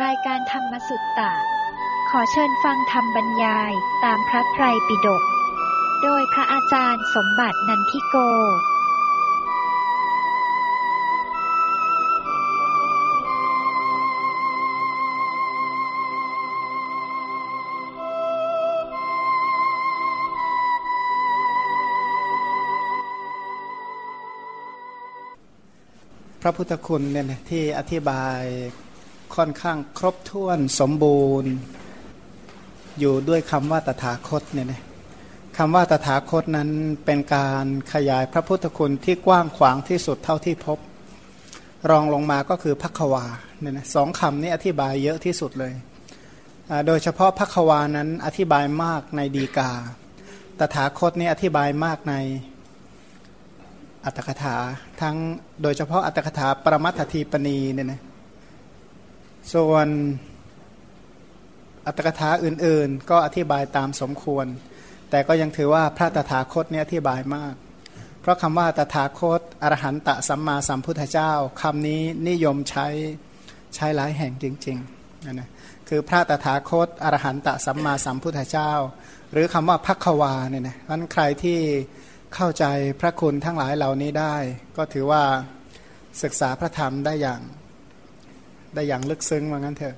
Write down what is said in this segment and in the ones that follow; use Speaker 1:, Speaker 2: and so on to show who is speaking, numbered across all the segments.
Speaker 1: รายการธรรมสุตตะ ขอเชิญฟังธรรมบรรยายตามพระไตรปิฎก โดยพระอาจารย์สมบัตินันทิโก
Speaker 2: พระพุทธคุณเนี่ยนะที่อธิบาย ค่อนข้างครบถ้วนสมบูรณ์ อยู่ด้วยคำว่าตถาคตเนี่ยนะคำว่าตถาคตนั้นเป็นการขยายพระพุทธคุณที่กว้างขวางที่สุดเท่าที่พบ รองลงมาก็คือพักวาเนี่ยนะสองคำนี้อธิบายเยอะที่สุดเลย โดยเฉพาะพักวานั้นอธิบายมากในดีกา ตถาคตนี้อธิบายมากในอัตถกถาทั้งโดยเฉพาะอัตถกถาปรมัตถทีปณีเนี่ยนะ ส่วนอัตถกถาอื่นๆ ก็อธิบายตามสมควร แต่ก็ยังถือว่าพระตถาคตเนี่ยอธิบายมาก เพราะคำว่าตถาคตอรหันตสัมมาสัมพุทธเจ้าคำนี้นิยมใช้ใช้หลายแห่งจริงๆนะนะคือพระตถาคตอรหันตสัมมาสัมพุทธเจ้า หรือคำว่าพักวาเนี่ยนะนั้นใครที่เข้าใจพระคุณทั้งหลายเหล่านี้ได้ ก็ถือว่าศึกษาพระธรรมได้อย่าง ได้อย่างลึกซึ้งว่างั้นเถอะ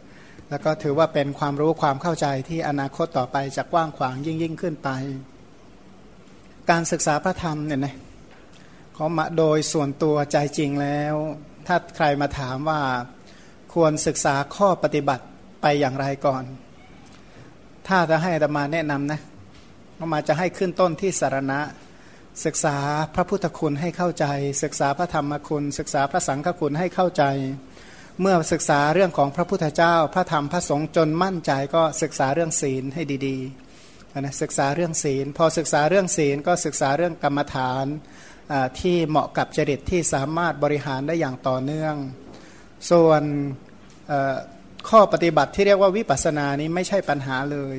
Speaker 2: แล้วก็ถือว่าเป็นความรู้ความเข้าใจที่อนาคตต่อไปจะกว้างขวางยิ่งยิ่งขึ้นไป การศึกษาพระธรรมเนี่ยนะเขามาโดยส่วนตัวใจจริงแล้ว ถ้าใครมาถามว่าควรศึกษาข้อปฏิบัติไปอย่างไรก่อน ถ้าจะให้ตมาแนะนำนะอามาจะให้ขึ้นต้นที่สารณะศึกษาพระพุทธคุณให้เข้าใจ ศึกษาพระธรรมคุณ ศึกษาพระสังฆคุณให้เข้าใจ เมื่อศึกษาเรื่องของพระพุทธเจ้า พระธรรมพระสงฆ์จนมั่นใจก็ศึกษาเรื่องศีลให้ดีๆนะศึกษาเรื่องศีล พอศึกษาเรื่องศีลก็ศึกษาเรื่องกรรมฐานอ่าที่เหมาะกับจริตที่สามารถบริหารได้อย่างต่อเนื่อง ส่วนข้อปฏิบัติที่เรียกว่าวิปัสสนานี้ไม่ใช่ปัญหาเลย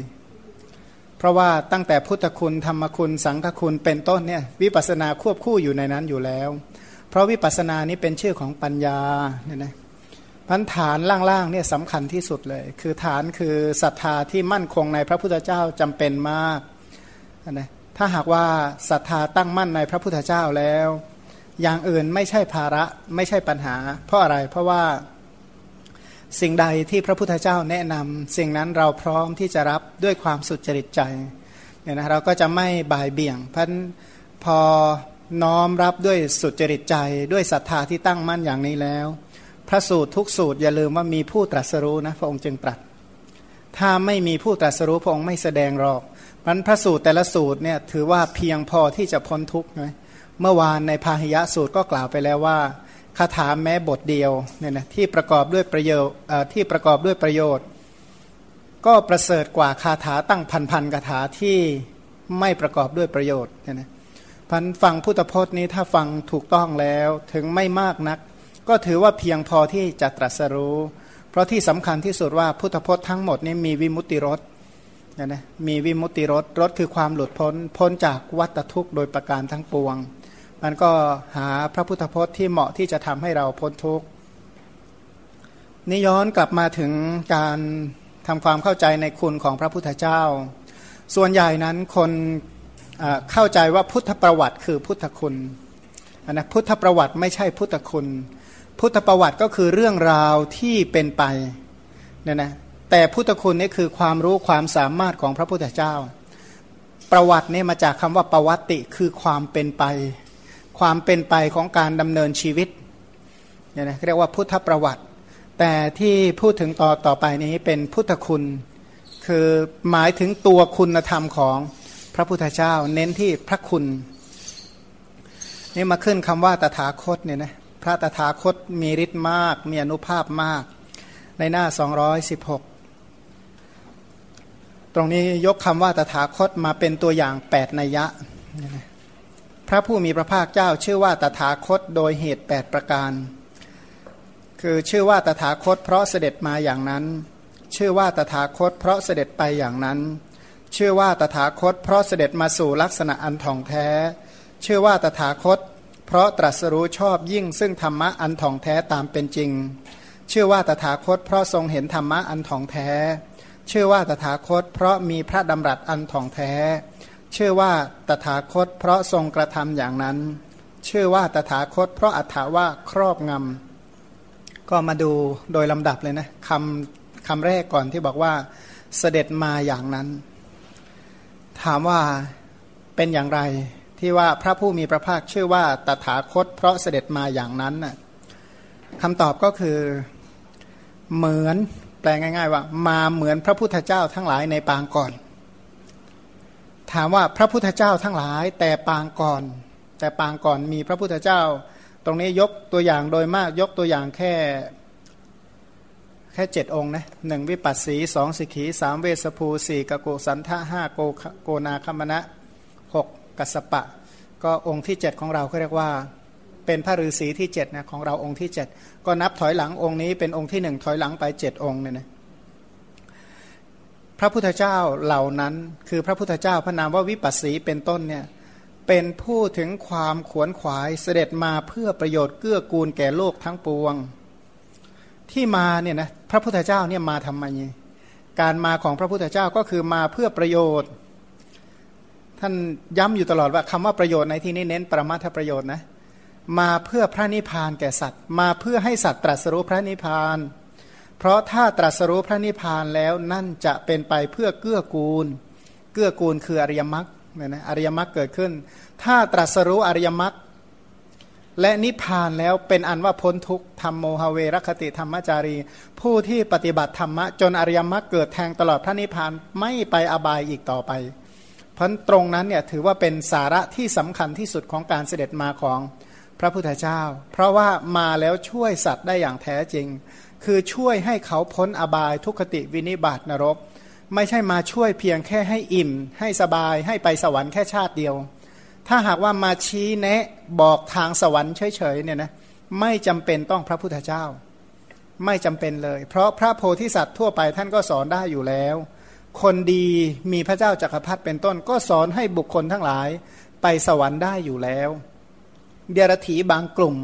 Speaker 2: เพราะว่าตั้งแต่พุทธคุณธรรมคุณสังฆคุณเป็นต้นเนี่ยวิปัสสนาควบคู่อยู่ในนั้นอยู่แล้ว เพราะวิปัสสนานี้เป็นชื่อของปัญญาเนี่ยนะ พันฐานล่างๆเนี่ยสำคัญที่สุดเลย คือฐานคือศรัทธาที่มั่นคงในพระพุทธเจ้าจำเป็นมากนะถ้าหากว่าศรัทธาตั้งมั่นในพระพุทธเจ้าแล้ว อย่างอื่นไม่ใช่ภาระไม่ใช่ปัญหา เพราะอะไรเพราะว่าสิ่งใดที่พระพุทธเจ้าแนะนำสิ่งนั้นเราพร้อมที่จะรับด้วยความสุจริตใจเนี่ยนะเราก็จะไม่บ่ายเบี่ยงพันพอน้อมรับด้วยสุจริตใจ ด้วยศรัทธาที่ตั้งมั่นอย่างนี้แล้ว พระสูตรทุกสูตรอย่าลืมว่ามีผู้ตรัสรู้นะพระองค์จึงตรัส ถ้าไม่มีผู้ตรัสรู้พระองค์ไม่แสดงหรอกมันพระสูตรแต่ละสูตรเนี่ยถือว่าเพียงพอที่จะพ้นทุกข์ไหมเมื่อวานในพาหิยะสูตรก็กล่าวไปแล้วว่าคาถาแม้บทเดียวเนี่ยนะที่ประกอบด้วยประโยชน์ที่ประกอบด้วยประโยชน์ ก็ประเสริฐกว่าคาถาตั้งพันพันคาถาที่ไม่ประกอบด้วยประโยชน์เนี่ยนะพันฟังพุทธพจน์นี้ถ้าฟังถูกต้องแล้วถึงไม่มากนัก ก็ถือว่าเพียงพอที่จะตรัสรู้ เพราะที่สำคัญที่สุดว่าพุทธพจน์ทั้งหมดนี้มีวิมุตติรสนี่ยนะมีวิมุตติรสรสคือความหลุดพ้นพ้นจากวัฏทุกข์โดยประการทั้งปวง มันก็หาพระพุทธพจน์ที่เหมาะที่จะทำให้เราพ้นทุกข์นี่ย้อนกลับมาถึงการทำความเข้าใจในคุณของพระพุทธเจ้า ส่วนใหญ่นั้นคนเข้าใจว่าพุทธประวัติคือพุทธคุณนะพุทธประวัติไม่ใช่พุทธคุณ พุทธประวัติก็คือเรื่องราวที่เป็นไปเนี่ยนะแต่พุทธคุณนี่คือความรู้ความสามารถของพระพุทธเจ้า ประวัตินี่มาจากคำว่าประวัติคือความเป็นไป ความเป็นไปของการดำเนินชีวิตเนี่ยนะเรียกว่าพุทธประวัติ แต่ที่พูดถึงต่อต่อไปนี้เป็นพุทธคุณ คือหมายถึงตัวคุณธรรมของพระพุทธเจ้า เน้นที่พระคุณนี่มาขึ้นคำว่าตถาคตเนี่ยนะ พระตถาคตมีฤทธิ์มาก มีอนุภาพมาก ในหน้า 216 ตรงนี้ยกคำว่าตถาคตมาเป็นตัวอย่าง 8 นัยยะ พระผู้มีพระภาคเจ้าชื่อว่าตถาคตโดยเหตุ 8 ประการ คือชื่อว่าตถาคต เพราะเสด็จมาอย่างนั้น ชื่อว่าตถาคต เพราะเสด็จไปอย่างนั้น ชื่อว่าตถาคต เพราะเสด็จมาสู่ลักษณะอันทองแท้ ชื่อว่าตถาคตเเพราะตรัสรู้ชอบยิ่งซึ่งธรรมะอันท่องแท้ตามเป็นจริง ชื่อว่าตถาคต เพราะทรงเห็นธรรมะอันถ่องแท้ ชื่อว่าตถาคต เพราะมีพระดำรัสอันถ่องแท้ ชื่อว่าตถาคต เพราะทรงกระทำอย่างนั้น ชื่อว่าตถาคต เพราะอัฏฐาว่าครอบงำก็มาดูโดยลำดับเลยนะคำคำแรกก่อนที่บอกว่าเสด็จมาอย่างนั้น ถามว่าเป็นอย่างไร ที่ว่าพระผู้มีพระภาคชื่อว่าตถาคต เพราะเสด็จมาอย่างนั้นน่ะคำตอบก็คือเหมือนแปลง่าย ๆ ว่า มาเหมือนพระพุทธเจ้าทั้งหลายในปางก่อน ถามว่าพระพุทธเจ้าทั้งหลาย แต่ปางก่อน แต่ปางก่อนมีพระพุทธเจ้า ตรงนี้ยกตัวอย่างโดยมากยกตัวอย่างแค่แค่เจ็ดองค์นะหนึ่งวิปัสสีสองสิกขีสามเวสภูสี่กโกสันทะห้าโกโกนาคมณะหก กัสปะ ก็องค์ที่เจ็ดของเราเขาเรียกว่า เป็นพระฤาษีที่เจ็ดนะของเราองค์ที่เจ็ดก็นับถอยหลังองค์นี้เป็นองค์ที่หนึ่งถอยหลังไปเจ็ดองค์เนี่ยนะพระพุทธเจ้าเหล่านั้น คือพระพุทธเจ้าพระนามว่าวิปัสสีเป็นต้นเนี่ยเป็นผู้ถึงความขวนขวายเสด็จมาเพื่อประโยชน์เกื้อกูลแก่โลกทั้งปวง ที่มาเนี่ยนะพระพุทธเจ้าเนี่ยมาทำไมการมาของพระพุทธเจ้าก็คือมาเพื่อประโยชน์ ท่านย้ำอยู่ตลอดว่าคำว่าประโยชน์ในที่นี้เน้นประมาทประโยชน์นะมาเพื่อพระนิพพานแก่สัตว์ มาเพื่อให้สัตว์ตรัสรู้พระนิพพาน เพราะถ้าตรัสรู้พระนิพพานแล้วนั่นจะเป็นไปเพื่อเกื้อกูล เกื้อกูลคืออริยมรรคเนี่ยนะอริยมรรคเกิดขึ้น ถ้าตรัสรู้อริยมรรคและนิพพานแล้วเป็นอันว่าพ้นทุกธรรมโมหเวรคติธรรมจารี ผู้ที่ปฏิบัติธรรมะจนอริยมรรคเกิดแทงตลอดพระนิพพานไม่ไปอบายอีกต่อไป เพราะตรงนั้นเนี่ยถือว่าเป็นสาระที่สำคัญที่สุดของการเสด็จมาของพระพุทธเจ้า เพราะว่ามาแล้วช่วยสัตว์ได้อย่างแท้จริง คือช่วยให้เขาพ้นอบายทุกขติวินิบาตนรก ไม่ใช่มาช่วยเพียงแค่ให้อิ่ม ให้สบายให้ไปสวรรค์แค่ชาติเดียว ถ้าหากว่ามาชี้แนะบอกทางสวรรค์เฉยๆเนี่ยนะไม่จำเป็นต้องพระพุทธเจ้า ไม่จำเป็นเลย เพราะพระโพธิสัตว์ทั่วไปท่านก็สอนได้อยู่แล้ว คนดีมีพระเจ้าจักรพรรดิเป็นต้น ก็สอนให้บุคคลทั้งหลายไปสวรรค์ได้อยู่แล้วเดียรถีบางกลุ่ม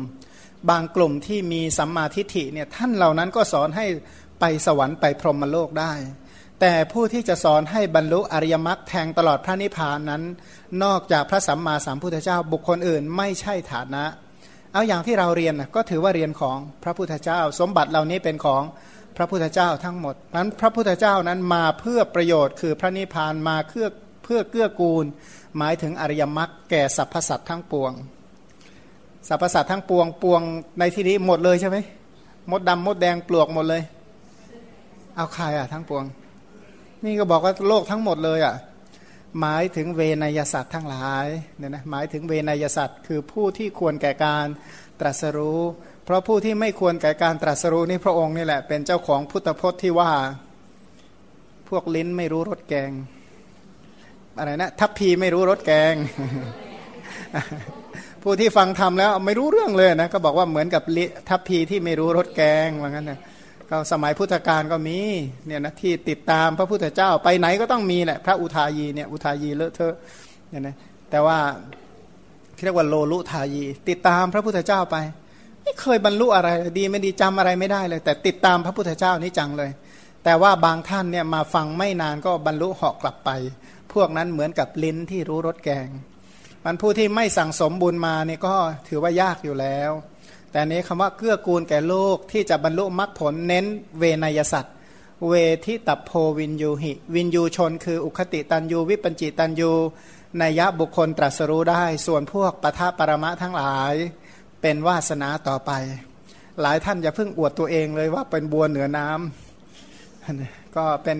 Speaker 2: บางกลุ่มที่มีสัมมาทิฏฐิเนี่ยท่านเหล่านั้นก็สอนให้ไปสวรรค์ไปพรหมโลกได้ แต่ผู้ที่จะสอนให้บรรลุอริยมรรคแทงตลอดพระนิพพานนั้น นอกจากพระสัมมาสัมพุทธเจ้าบุคคลอื่นไม่ใช่ฐานะ เอาอย่างที่เราเรียนก็ถือว่าเรียนของพระพุทธเจ้า สมบัติเหล่านี้เป็นของ ระพุทธเจ้าทั้งหมดนั้นพระพุทธเจ้านั้นมาเพื่อประโยชน์ คือพระนิพพานมาเพื่อเพื่อเกื้อกูล หมายถึงอริยมรรคแก่สรรพสัตว์ทั้งปวงสรรพสัตว์ทั้งปวงปวงในที่นี้หมดเลยใช่ไหมมดดำมดแดงปลวกหมดเลย เอาใครอะทั้งปวง นี่ก็บอกว่าโลกทั้งหมดเลยอะหมายถึงเวนยสัตว์ทั้งหลายเนี่ยนะหมายถึงเวนยสัตว์คือผู้ที่ควรแก่การตรัสรู้ เพราะผู้ที่ไม่ควรแก่การตรัสรู้นี่พระองค์นี่แหละ เป็นเจ้าของพุทธพจน์ที่ว่า พวกลิ้นไม่รู้รสแกง อะไรนะ ทัพพีไม่รู้รสแกง ผู้ที่ฟังทำแล้วไม่รู้เรื่องเลยนะ ก็บอกว่าเหมือนกับทัพพีที่ไม่รู้รสแกงว่างั้นนะก็สมัยพุทธกาลก็มีเนี่ยนะที่ติดตามพระพุทธเจ้าไปไหนก็ต้องมีแหละพระอุทายีเนี่ยอุทายีเลอะเทอะเนี่ยนะแต่ว่าเรียกว่าโลลุทายี ติดตามพระพุทธเจ้าไป ไม่เคยบรรลุอะไร ดีไม่ดีจำอะไรไม่ได้เลย แต่ติดตามพระพุทธเจ้านี่จังเลย แต่ว่าบางท่านเนี่ยมาฟังไม่นานก็บรรลุเหาะกลับไป พวกนั้นเหมือนกับลิ้นที่รู้รสแกง มันผู้ที่ไม่สั่งสมบุญมาเนี่ยก็ถือว่ายากอยู่แล้ว แต่นี้คำว่าเกื้อกูลแก่โลกที่จะบรรลุมรรคผลเน้นเวนยสัตว์เวทิตัโพวินยูหิ วินยูชน คืออุคติตันยูวิปัญจิตันยูนัยยะบุคคลตรัสรู้ได้ ส่วนพวกปทะปรมะทั้งหลาย เป็นวาสนาต่อไป หลายท่านอย่าเพิ่งอวดตัวเองเลยว่าเป็นบัวเหนือน้ำก็เป็น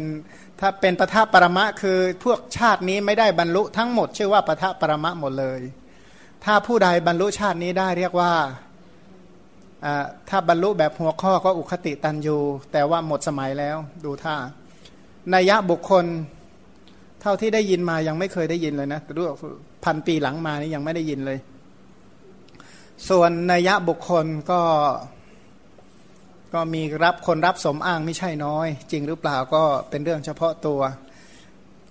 Speaker 2: ถ้าเป็นปทะปรมะคือพวกชาตินี้ไม่ได้บรรลุทั้งหมด ชื่อว่าปทะปรมะหมดเลย ถ้าผู้ใดบรรลุชาตินี้ได้เรียกว่าถ้าบรรลุแบบหัวข้อก็อุคติตันยูแต่ว่าหมดสมัยแล้วดูท่านัยยะบุคคลเท่าที่ได้ยินมายังไม่เคยได้ยินเลยนะรู้พันปีหลังมานี่ยังไม่ได้ยินเลย ส่วนนัยยะบุคคลก็ก็มีรับคนรับสมอ้างไม่ใช่น้อย จริงหรือเปล่าก็เป็นเรื่องเฉพาะตัว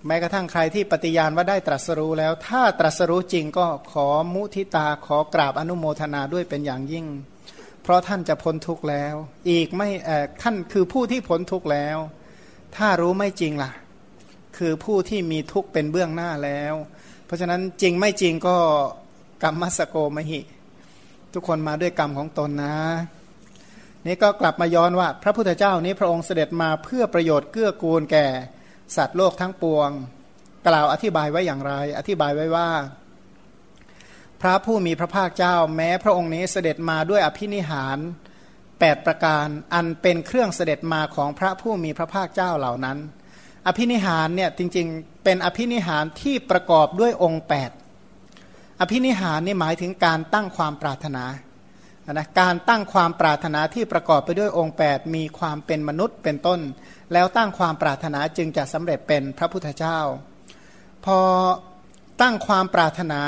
Speaker 2: แม้กระทั่งใครที่ปฏิญาณว่าได้ตรัสรู้แล้ว ถ้าตรัสรู้จริงก็ขอมุทิตาขอกราบอนุโมทนาด้วยเป็นอย่างยิ่ง เพราะท่านจะพ้นทุกข์แล้ว อีกไม่ท่านคือผู้ที่พ้นทุกข์แล้ว ถ้ารู้ไม่จริงล่ะ คือผู้ที่มีทุกข์เป็นเบื้องหน้าแล้ว เพราะฉะนั้นจริงไม่จริงก็กรรมมัสโกมหิ ทุกคนมาด้วยกรรมของตนนะ นี่ก็กลับมาย้อนว่า พระพุทธเจ้านี้พระองค์เสด็จมาเพื่อประโยชน์เกื้อกูลแก่ สัตว์โลกทั้งปวง กล่าวอธิบายไว้อย่างไร อธิบายไว้ว่า พระผู้มีพระภาคเจ้า แม้พระองค์นี้เสด็จมาด้วยอภินิหาร 8 ประการอันเป็นเครื่องเสด็จมาของพระผู้มีพระภาคเจ้าเหล่านั้น อภินิหารเนี่ยจริงๆเป็นอภินิหารที่ประกอบด้วยองค์ 8 อภินิหารนี่หมายถึงการตั้งความปรารถนานะการตั้งความปรารถนาที่ประกอบไปด้วยองค์ 8 มีความเป็นมนุษย์เป็นต้น แล้วตั้งความปรารถนาจึงจะสำเร็จเป็นพระพุทธเจ้า พอตั้งความปรารถนา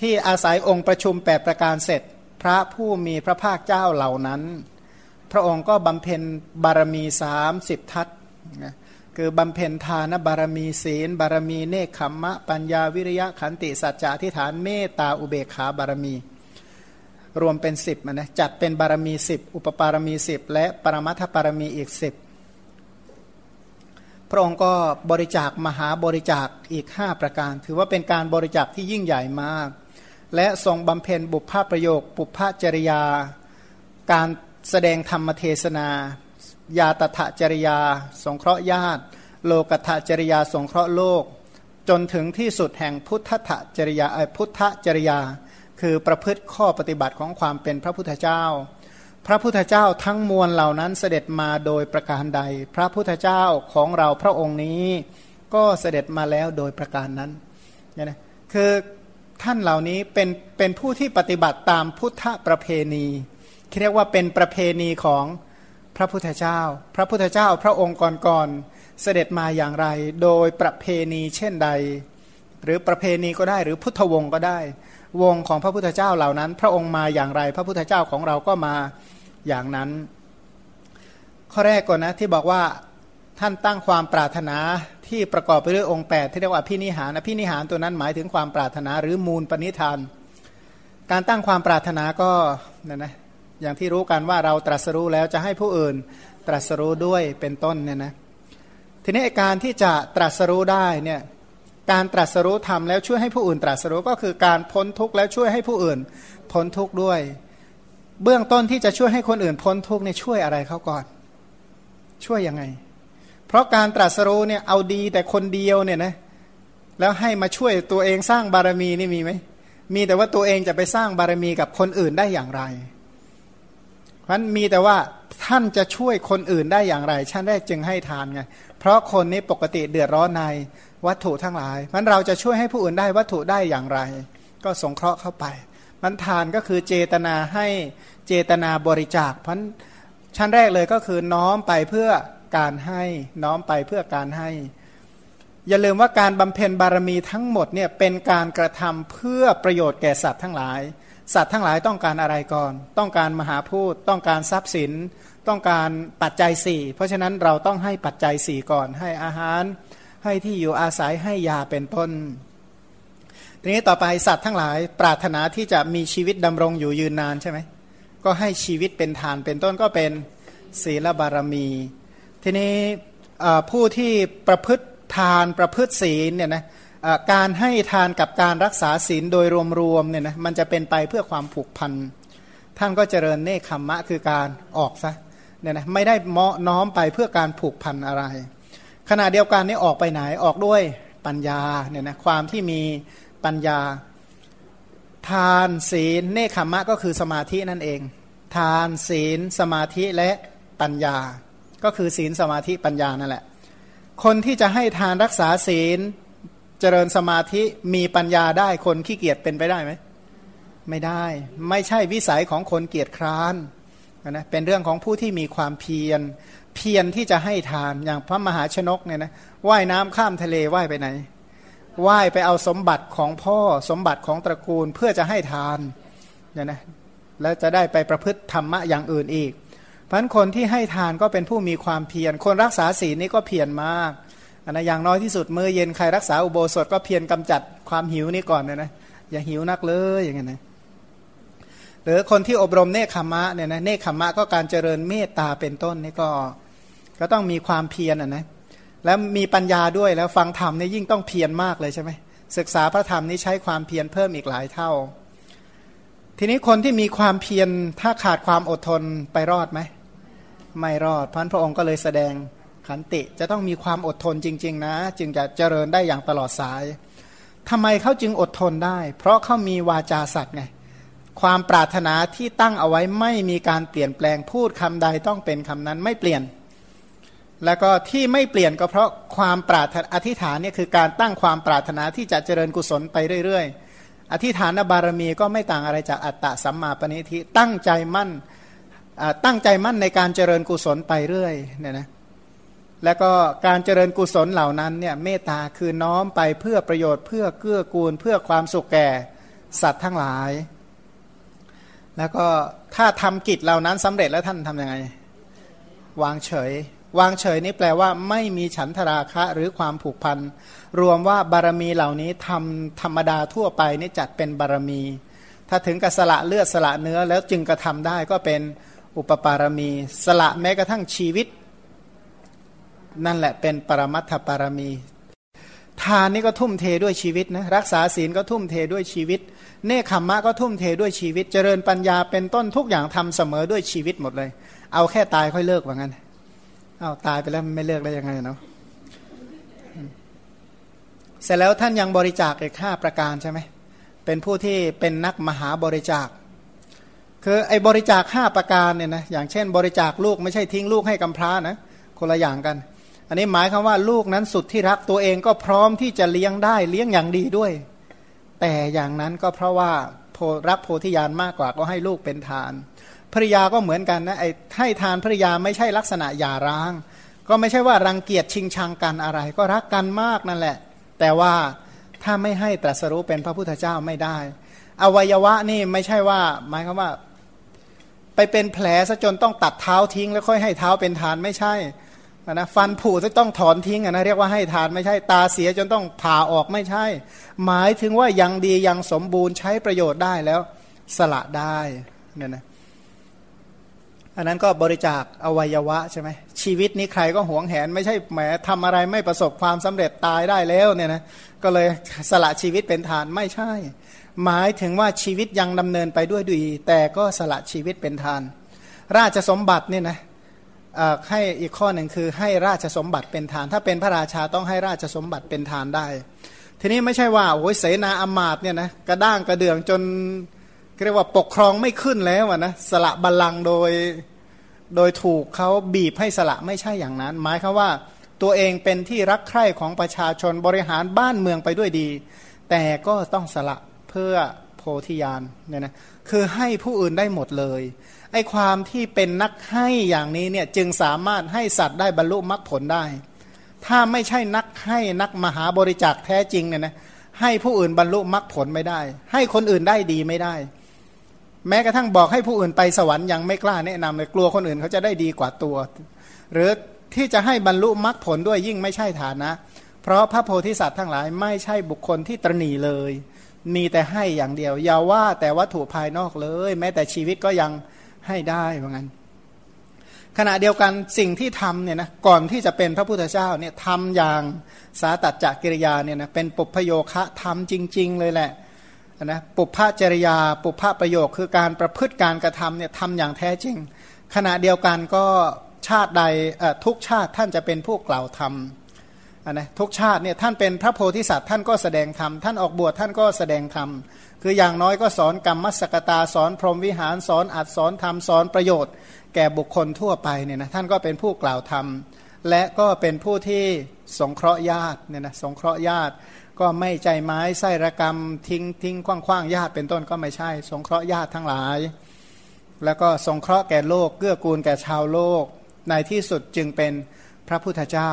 Speaker 2: ที่อาศัยองค์ประชุมแปประการเสร็จ พระผู้มีพระภาคเจ้าเหล่านั้น พระองค์ก็บำเพ็ญบารมีสามสิบทัศนะ คือบำเพ็ญทานบารมีศีล บารมีเนคขมมะ ปัญญาวิริยะขันติสัจจะทิฏฐานเมตตาอุเบกขาบารมี รวมเป็นสิบนะจัดเป็นบารมีสิบอุปปารมีสิบและปรมัตถบารมีอีกสิบพระองค์ก็บริจาคมหาบริจาคอีกห้าประการ ถือว่าเป็นการบริจาคที่ยิ่งใหญ่มาก และทรงบำเพ็ญบุพภาประโยค บุพภจริยา การแสดงธรรมเทศนา ยาตถจริยา สงเคราะห์ญาติ โลกถจริยา สงเคราะห์โลก จนถึงที่สุดแห่งพุทธถจริยาพุทธจริยา คือประพฤติข้อปฏิบัติของความเป็นพระพุทธเจ้า พระพุทธเจ้าทั้งมวลเหล่านั้นเสด็จมาโดยประการใด พระพุทธเจ้าของเราพระองค์นี้ ก็เสด็จมาแล้วโดยประการนั้นเนี่ยนะคือท่านเหล่านี้เป็นเป็นผู้ที่ปฏิบัติตามพุทธประเพณีเรียกว่าเป็นประเพณีของ พระพุทธเจ้า พระพุทธเจ้าพระองค์ก่อนๆเสด็จมาอย่างไร โดยประเพณีเช่นใด หรือประเพณีก็ได้หรือพุทธวงศ์ก็ได้ วงของพระพุทธเจ้าเหล่านั้น พระองค์มาอย่างไร พระพุทธเจ้าของเราก็มาอย่างนั้น ข้อแรกก่อนนะที่บอกว่าท่านตั้งความปรารถนาที่ประกอบไปด้วยองค์ 8 ที่เรียกว่าพินิหารพินิหารตัวนั้นหมายถึงความปรารถนาหรือมูลปณิธาน การตั้งความปรารถนาก็นะนะ อย่างที่รู้กันว่าเราตรัสรู้แล้วจะให้ผู้อื่นตรัสรู้ด้วยเป็นต้นเนี่ยนะทีนี้การที่จะตรัสรู้ได้เนี่ยการตรัสรู้ทำแล้วช่วยให้ผู้อื่นตรัสรู้ก็คือการพ้นทุกข์แล้วช่วยให้ผู้อื่นพ้นทุกข์ด้วย เบื้องต้นที่จะช่วยให้คนอื่นพ้นทุกข์เนี่ยช่วยอะไรเขาก่อน ช่วยยังไง เพราะการตรัสรู้เนี่ยเอาดีแต่คนเดียวเนี่ยนะแล้วให้มาช่วยตัวเองสร้างบารมีนี่มีไหมมีแต่ว่าตัวเองจะไปสร้างบารมีกับคนอื่นได้อย่างไร พราะมีแต่ว่าท่านจะช่วยคนอื่นได้อย่างไรชั้นแรกจึงให้ทานไงเพราะคนนี้ปกติเดือดร้อนในวัตถุทั้งหลายมันเราจะช่วยให้ผู้อื่นได้วัตถุได้อย่างไร ก็สงเคราะห์เข้าไปมันทานก็คือเจตนาให้เจตนาบริจาคเพราะชั้นแรกเลยก็คือน้อมไปเพื่อการให้น้อมไปเพื่อการให้ อย่าลืมว่าการบำเพ็ญบารมีทั้งหมดเนี่ยเป็นการกระทำเพื่อประโยชน์แก่สัตว์ทั้งหลาย สัตว์ทั้งหลายต้องการอะไรก่อน ต้องการมหาพูดต้องการทรัพย์สิน ต้องการปัจจัยสี่เพราะฉะนั้นเราต้องให้ปัจจัยสี่ก่อน ให้อาหาร ให้ที่อยู่อาศัยให้ยาเป็นต้น ทีนี้ต่อไปสัตว์ทั้งหลายปรารถนาที่จะมีชีวิตดำรงอยู่ยืนนานใช่ไหมก็ให้ชีวิตเป็นทานเป็นต้นก็เป็นศีลบารมี ทีนี้ผู้ที่ประพฤติทานประพฤติศีลเนี่ยนะ การให้ทานกับการรักษาศีลโดยรวมๆเนี่ยนะมันจะเป็นไปเพื่อความผูกพันท่านก็เจริญเนคขมมะคือการออกซะเนี่ยนะไม่ได้เมาะน้อมไปเพื่อการผูกพันอะไร ขณะเดียวกันนี่ออกไปไหนออกด้วยปัญญาเนี่ยนะความที่มีปัญญา ทานศีลเนคขมมะก็คือสมาธินั่นเอง ทานศีลสมาธิและปัญญา ก็คือศีลสมาธิปัญญานั่นแหละ คนที่จะให้ทานรักษาศีล เจริญสมาธิมีปัญญาได้คนขี้เกียจเป็นไปได้ไหมไม่ได้ ไม่ใช่วิสัยของคนเกียจคร้านนะเป็นเรื่องของผู้ที่มีความเพียร เพียรที่จะให้ทานอย่างพระมหาชนกเนี่ยนะว่ายน้ำข้ามทะเลว่ายไปไหนว่ายไปเอาสมบัติของพ่อสมบัติของตระกูลเพื่อจะให้ทานเนี่ยนะแล้วจะได้ไปประพฤติธรรมะอย่างอื่นอีกพันคนที่ให้ทานก็เป็นผู้มีความเพียร คนรักษาศีลนี่ก็เพียรมาก นนะอย่างน้อยที่สุดเมื่อเย็นใครรักษาอุโบสถก็เพียรกำจัดความหิวนี่ก่อนนะนะอย่าหิวนักเลยอย่างเงี้ยนะหรือคนที่อบรมเนคขมะเนี่ยนะเนคขมะก็การเจริญเมตตาเป็นต้นนี่ก็ก็ต้องมีความเพียรอะนะแล้วมีปัญญาด้วยแล้วฟังธรรมนี่ยิ่งต้องเพียรมากเลยใช่ไหมศึกษาพระธรรมนี้ใช้ความเพียรเพิ่มอีกหลายเท่า ทีนี้คนที่มีความเพียรถ้าขาดความอดทนไปรอดไหมไม่รอดพันพระองค์ก็เลยแสดง ขันติจะต้องมีความอดทนจริง ๆ นะ จึงจะเจริญได้อย่างตลอดสายทำไมเขาจึงอดทนได้ เพราะเขามีวาจาสัตว์ไงความปรารถนาที่ตั้งเอาไว้ไม่มีการเปลี่ยนแปลงพูดคำใดต้องเป็นคำนั้นไม่เปลี่ยน แล้วก็ที่ไม่เปลี่ยนก็เพราะความปรารถนาอธิษฐานเนี่ยคือการตั้งความปรารถนาที่จะเจริญกุศลไปเรื่อย ๆ อธิษฐานบารมีก็ไม่ต่างอะไรจากอัตตะสัมมาปณิธิตั้งใจมั่นตั้งใจมั่นในการเจริญกุศลไปเรื่อยเนี่ยนะ แล้วก็การเจริญกุศลเหล่านั้นเนี่ยเมตตาคือน้อมไปเพื่อประโยชน์เพื่อเกื้อกูล เพื่อความสุขแก่สัตว์ทั้งหลาย แล้วก็ถ้าทำกิจเหล่านั้นสำเร็จแล้วท่านทำยังไง วางเฉย วางเฉยนี่แปลว่าไม่มีฉันทราคะหรือความผูกพัน รวมว่าบารมีเหล่านี้ทำธรรมดาทั่วไปนี่จัดเป็นบารมี ถ้าถึงกับสละเลือดสละเนื้อแล้วจึงกระทำได้ก็เป็นอุปปารมี สละแม้กระทั่งชีวิต นั่นแหละเป็นปรมัตถปารมี ทานนี่ก็ทุ่มเทด้วยชีวิตนะรักษาศีลก็ทุ่มเทด้วยชีวิต เนคขมมะก็ทุ่มเทด้วยชีวิต เจริญปัญญาเป็นต้นทุกอย่างทำเสมอด้วยชีวิตหมดเลย เอาแค่ตายค่อยเลิกว่างั้นเอาตายไปแล้วไม่เลิกได้ยังไงเนาะเสร็จแล้วท่านยังบริจาคอีกห้าประการใช่ไหมเป็นผู้ที่เป็นนักมหาบริจาค คือไอ้บริจาคห้าประการเนี่ยนะอย่างเช่น บริจาคลูกไม่ใช่ทิ้งลูกให้กำพร้านะคนละอย่างกัน อันนี้หมายคำว่าลูกนั้นสุดที่รักตัวเองก็พร้อมที่จะเลี้ยงได้เลี้ยงอย่างดีด้วย แต่อย่างนั้นก็เพราะว่ารักโพธิญาณมากกว่าก็ให้ลูกเป็นทานภริยาก็เหมือนกันนะไอ้ให้ทานภริยาไม่ใช่ลักษณะหย่าร้าง ก็ไม่ใช่ว่ารังเกียจชิงชังกันอะไร ก็รักกันมากนั่นแหละ แต่ว่าถ้าไม่ให้ตรัสรู้เป็นพระพุทธเจ้าไม่ได้ อวัยวะนี่ไม่ใช่ว่า หมายความว่า ไปเป็นแผลซะจนต้องตัดเท้าทิ้ง แล้วค่อยให้เท้าเป็นทานไม่ใช่ นะฟันผุจะต้องถอนทิ้งนะเรียกว่าให้ทานไม่ใช่ตาเสียจนต้องผ่าออกไม่ใช่ หมายถึงว่ายังดียังสมบูรณ์ใช้ประโยชน์ได้แล้วสละได้เนี่ยนะอันนั้นก็บริจาคอวัยวะใช่ไหมชีวิตนี้ใครก็หวงแหน ไม่ใช่แหมทำอะไรไม่ประสบความสำเร็จตายได้แล้วเนี่ยนะก็เลยสละชีวิตเป็นทานไม่ใช่ หมายถึงว่าชีวิตยังดำเนินไปด้วยดี แต่ก็สละชีวิตเป็นทาน ราชสมบัติเนี่ยนะ ให้อีกข้อหนึ่งคือให้ราชสมบัติเป็นฐาน ถ้าเป็นพระราชาต้องให้ราชสมบัติเป็นฐานได้ ทีนี้ไม่ใช่ว่าโอ้ยเสนาอมาตเนี่ยนะกระด้างกระเดื่องจนเรียกว่าปกครองไม่ขึ้นแล้วนะสละบัลลังก์โดยโดยถูกเขาบีบให้สละไม่ใช่อย่างนั้น หมายคือว่าตัวเองเป็นที่รักใคร่ของประชาชนบริหารบ้านเมืองไปด้วยดี แต่ก็ต้องสละเพื่อโพธิญาณเนี่ยนะคือให้ผู้อื่นได้หมดเลย ไอ้ความที่เป็นนักให้อย่างนี้เนี่ยจึงสามารถให้สัตว์ได้บรรลุมรรคผลได้ ถ้าไม่ใช่นักให้นักมหาบริจาคแท้จริงเนี่ยนะให้ผู้อื่นบรรลุมรรคผลไม่ได้ ให้คนอื่นได้ดีไม่ได้ แม้กระทั่งบอกให้ผู้อื่นไปสวรรค์ยังไม่กล้าแนะนำเลยกลัวคนอื่นเขาจะได้ดีกว่าตัว หรือที่จะให้บรรลุมรรคผลด้วยยิ่งไม่ใช่ฐานะ เพราะพระโพธิสัตว์ทั้งหลายไม่ใช่บุคคลที่ตรณีเลย มีแต่ให้อย่างเดียวอย่าว่าแต่วัตถุภายนอกเลย แม้แต่ชีวิตก็ยัง ให้ได้เหมือนกันขณะเดียวกันสิ่งที่ทำเนี่ยนะก่อนที่จะเป็นพระพุทธเจ้าเนี่ยทำอย่างสาตัดจักกิริยาเนี่ยนะเป็นปุพโยคะทำจริง ๆ เลยแหละนะปุพพจริยา ปุพพประโยคคือการประพฤติการกระทำเนี่ยทำอย่างแท้จริง ขณะเดียวกันก็ชาติใดทุกชาติท่านจะเป็นผู้กล่าวธรรมนะทุกชาติเนี่ยท่านเป็นพระโพธิสัตว์ท่านก็แสดงธรรมท่านออกบวชท่านก็แสดงธรรม คืออย่างน้อยก็สอนกรรมมัสกตาสอนพรหมวิหารสอนอัดสอนธรรมสอนประโยชน์ แก่บุคคลทั่วไปเนี่ยนะท่านก็เป็นผู้กล่าวธรรม และก็เป็นผู้ที่สงเคราะห์ญาติเนี่ยนะสงเคราะห์ญาติ ก็ไม่ใจไม้ไส้ระกรรมทิ้งทิ้งคว้างคว้างญาติเป็นต้นก็ไม่ใช่ สงเคราะห์ญาติทั้งหลาย แล้วก็สงเคราะห์แก่โลกเกื้อกูลแก่ชาวโลก ในที่สุดจึงเป็นพระพุทธเจ้า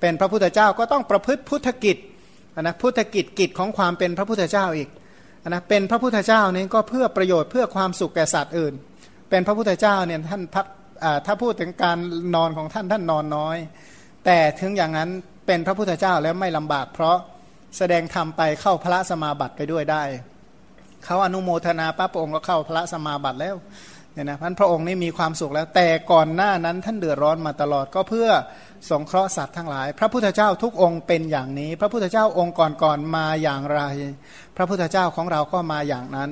Speaker 2: เป็นพระพุทธเจ้าก็ต้องประพฤติพุทธกิจนะพุทธกิจกิจของความเป็นพระพุทธเจ้าอีก นะเป็นพระพุทธเจ้านี่ก็เพื่อประโยชน์เพื่อความสุขแก่สัตว์อื่น เป็นพระพุทธเจ้าเนี่ยท่านพักถ้าพูดถึงการนอนของท่านท่านนอนน้อย แต่ถึงอย่างนั้นเป็นพระพุทธเจ้าแล้วไม่ลำบาก เพราะแสดงธรรมไปเข้าพระสมาบัติไปด้วยได้เขาอนุโมทนาปั๊บพระองค์ก็เข้าพระสมาบัติแล้ว เนี่ยนะพันพระองค์นี่มีความสุขแล้ว แต่ก่อนหน้านั้นท่านเดือดร้อนมาตลอดก็เพื่อสงเคราะห์สัตว์ทั้งหลาย พระพุทธเจ้าทุกองค์เป็นอย่างนี้ พระพุทธเจ้าองค์ก่อนๆมาอย่างไร พระพุทธเจ้าของเราก็มาอย่างนั้น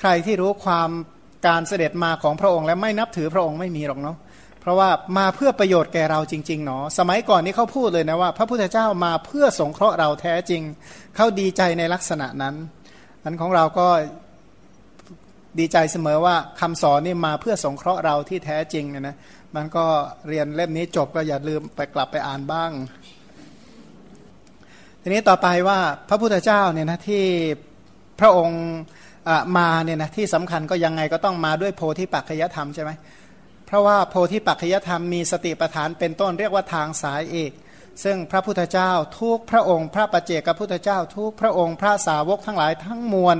Speaker 2: ใครที่รู้ความการเสด็จมาของพระองค์และไม่นับถือพระองค์ไม่มีหรอกเนาะเพราะว่ามาเพื่อประโยชน์แก่เราจริงๆเนาะสมัยก่อนนี้เขาพูดเลยนะว่า พระพุทธเจ้ามาเพื่อสงเคราะห์เราแท้จริงเขาดีใจในลักษณะนั้นอันของเราก็ ดีใจเสมอว่าคำสอนนี่มาเพื่อสงเคราะห์เราที่แท้จริงเนี่ยนะมันก็เรียนเล่มนี้จบก็อย่าลืมไปกลับไปอ่านบ้าง ทีนี้ต่อไปว่าพระพุทธเจ้าเนี่ยนะที่พระองค์มาเนี่ยนะที่สำคัญก็ยังไงก็ต้องมาด้วยโพธิปัจจยธรรมใช่ไหมเพราะว่าโพธิปัจจยธรรมมีสติปัฏฐานเป็นต้นเรียกว่าทางสายเอกซึ่งพระพุทธเจ้าทุกพระองค์ พระปัจเจกพุทธเจ้าทุกพระองค์พระสาวกทั้งหลายทั้งมวล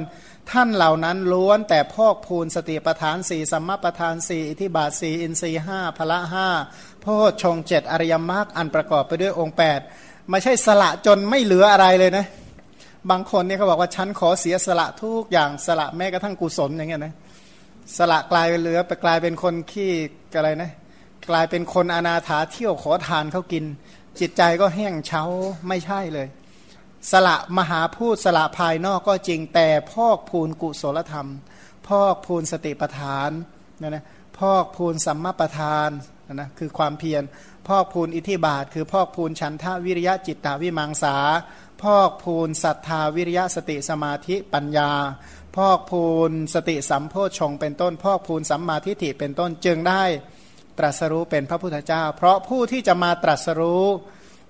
Speaker 2: ท่านเหล่านั้นล้วนแต่พอกพูนสติปทานสี่สัมมาปทานสี่อิทิบาทสี่อินทรีห้าพละห้าโพชงเจ็ดอริยมรรคอันประกอบไปด้วยองค์ 8 ไม่ใช่สละจนไม่เหลืออะไรเลยนะ บางคนเนี่ยเขาบอกว่าฉันขอเสียสละทุกอย่างสละแม้กระทั่งกุศลอย่างเงี้ยนะสละกลายเป็นเหลือไปกลายเป็นคนขี้อะไรนะกลายเป็นคนอนาถาเที่ยวขอทานเขากิน จิตใจก็แห้งเฉาไม่ใช่เลย สละมหาพูดสละภายนอกก็จริงแต่พอกพูนกุศลธรรม พอกพูนสติปทานนะนะพอกพูนสัมมาปทานนะนะคือความเพียรพอกพูนอิทธิบาท คือพอกพูนฉันทาวิริยะจิตตาวิมังสา พอกพูนศรัทธาวิริยะสติสมาธิปัญญา พอกพูนสติสัมโพชงเป็นต้น พอกพูนสัมมาทิฏฐิเป็นต้นจึงได้ตรัสรู้เป็นพระพุทธเจ้า เพราะผู้ที่จะมาตรัสรู้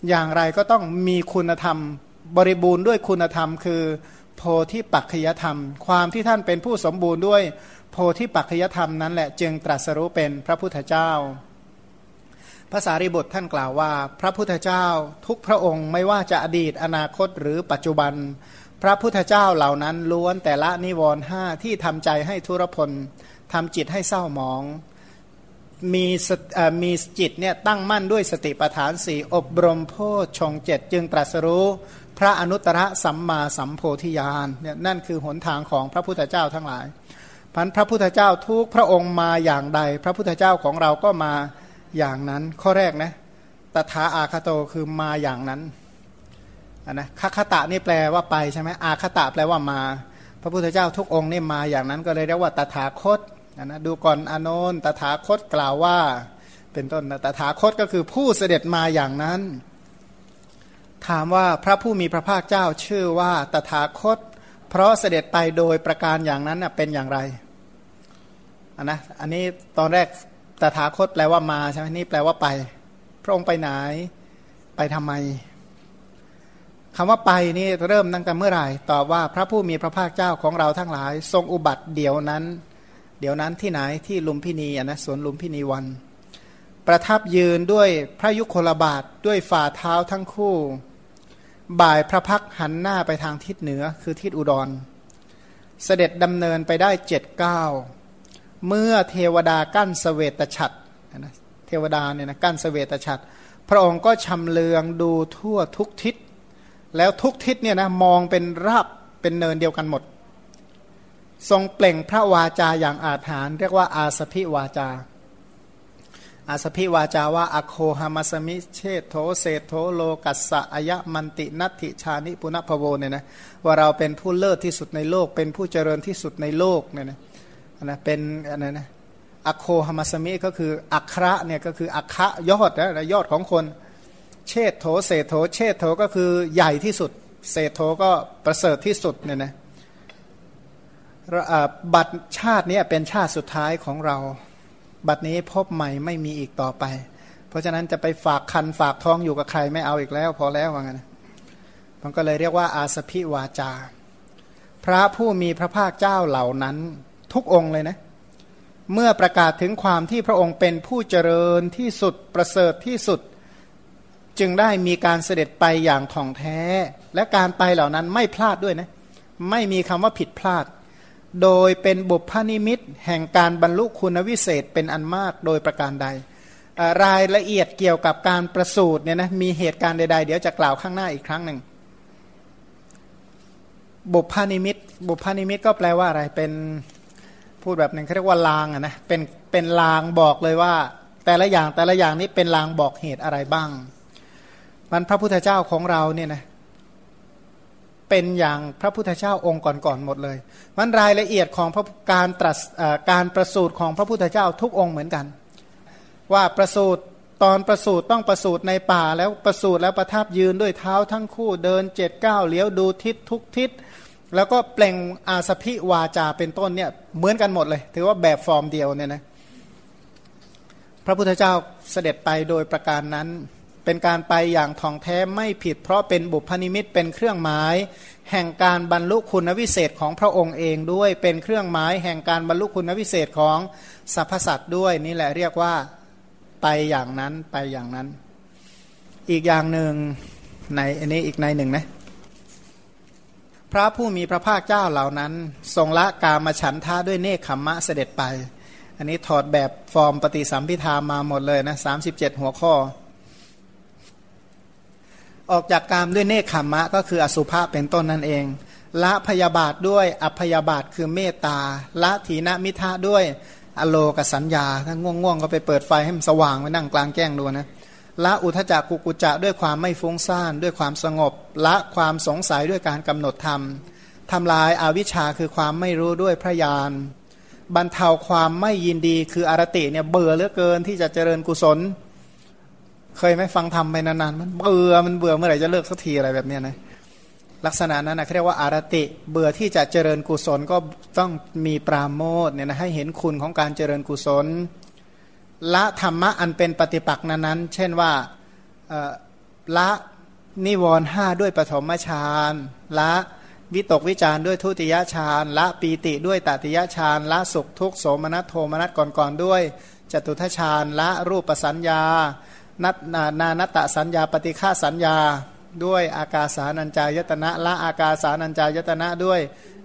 Speaker 2: อย่างไรก็ต้องมีคุณธรรม บริบูรณ์ด้วยคุณธรรม คือ โพธิปัจขยธรรม ความที่ท่านเป็นผู้สมบูรณ์ด้วยโพธิปัจขยธรรมนั้นแหละจึงตรัสรู้เป็นพระพุทธเจ้าภาษาริบทท่านกล่าวว่า พระพุทธเจ้าทุกพระองค์ไม่ว่าจะอดีตอนาคตหรือปัจจุบัน พระพุทธเจ้าเหล่านั้นล้วนแต่ละนิวรณ์ห้าที่ทำใจให้ทุรพลทำจิตให้เศร้าหมอง มีมีจิตเนี่ยตั้งมั่นด้วยสติปัฏฐานสี่อบรมโพชงเจ็ดจึงตรัสรู้ พระอนุตตรสัมมาสัมโพธิญาณเนี่ยนั่นคือหนทางของพระพุทธเจ้าทั้งหลายพันพระพุทธเจ้าทุกพระองค์มาอย่างใด พระพุทธเจ้าของเราก็มาอย่างนั้น ข้อแรกนะตถาอาคโตคือมาอย่างนั้นนะคคตะนี่แปลว่าไปใช่ไหมอาคตะแปลว่ามา พระพุทธเจ้าทุกองค์นี่มาอย่างนั้น ก็เลยเรียกว่าตถาคตนะดูก่อนอนนตถาคตกล่าวว่า เป็นต้นตถาคตก็คือผู้เสด็จมาอย่างนั้น ถามว่าพระผู้มีพระภาคเจ้าชื่อว่าตถาคต เพราะเสด็จไปโดยประการอย่างนั้นเป็นอย่างไรอันนะอันนี้ตอนแรกตถาคตแปลว่ามาใช่ไหมนี่แปลว่าไป พระองค์ไปไหนไปทำไมคำว่าไปนี่เริ่มตั้งแต่เมื่อไหร่ตอบว่าพระผู้มีพระภาคเจ้าของเราทั้งหลาย ทรงอุบัติเดี๋ยวนั้น เดี๋ยวนั้นที่ไหนที่ลุมพินีนะสวนลุมพินีวัน ประทับยืนด้วยพระยุคลบาทด้วยฝ่าเท้าทั้งคู่ บ่ายพระพักหันหน้าไปทางทิศเหนือคือทิศอุดร เสด็จดำเนินไปได้เจ็ดเก้าเมื่อเทวดากั้นสเวตฉัตรนะเทวดาเนี่ยนะกั้นสเวตฉัตรพระองค์ก็ชำเลืองดูทั่วทุกทิศ แล้วทุกทิศเนี่ยนะมองเป็นราบเป็นเนินเดียวกันหมด ทรงเปล่งพระวาจาอย่างอาถรรพ์เรียกว่าอาสพิวาจา อาสพิวาจาว่าอโคหามัสมิเชตโธเศโธโลกัสสะอายะมันตินัตถิชานิปุณพโวเนี่ยนะว่าเราเป็นผู้เลิศที่สุดในโลก เป็นผู้เจริญที่สุดในโลกเนี่ยนะนะเป็นอะไรนะอโคหามัสมิก็คืออัคระเนี่ยก็คืออัคระยอดนะยอดของคน เชตโธเศโธเชตโธก็คือใหญ่ที่สุด เศโธก็ประเสริฐที่สุดเนี่ยนะบัตรชาตินี้เป็นชาติสุดท้ายของเรา บัดนี้พบใหม่ไม่มีอีกต่อไป เพราะฉะนั้นจะไปฝากคันฝากท้องอยู่กับใครไม่เอาอีกแล้ว พอแล้วว่างั้นมันก็เลยเรียกว่าอาสพิวาจา พระผู้มีพระภาคเจ้าเหล่านั้นทุกองค์เลยนะ เมื่อประกาศถึงความที่พระองค์เป็นผู้เจริญที่สุดประเสริฐที่สุด จึงได้มีการเสด็จไปอย่างท่องแท้ และการไปเหล่านั้นไม่พลาดด้วยนะ ไม่มีคำว่าผิดพลาด โดยเป็นบุพนิมิตแห่งการบรรลุคุณวิเศษเป็นอันมากโดยประการใด รายละเอียดเกี่ยวกับการประสูตรเนี่ยนะมีเหตุการณ์ใดๆ เดี๋ยวจะกล่าวข้างหน้าอีกครั้งหนึ่งบุพนิมิต บุพนิมิตก็แปลว่าอะไรเป็นพูดแบบหนึ่งเขาเรียกว่าลางอะนะเป็นเป็นลางบอกเลยว่า แต่ละอย่างแต่ละอย่างนี้เป็นลางบอกเหตุอะไรบ้างมันพระพุทธเจ้าของเราเนี่ยนะ เป็นอย่างพระพุทธเจ้าองค์ก่อนๆหมดเลยมันรายละเอียดของการตรัสการประสูติของพระพุทธเจ้าทุกองค์เหมือนกัน ว่าประสูติตอนประสูติต้องประสูติในป่าแล้วประสูติแล้วประทับยืนด้วยเท้าทั้งคู่เดินเจ็ดก้าวเหลียวดูทิศทุกทิศ แล้วก็เปล่งอาสพิวาจาเป็นต้นเนี่ยเหมือนกันหมดเลย ถือว่าแบบฟอร์มเดียวเนี่ยนะพระพุทธเจ้าเสด็จไปโดยประการนั้น เป็นการไปอย่างท่องแท้ไม่ผิด เพราะเป็นบุพนิมิตเป็นเครื่องหมาย แห่งการบรรลุคุณวิเศษของพระองค์เองด้วยเป็นเครื่องหมาย แห่งการบรรลุคุณวิเศษของสรรพสัตว์ด้วยนี่แหละเรียกว่าไปอย่างนั้นไปอย่างนั้น อีกอย่างหนึ่งในอันนี้อีกในหนึ่งนะพระผู้มีพระภาคเจ้าเหล่านั้น ทรงละกามาฉันท่าด้วยเนคขมมะเสด็จไป อันนี้ถอดแบบฟอร์มปฏิสัมพิธามาหมดเลยนะสาหัวข้อ ออกจากกามด้วยเนคขมมะ ก็คืออสุภะเป็นต้นนั่นเอง ละพยาบาทด้วยอภยาบาทคือเมตตา ละถีนมิทะด้วยอโลกสัญญา ถ้าง่วงๆ ก็ไปเปิดไฟให้มันสว่างไปนั่งกลางแจ้งดูนะ ละอุทจักกุกุจะด้วยความไม่ฟุ้งซ่าน ด้วยความสงบ ละความสงสัยด้วยการกำหนดธรรมทำลายอาวิชชาคือความไม่รู้ด้วยพระญาณบรรเทาความไม่ยินดีคืออารติเนี่ยเบื่อเหลือเกินที่จะเจริญกุศล เคยไหมฟังธรรมไปนานๆมันเบื่อมันเบื่อเมื่อไหร่จะเลิกสักทีอะไรแบบนี้นะลักษณะนั้นนะเรียกว่าอารติ เบื่อที่จะเจริญกุศลก็ต้องมีปราโมทเนี่ยนะให้เห็นคุณของการเจริญกุศลละธรรมะอันเป็นปฏิปักษ์นั้นเช่นว่าละนิวรห้าด้วยปฐมฌานละวิตกวิจารด้วยทุติยฌานละปีติด้วยตติยฌานละสุขทุกโสมนัสโทมนัสก่อนๆด้วยจตุทชานละรูปสัญญา นัตนานานตสัญญาปฏิฆาสัญญาด้วยอากาสานัญจายตนะละอากาสานัญจายตนะด้วย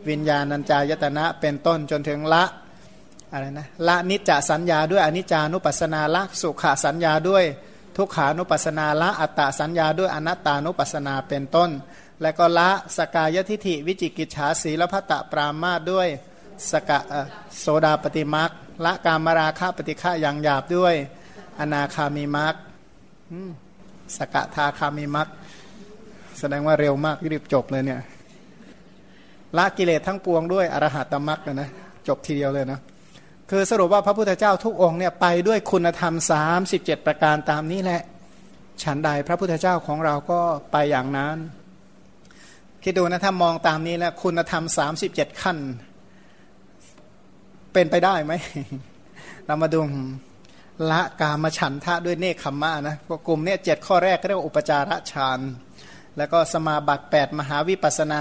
Speaker 2: วิญญาณัญจายตนะเป็นต้นจนถึงละอะไรนะละนิจจสัญญาด้วยอนิจจานุปัสนาละสุขสัญญาด้วยทุกขานุปัสนาละอัตตสัญญาด้วยอนัตตานุปัสนาเป็นต้น และก็ละสกายทิฐิวิจิกิจฉาสีลพัตตปรามาด้วยสกะโสดาปฏิมักละกามราคะปฏิฆาอย่างหยาบด้วย อนาคามีมัก สกทาคามีมักแสดงว่าเร็วมากรีบจบเลยเนี่ยละกิเลสทั้งปวงด้วยอรหัตมักนะจบทีเดียวเลยนะคือสรุปว่าพระพุทธเจ้าทุกองค์เนี่ยไปด้วยคุณธรรม 37 ประการตามนี้แหละ ฉันใดพระพุทธเจ้าของเราก็ไปอย่างนั้น คิดดูนะถ้ามองตามนี้แล้วคุณธรรม 37 ขั้น เป็นไปได้ไหมเรามาดู ละกามฉันทะด้วยเนคขมมะนะกลุ่มเนี่ยเจ็ดข้อแรกเรียกว่าอุปจาระฌานแล้วก็สมาบัติ 8 มหาวิปัสนา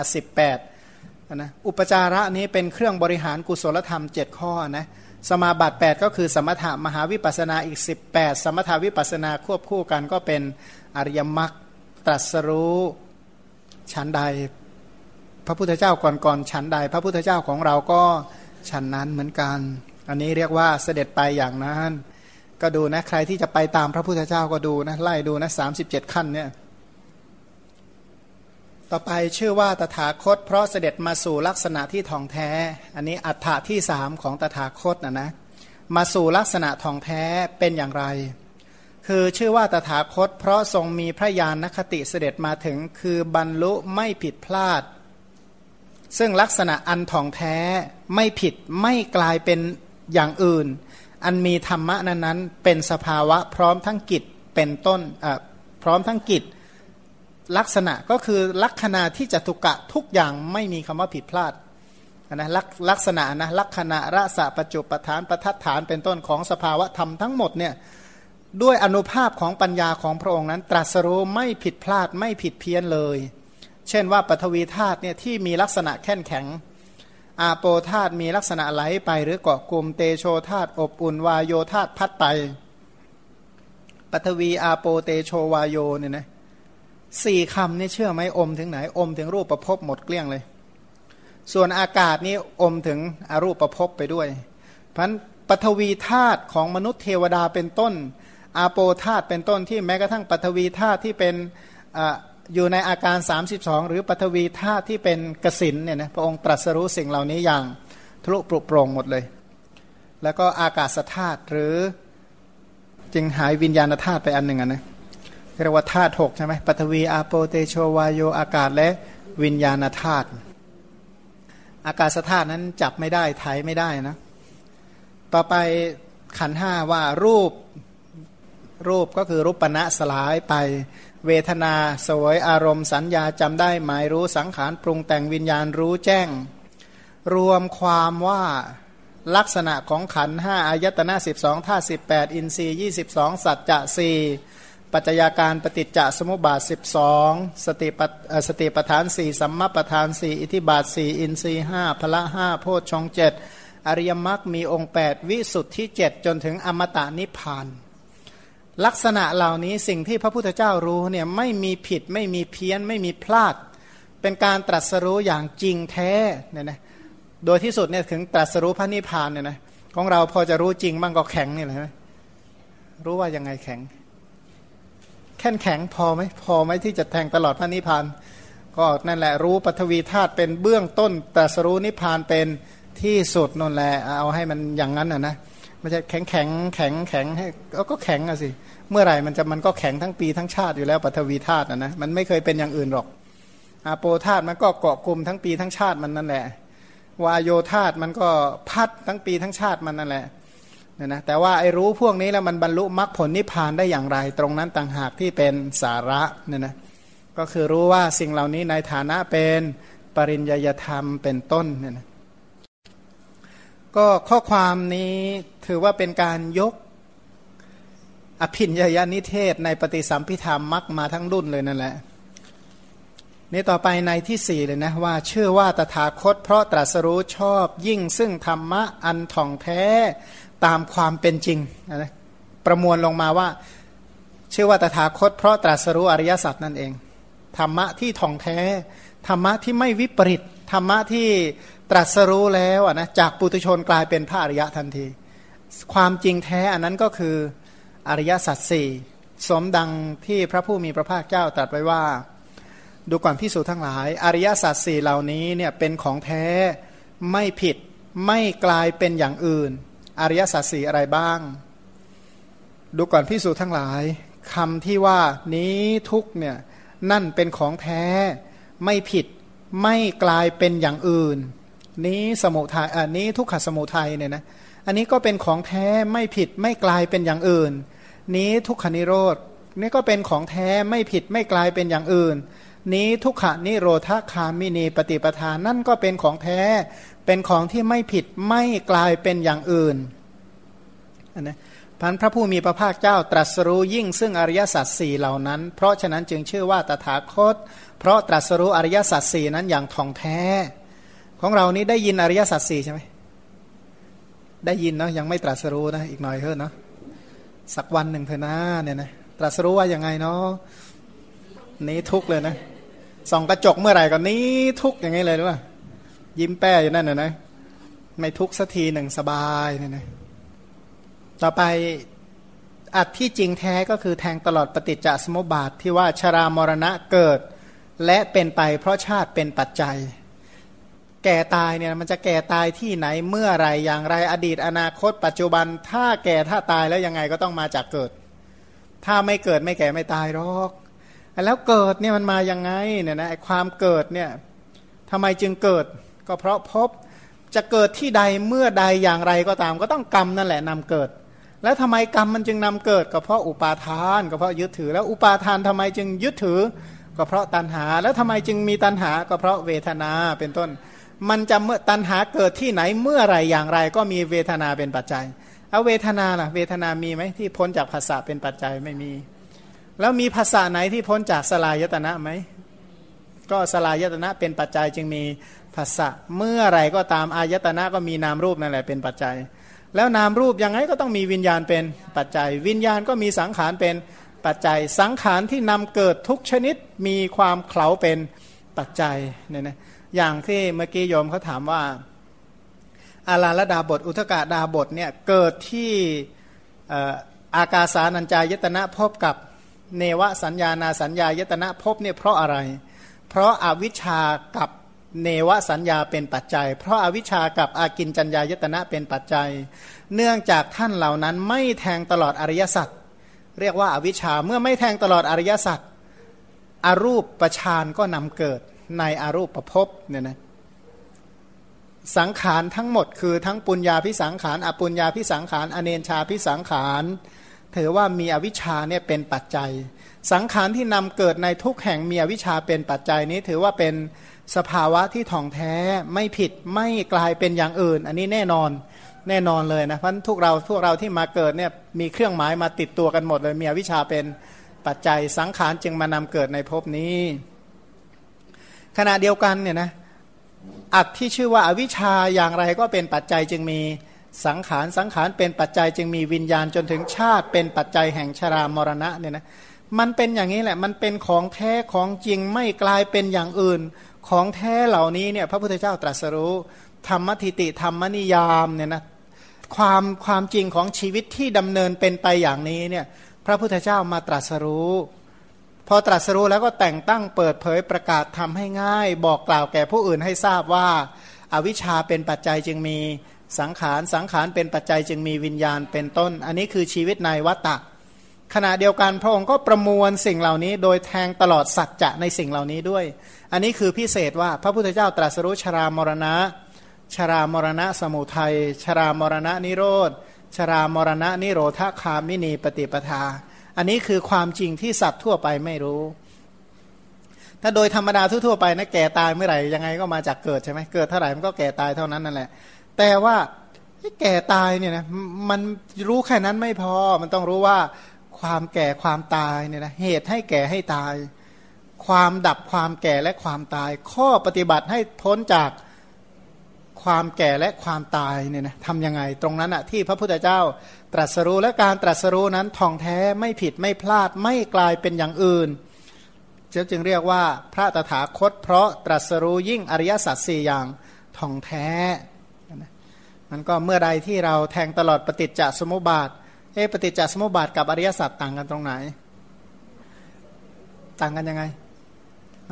Speaker 2: 18นะอุปจาระนี้เป็นเครื่องบริหารกุศลธรรม 7 ข้อนะสมาบัติ 8 ก็คือสมถะมหาวิปัสนาอีก 18 สมถาวิปัสนาควบคู่กันก็เป็นอริยมรรคตรัสรู้ชั้นใด พระพุทธเจ้าก่อนๆชั้นใด พระพุทธเจ้าของเราก็ชั้นนั้นเหมือนกัน อันนี้เรียกว่าเสด็จไปอย่างนั้น ก็ดูนะใครที่จะไปตามพระพุทธเจ้าก็ดูนะไล่ดูนะสาขั้นเนี่ยต่อไปชื่อว่าตถาคต เพราะเสด็จมาสู่ลักษณะที่ทองแท้ อันนี้อัฏฐะที่สามของตถาคตนะนะมาสู่ลักษณะทองแท้เป็นอย่างไร คือชื่อว่าตถาคต เพราะทรงมีพระญาณนคติเสด็จมาถึง คือบรรลุไม่ผิดพลาด ซึ่งลักษณะอันทองแท้ไม่ผิดไม่กลายเป็นอย่างอื่น อันมีธรรมะนั้นนั้นเป็นสภาวะพร้อมทั้งกิจเป็นต้นพร้อมทั้งกิจลักษณะก็คือลักษณะที่จตุกะทุกอย่างไม่มีคำว่าผิดพลาดนะลักลักษณะนะลักษณะระสะประจุประทานประทัดฐานเป็นต้นของสภาวะธรรมทั้งหมดเนี่ยด้วยอนุภาพของปัญญาของพระองค์นั้น ตรัสรู้ไม่ผิดพลาดไม่ผิดเพี้ยนเลย เช่นว่าปฐวีธาตุเนี่ยที่มีลักษณะแข็งแข็ง อาโปธาตมีลักษณะไหลไป หรือเกาะกลุ่มเตโชธาตอบอุ่นวายโยธาตพัดไปปฐวีอาโปเตโชวายโยเนี่ยนะสี่คำนี่เชื่อไหมอมถึงไหน อมถึงรูปประพบหมดเกลี้ยงเลย ส่วนอากาศนี่อมถึงอรูปประพบไปด้วย เพันปฐวีธาตุของมนุษย์เทวดาเป็นต้น อาโปธาตุเป็นต้นที่แม้กระทั่งปฐวีธาตุที่เป็น อยู่ในอาการ 32 หรือปฐวีธาตุที่เป็นกสินเนี่ยนะพระองค์ตรัสรู้สิ่งเหล่านี้อย่างทะลุปรุโปร่งหมดเลย แล้วก็อากาศธาตุหรือจึงหายวิญญาณธาตุไปอันหนึ่งนะเรียกว่าธาตุหกใช่ไหมปฐวีอาโปเตโชวายโยอากาศและวิญญาณธาตุอากาศธาตุนั้นจับไม่ได้ไถไม่ได้นะ ต่อไปขันห้าว่ารูปรูปก็คือรูปปณะสลายไป เวทนาสวยอารมณ์สัญญาจำได้หมายรู้สังขารปรุงแต่งวิญญาณรู้แจ้ง รวมความว่าลักษณะของขันห้าอายตนะสิบสองท่าสิบแปดอินทรีย์ยี่สิบสองสัจจะสี่ปัจจัยาการปฏิจจสมุปบาทสิบสองสติปสติปทานสี่สัมมาปทานสี่อิทิบาทสี่อินทรีห้าพละห้าโพชฌงเจ็ดอริยมรรคมีองค์ 8 วิสุทธิเจ็ดจนถึงอมตะนิพพาน ลักษณะเหล่านี้สิ่งที่พระพุทธเจ้ารู้เนี่ยไม่มีผิดไม่มีเพี้ยนไม่มีพลาด เป็นการตรัสรู้อย่างจริงแท้เนี่ยนะโดยที่สุดเนี่ยถึงตรัสรู้พระนิพพานเนี่ยนะของเราพอจะรู้จริงบ้างก็แข็งนี่แหละรู้ว่ายังไงแข็งแข็งแข็งพอไหมพอไหมที่จะแทงตลอดพระนิพพาน ก็นั่นแหละรู้ปฐวีธาตุเป็นเบื้องต้นตรัสรู้นิพพานเป็นที่สุดนั่นแหละเอาให้มันอย่างนั้นนะนะ ไม่ใช่แข็งแข็งแข็งแข็งให้ก็แข็งอะสิ เมื่อไหร่มันจะมันก็แข็งทั้งปีทั้งชาติอยู่แล้วปฐวีธาตุนะนะมันไม่เคยเป็นอย่างอื่นหรอกอาโปธาตุมันก็เกาะกลุ่มทั้งปีทั้งชาติมันนั่นแหละวายโยธาตุมันก็พัดทั้งปีทั้งชาติมันนั่นแหละเนี่ยนะแต่ว่าไอ้รู้พวกนี้แล้วมันบรรลุมรรคผลนิพพานได้อย่างไร ตรงนั้นต่างหากที่เป็นสาระเนี่ยนะก็คือรู้ว่าสิ่งเหล่านี้ในฐานะเป็นปริญญาธรรมเป็นต้นเนี่ยนะ ก็ข้อความนี้ถือว่าเป็นการยก อภินญญานิเทศในปฏิสัมพิธามมักมาทั้งรุ่นเลยนั่นแหละนี่ต่อไปในที่สี่เลยนะว่าเชื่อว่าตถาคต เพราะตรัสรู้ชอบยิ่งซึ่งธรรมะอันท่องแท้ตามความเป็นจริงนะประมวลลงมาว่า เชื่อว่าตถาคต เพราะตรัสรู้อริยสัจนั่นเองธรรมะที่ท่องแท้ธรรมะที่ไม่วิปริตธรรมะที่ ตรัสรู้แล้วนะจากปุถุชนกลายเป็นพระอริยะทันที ความจริงแท้อันนั้นก็คืออริยสัจสี่สมดังที่พระผู้มีพระภาคเจ้าตรัสไว้ว่า ดูก่อนพิสูจน์ทั้งหลาย อริยสัจสี่เหล่านี้เนี่ยเป็นของแท้ไม่ผิดไม่กลายเป็นอย่างอื่น อริยสัจสี่อะไรบ้าง ดูก่อนพิสูจน์ทั้งหลายคำที่ว่านี้ทุกเนี่ยนั่นเป็นของแท้ไม่ผิดไม่กลายเป็นอย่างอื่น นี้สมุทัยอันนี้ทุกขสมุทัยเนี่ยนะอันนี้ก็เป็นของแท้ไม่ผิดไม่กลายเป็นอย่างอื่น นี้ทุกขนิโรธนี่ก็เป็นของแท้ไม่ผิดไม่กลายเป็นอย่างอื่น นี้ทุกขนิโรธคามินีปฏิปทานนั่นก็เป็นของแท้เป็นของที่ไม่ผิดไม่กลายเป็นอย่างอื่นอันนะพันพระผู้มีพระภาคเจ้าตรัสรู้ยิ่งซึ่งอริยสัจสี่เหล่านั้น เพราะฉะนั้นจึงชื่อว่าตถาคต เพราะตรัสรู้อริยสัจสี่นั้นอย่างท่องแท้ ของเรานี้ได้ยินอริยสัจสี่ใช่ไหมได้ยินเนาะยังไม่ตรัสรู้นะอีกหน่อยเถอะเนาะสักวันหนึ่งเถอะนะเนี่ยนะตรัสรู้ว่ายังไงเนาะนี้ทุกเลยนะส่องกระจกเมื่อไหร่ก็นี้ทุกอย่างนี้เลยรือเปล่ายิ้มแป้อยู่นั่นนะนะไม่ทุกสักทีหนึ่งสบายเนี่ยนะต่อไปอัดที่จริงแท้ก็คือแทงตลอดปฏิจจสมุปบาทที่ว่าชรามรณะเกิด และเป็นไปเพราะชาติเป็นปัจจัย แก่ตายเนี่ยมันจะแก่ตายที่ไหนเมื่อไรอย่างไรอดีตอนาคต ปัจจุบันถ้าแก่ถ้าตายแล้วยังไงก็ต้องมาจากเกิด ถ้าไม่เกิดไม่แก่ไม่ตายหรอก แล้วเกิดเนี่ยมันมายังไงเนี่ยนะความเกิดเนี่ยทำไมจึงเกิด ก็เพราะพบจะเกิดที่ใดเมื่อใดอย่างไรก็ตาม ก็ต้องกรรมนั่นแหละนำเกิด แล้วทำไมกรรมมันจึงนำเกิด ก็เพราะอุปาทาน ก็เพราะยึดถือ แล้วอุปาทานทำไมจึงยึดถือ ก็เพราะตัณหา แล้วทำไมจึงมีตัณหา ก็เพราะเวทนาเป็นต้น มันจะเมื่อตัณหาเกิดที่ไหนเมื่อไรอย่างไร ก็มีเวทนาเป็นปัจจัยเอาเวทนาล่ะเวทนามีไหมที่พ้นจากภาษาเป็นปัจจัยไม่มี แล้วมีภาษาไหนที่พ้นจากสลายตนะไหมก็สลายตนะเป็นปัจจัยจึงมีภาษาเมื่อไรก็ตามอายตนะก็มีนามรูปนั่นแหละเป็นปัจจัย แล้วนามรูปยังไงก็ต้องมีวิญญาณเป็นปัจจัย วิญญาณก็มีสังขารเป็นปัจจัย สังขารที่นำเกิดทุกชนิดมีความเข่าเป็นปัจจัยเนี่ยนะ อย่างที่เมื่อกี้โยมเขาถามว่า อาลาลดาบท อุทกาดาบทเนี่ยเกิดที่อากาสานัญจายตนะพบกับเนวสัญญานาสัญญายตนะภพเนี่ยเพราะอะไร เพราะอาวิชชากับเนวสัญญาเป็นปัจจัย เพราะอาวิชชากับอากินจัญญายตนะเป็นปัจจัย เนื่องจากท่านเหล่านั้นไม่แทงตลอดอริยสัจเรียกว่าอาวิชชาเมื่อไม่แทงตลอดอริยสัจอรูปประชานก็นำเกิด ในอรูปประพเนี่ยนะสังขารทั้งหมดคือทั้งปุญญาพิสังขารอปุญญาพิสังขาร อเนชาพิสังขารถือว่ามีอวิชชาเนี่ยเป็นปัจจัย สังขารที่นำเกิดในทุกแห่งมีอวิชชาเป็นปัจจัยนี้ถือว่าเป็นสภาวะที่ท่องแท้ไม่ผิดไม่กลายเป็นอย่างอื่น อันนี้แน่นอนแน่นอนเลยนะเพราะทุกเราพวกเราที่มาเกิดเนี่ยมีเครื่องหมายมาติดตัวกันหมดเลยมีอวิชชาเป็นปัจจัยสังขารจึงมานำเกิดในภพนี้ ขณะเดียวกันเนี่ยนะอัดที่ชื่อว่าอวิชชาอย่างไรก็เป็นปัจจัยจึงมีสังขารสังขารเป็นปัจจัยจึงมีวิญญาณจนถึงชาติ เป็นปัจจัยแห่งชรามรณะเนี่ยนะมันเป็นอย่างนี้แหละมันเป็นของแท้ของจริงไม่กลายเป็นอย่างอื่น ของแท้เหล่านี้เนี่ยพระพุทธเจ้าตรัสรู้ธรรมทิติธรรมนิยามเนี่ยนะความความจริงของชีวิตที่ดำเนินเป็นไปอย่างนี้เนี่ยพระพุทธเจ้ามาตรัสรู้ พอตรัสรู้แล้วก็แต่งตั้งเปิดเผยประกาศทำให้ง่าย บอกกล่าวแก่ผู้อื่นให้ทราบว่าอาวิชชาเป็นปัจจัยจึงมีสังขารสังขารเป็นปัจจัยจึงมีวิญญาณเป็นต้น อันนี้คือชีวิตในวัตตะขณะเดียวกันพระองค์ก็ประมวลสิ่งเหล่านี้ โดยแทงตลอดสัจจะในสิ่งเหล่านี้ด้วย อันนี้คือพิเศษว่าพระพุทธเจ้าตรัสรู้ชรามรณะ ชรามรณะสมุทัย ชรามรณะนิโรธ ชรามรณะนิโรธคามินีปฏิปทา อันนี้คือความจริงที่สัตว์ทั่วไปไม่รู้ ถ้าโดยธรรมดาทั่วไปนะแก่ตายเมื่อไหร่ยังไงก็มาจากเกิดใช่ไหมเกิดเท่าไหร่มันก็แก่ตายเท่านั้นนั่นแหละ แต่ว่าแก่ตายเนี่ยนะมันรู้แค่นั้นไม่พอ มันต้องรู้ว่าความแก่ความตายเนี่ยนะเหตุให้แก่ให้ตาย ความดับความแก่และความตาย ข้อปฏิบัติให้พ้นจาก ความแก่และความตายเนี่ยนะทำยังไง ตรงนั้นอะที่พระพุทธเจ้าตรัสรู้และการตรัสรู้นั้นทองแท้ไม่ผิดไม่พลาดไม่กลายเป็นอย่างอื่นจะจึงเรียกว่าพระตถาคต เพราะตรัสรู้ยิ่งอริยสัจสี่อย่างทองแท้มันก็เมื่อใดที่เราแทงตลอดปฏิจจสมุปบาทเอปฏิจจสมุปบาทกับอริยสัจต่างกันตรงไหน ต่างกันยังไง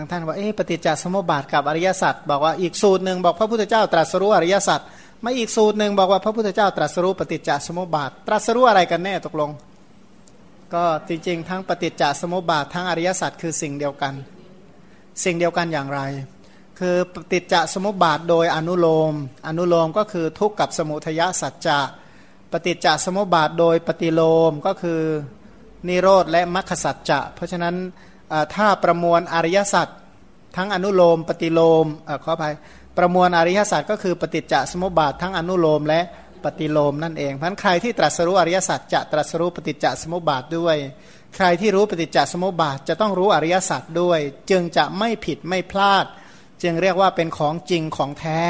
Speaker 2: บางท่านว่าเอ๊ปฏิจจสมุปบาทกับอริยสัจบอกว่าอีกสูตรหนึ่งบอกพระพุทธเจ้าตรัสรู้อริยสัจมาอีกสูตรหนึ่งบอกว่าพระพุทธเจ้าตรัสรู้ปฏิจจสมุปบาท ตรัสรู้อะไรกันแน่ตกลง ก็จริงๆ ทั้งปฏิจจสมุปบาททั้งอริยสัจคือสิ่งเดียวกัน สิ่งเดียวกันอย่างไร คือปฏิจจสมุปบาทโดยอนุโลม อนุโลมก็คือทุกข์กับสมุทัยสัจจะปฏิจจสมุปบาทโดยปฏิโลมก็คือนิโรธและมรรคสัจจะเพราะฉะนั้น ถ้าประมวลอริยสัจทั้งอนุโลม ปฏิโลมขออภัยประมวลอริยสัจก็คือปฏิจจสมุปบาททั้งอนุโลมและปฏิโลมนั่นเองเพราะใครที่ตรัสรู้อริยสัจจะตรัสรู้ปฏิจจสมุปบาทด้วย ใครที่รู้ปฏิจจสมุปบาทจะต้องรู้อริยสัจด้วย จึงจะไม่ผิดไม่พลาด จึงเรียกว่าเป็นของจริงของแท้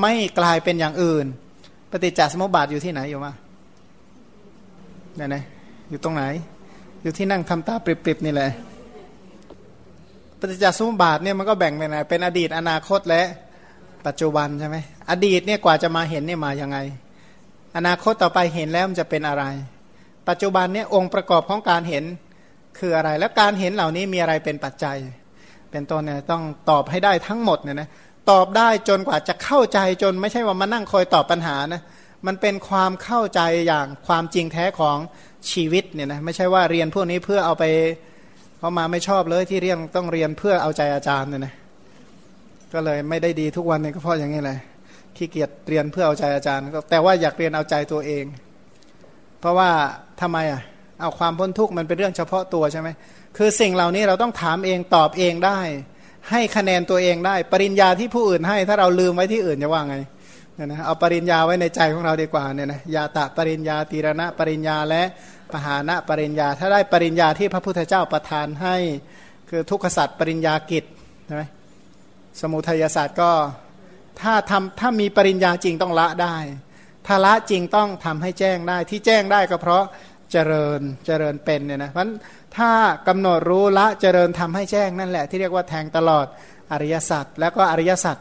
Speaker 2: ไม่กลายเป็นอย่างอื่น ปฏิจจสมุปบาทอยู่ที่ไหนอยู่มาเนี่ยนอยู่ตรงไหน อยู่ที่นั่งทำตาปริบๆนี่แหละ ปฏิจจสมุปบาทเนี่ยมันก็แบ่งเป็นอะไรเป็นอดีตอนาคตและปัจจุบันใช่ไหมอดีตเนี่ยกว่าจะมาเห็นเนี่ยมาย่างไง อนาคตต่อไปเห็นแล้วมันจะเป็นอะไร ปัจจุบันเนี่ยองค์ประกอบของการเห็นคืออะไร แล้วการเห็นเหล่านี้มีอะไรเป็นปัจจัย เป็นต้นเนี่ยต้องตอบให้ได้ทั้งหมดเนี่ยนะตอบได้จนกว่าจะเข้าใจจนไม่ใช่ว่ามานั่งคอยตอบปัญหานะมันเป็นความเข้าใจอย่างความจริงแท้ของชีวิตเนี่ยนะไม่ใช่ว่าเรียนพวกนี้เพื่อเอาไป พอมาไม่ชอบเลยที่เรียนต้องเรียนเพื่อเอาใจอาจารย์เนี่ยนะก็เลยไม่ได้ดีทุกวันเนี้ก็เพราะอย่างนี้แหละขี้เกียจเรียนเพื่อเอาใจอาจารย์ก็แต่ว่าอยากเรียนเอาใจตัวเอง เพราะว่าทำไมอะเอาความพ้นทุกข์มันเป็นเรื่องเฉพาะตัวใช่ไหมคือสิ่งเหล่านี้เราต้องถามเองตอบเองได้ ให้คะแนนตัวเองได้ ปริญญาที่ผู้อื่นให้ ถ้าเราลืมไว้ที่อื่นจะว่าไงเนี่ยนะเอาปริญญาไว้ในใจของเราดีกว่าเนี่ยนะยาตะปริญญาตีรณะปริญญาและ ปหานะปริญญา ถ้าได้ปริญญาที่พระพุทธเจ้าประทานให้ คือทุกขสัตว์ปริญญากิจใช่ไหมสมุทัยศาสตร์ก็ถ้าทำถ้ามีปริญญาจริงต้องละได้ถ้าละจริงต้องทำให้แจ้งได้ที่แจ้งได้ก็เพราะเจริญเจริญเป็นเนี่ยนะเพราะถ้ากำหนดรู้ละเจริญทำให้แจ้งนั่นแหละ ที่เรียกว่าแทงตลอดอริยสัจแล้วก็อริยสัจ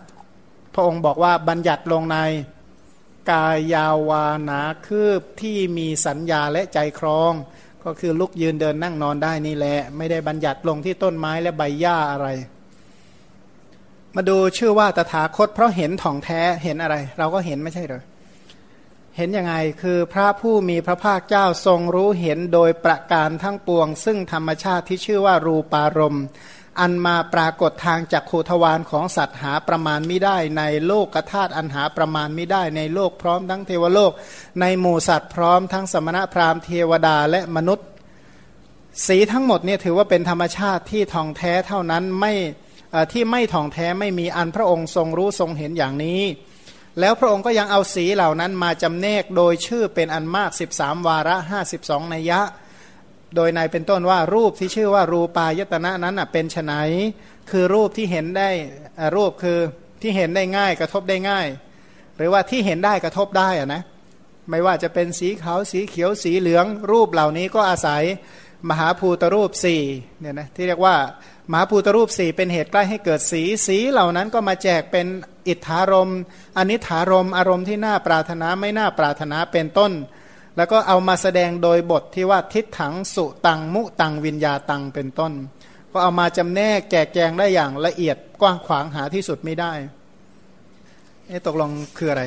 Speaker 2: พระองค์บอกว่าบัญญัติลงใน กายาวานาคืบที่มีสัญญาและใจครอง ก็คือลุกยืนเดินนั่งนอนได้นี่แหละ ไม่ได้บัญญัติลงที่ต้นไม้และใบหญ้าอะไร มาดูชื่อว่าตถาคต เพราะเห็นถ่องแท้เห็นอะไร เราก็เห็นไม่ใช่หรอเห็นยังไงคือพระผู้มีพระภาคเจ้าทรงรู้เห็นโดยประการทั้งปวง ซึ่งธรรมชาติที่ชื่อว่ารูปารมณ์ อันมาปรากฏทางจากขูทวารของสัตว์หาประมาณไม่ได้ในโลกกธาตุอันหาประมาณไม่ได้ในโลกพร้อมทั้งเทวโลก ในหมู่สัตว์พร้อมทั้งสมณะพราหมณ์เทวดาและมนุษย์ สีทั้งหมดเนี่ยถือว่าเป็นธรรมชาติที่ทองแท้เท่านั้นไม่ที่ไม่ทองแท้ไม่มีอันพระองค์ทรงรู้ทรงเห็นอย่างนี้ แล้วพระองค์ก็ยังเอาสีเหล่านั้นมาจำแนกโดยชื่อเป็นอันมาก 13 วาระ 52นัยยะ โดยในเป็นต้นว่ารูปที่ชื่อว่ารูปายตนะนั้นเป็นไฉนคือรูปที่เห็นได้รูปคือที่เห็นได้ง่ายกระทบได้ง่าย หรือว่าที่เห็นได้กระทบได้อะนะไม่ว่าจะเป็นสีขาวสีเขียวสีเหลือง รูปเหล่านี้ก็อาศัยมหาภูตรูปสี่เนี่ยนะที่เรียกว่ามหาภูตรูปสี่เป็นเหตุใกล้ให้เกิดสีสีเหล่านั้นก็มาแจกเป็นอิทธารมอนิธารมอารมณ์ที่น่าปรารถนาไม่น่าปรารถนาเป็นต้น แล้วก็เอามาแสดงโดยบทที่ว่าทิศถังสุตังมุตังวิญญาตังเป็นต้น ก็เอามาจำแนกแจกแจงได้อย่างละเอียดกว้างขวางหาที่สุดไม่ได้เอ๊ตกลงคืออะไร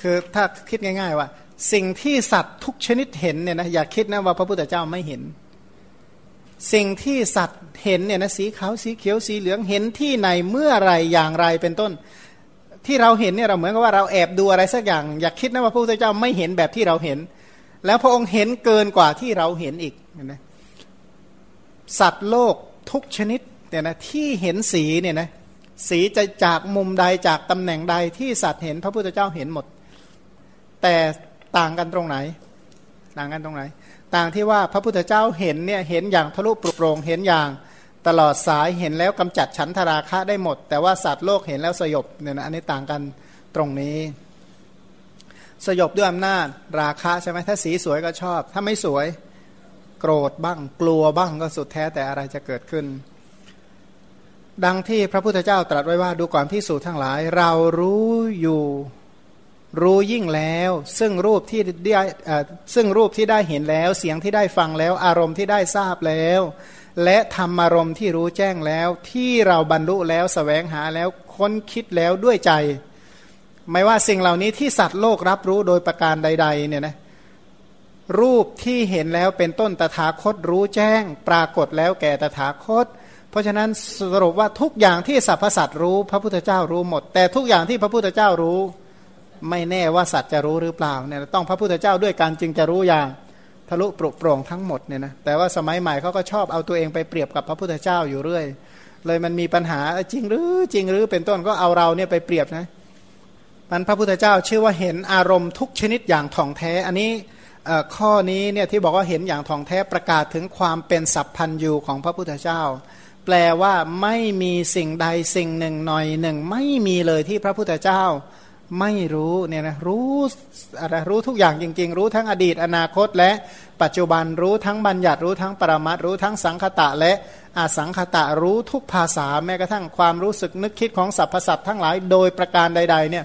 Speaker 2: คือถ้าคิดง่าย ๆ ว่า สิ่งที่สัตว์ทุกชนิดเห็นเนี่ยนะอย่าคิดนะว่าพระพุทธเจ้าไม่เห็น สิ่งที่สัตว์เห็นเนี่ยนะสีขาวสีเขียวสีเหลืองเห็นที่ไหนเมื่อไรอย่างไรเป็นต้น ที่เราเห็นเนี่ยเราเหมือนกับว่าเราแอบดูอะไรสักอย่าง อยากคิดนะว่าพระพุทธเจ้าไม่เห็นแบบที่เราเห็น แล้วพระองค์เห็นเกินกว่าที่เราเห็นอีกนะสัตว์โลกทุกชนิดเนี่ยนะที่เห็นสีเนี่ยนะสีจะจากมุมใดจากตำแหน่งใดที่สัตว์เห็นพระพุทธเจ้าเห็นหมด แต่ต่างกันตรงไหน ต่างกันตรงไหน ต่างที่ว่าพระพุทธเจ้าเห็นเนี่ยเห็นอย่างทะลุปรุโปรงเห็นอย่าง ตลอดสายเห็นแล้วกำจัดฉันทราคะได้หมด แต่ว่าสัตว์โลกเห็นแล้วสยบเนี่ยนะอันนี้ต่างกันตรงนี้ สยบด้วยอำนาจราคะใช่ไหมถ้าสีสวยก็ชอบ ถ้าไม่สวยโกรธบ้างกลัวบ้างก็สุดแท้แต่อะไรจะเกิดขึ้น ดังที่พระพุทธเจ้าตรัสไว้ว่าดูก่อนพิสูจทั้งหลาย เรารู้อยู่รู้ยิ่งแล้ว ซึ่งรูปที่ได้ซึ่งรูปที่ได้เห็นแล้ว เสียงที่ได้ฟังแล้ว อารมณ์ที่ได้ทราบแล้ว และธรรมารมณ์ที่รู้แจ้งแล้ว ที่เราบรรลุแล้วสแสวงหาแล้วค้นคิดแล้วด้วยใจ ไม่ว่าสิ่งเหล่านี้ที่สัตว์โลกรับรู้โดยประการใด ๆ เนี่ยนะรูปที่เห็นแล้วเป็นต้นตถาคตรู้แจ้ง ปรากฏแล้วแก่ตถาคต เพราะฉะนั้นสรุปว่าทุกอย่างที่สรรพสัตว์รู้พระพุทธเจ้ารู้หมด แต่ทุกอย่างที่พระพุทธเจ้ารู้ ไม่แน่ว่าสัตว์จะรู้หรือเปล่าเนี่ยต้องพระพุทธเจ้าด้วยการจึงจะรู้อย่าง ทะลุปรุโปร่งทั้งหมดเนี่ยนะแต่ว่าสมัยใหม่เขาก็ชอบเอาตัวเองไปเปรียบกับพระพุทธเจ้าอยู่เรื่อย เลยมันมีปัญหาจริงหรือจริงหรือเป็นต้นก็เอาเราเนี่ยไปเปรียบนะมันพระพุทธเจ้าชื่อว่าเห็นอารมณ์ทุกชนิดอย่างท่องแท้ อันนี้ข้อนี้เนี่ยที่บอกว่าเห็นอย่างท่องแท้ประกาศถึงความเป็นสัพพันยูของพระพุทธเจ้า แปลว่าไม่มีสิ่งใดสิ่งหนึ่งหน่อยหนึ่ง ไม่มีเลยที่พระพุทธเจ้า ไม่รู้เนี่ยนะรู้อะไรรู้ทุกอย่างจริง ๆ รู้ทั้งอดีตอนาคตและปัจจุบันรู้ทั้งบัญญัติรู้ทั้งปรมัตรู้ทั้งสังคตะและอาสังคตะรู้ทุกภาษาแม้กระทั่งความรู้สึกนึกคิดของสรรพสัตว์ทั้งหลายโดยประการใด ๆ เนี่ย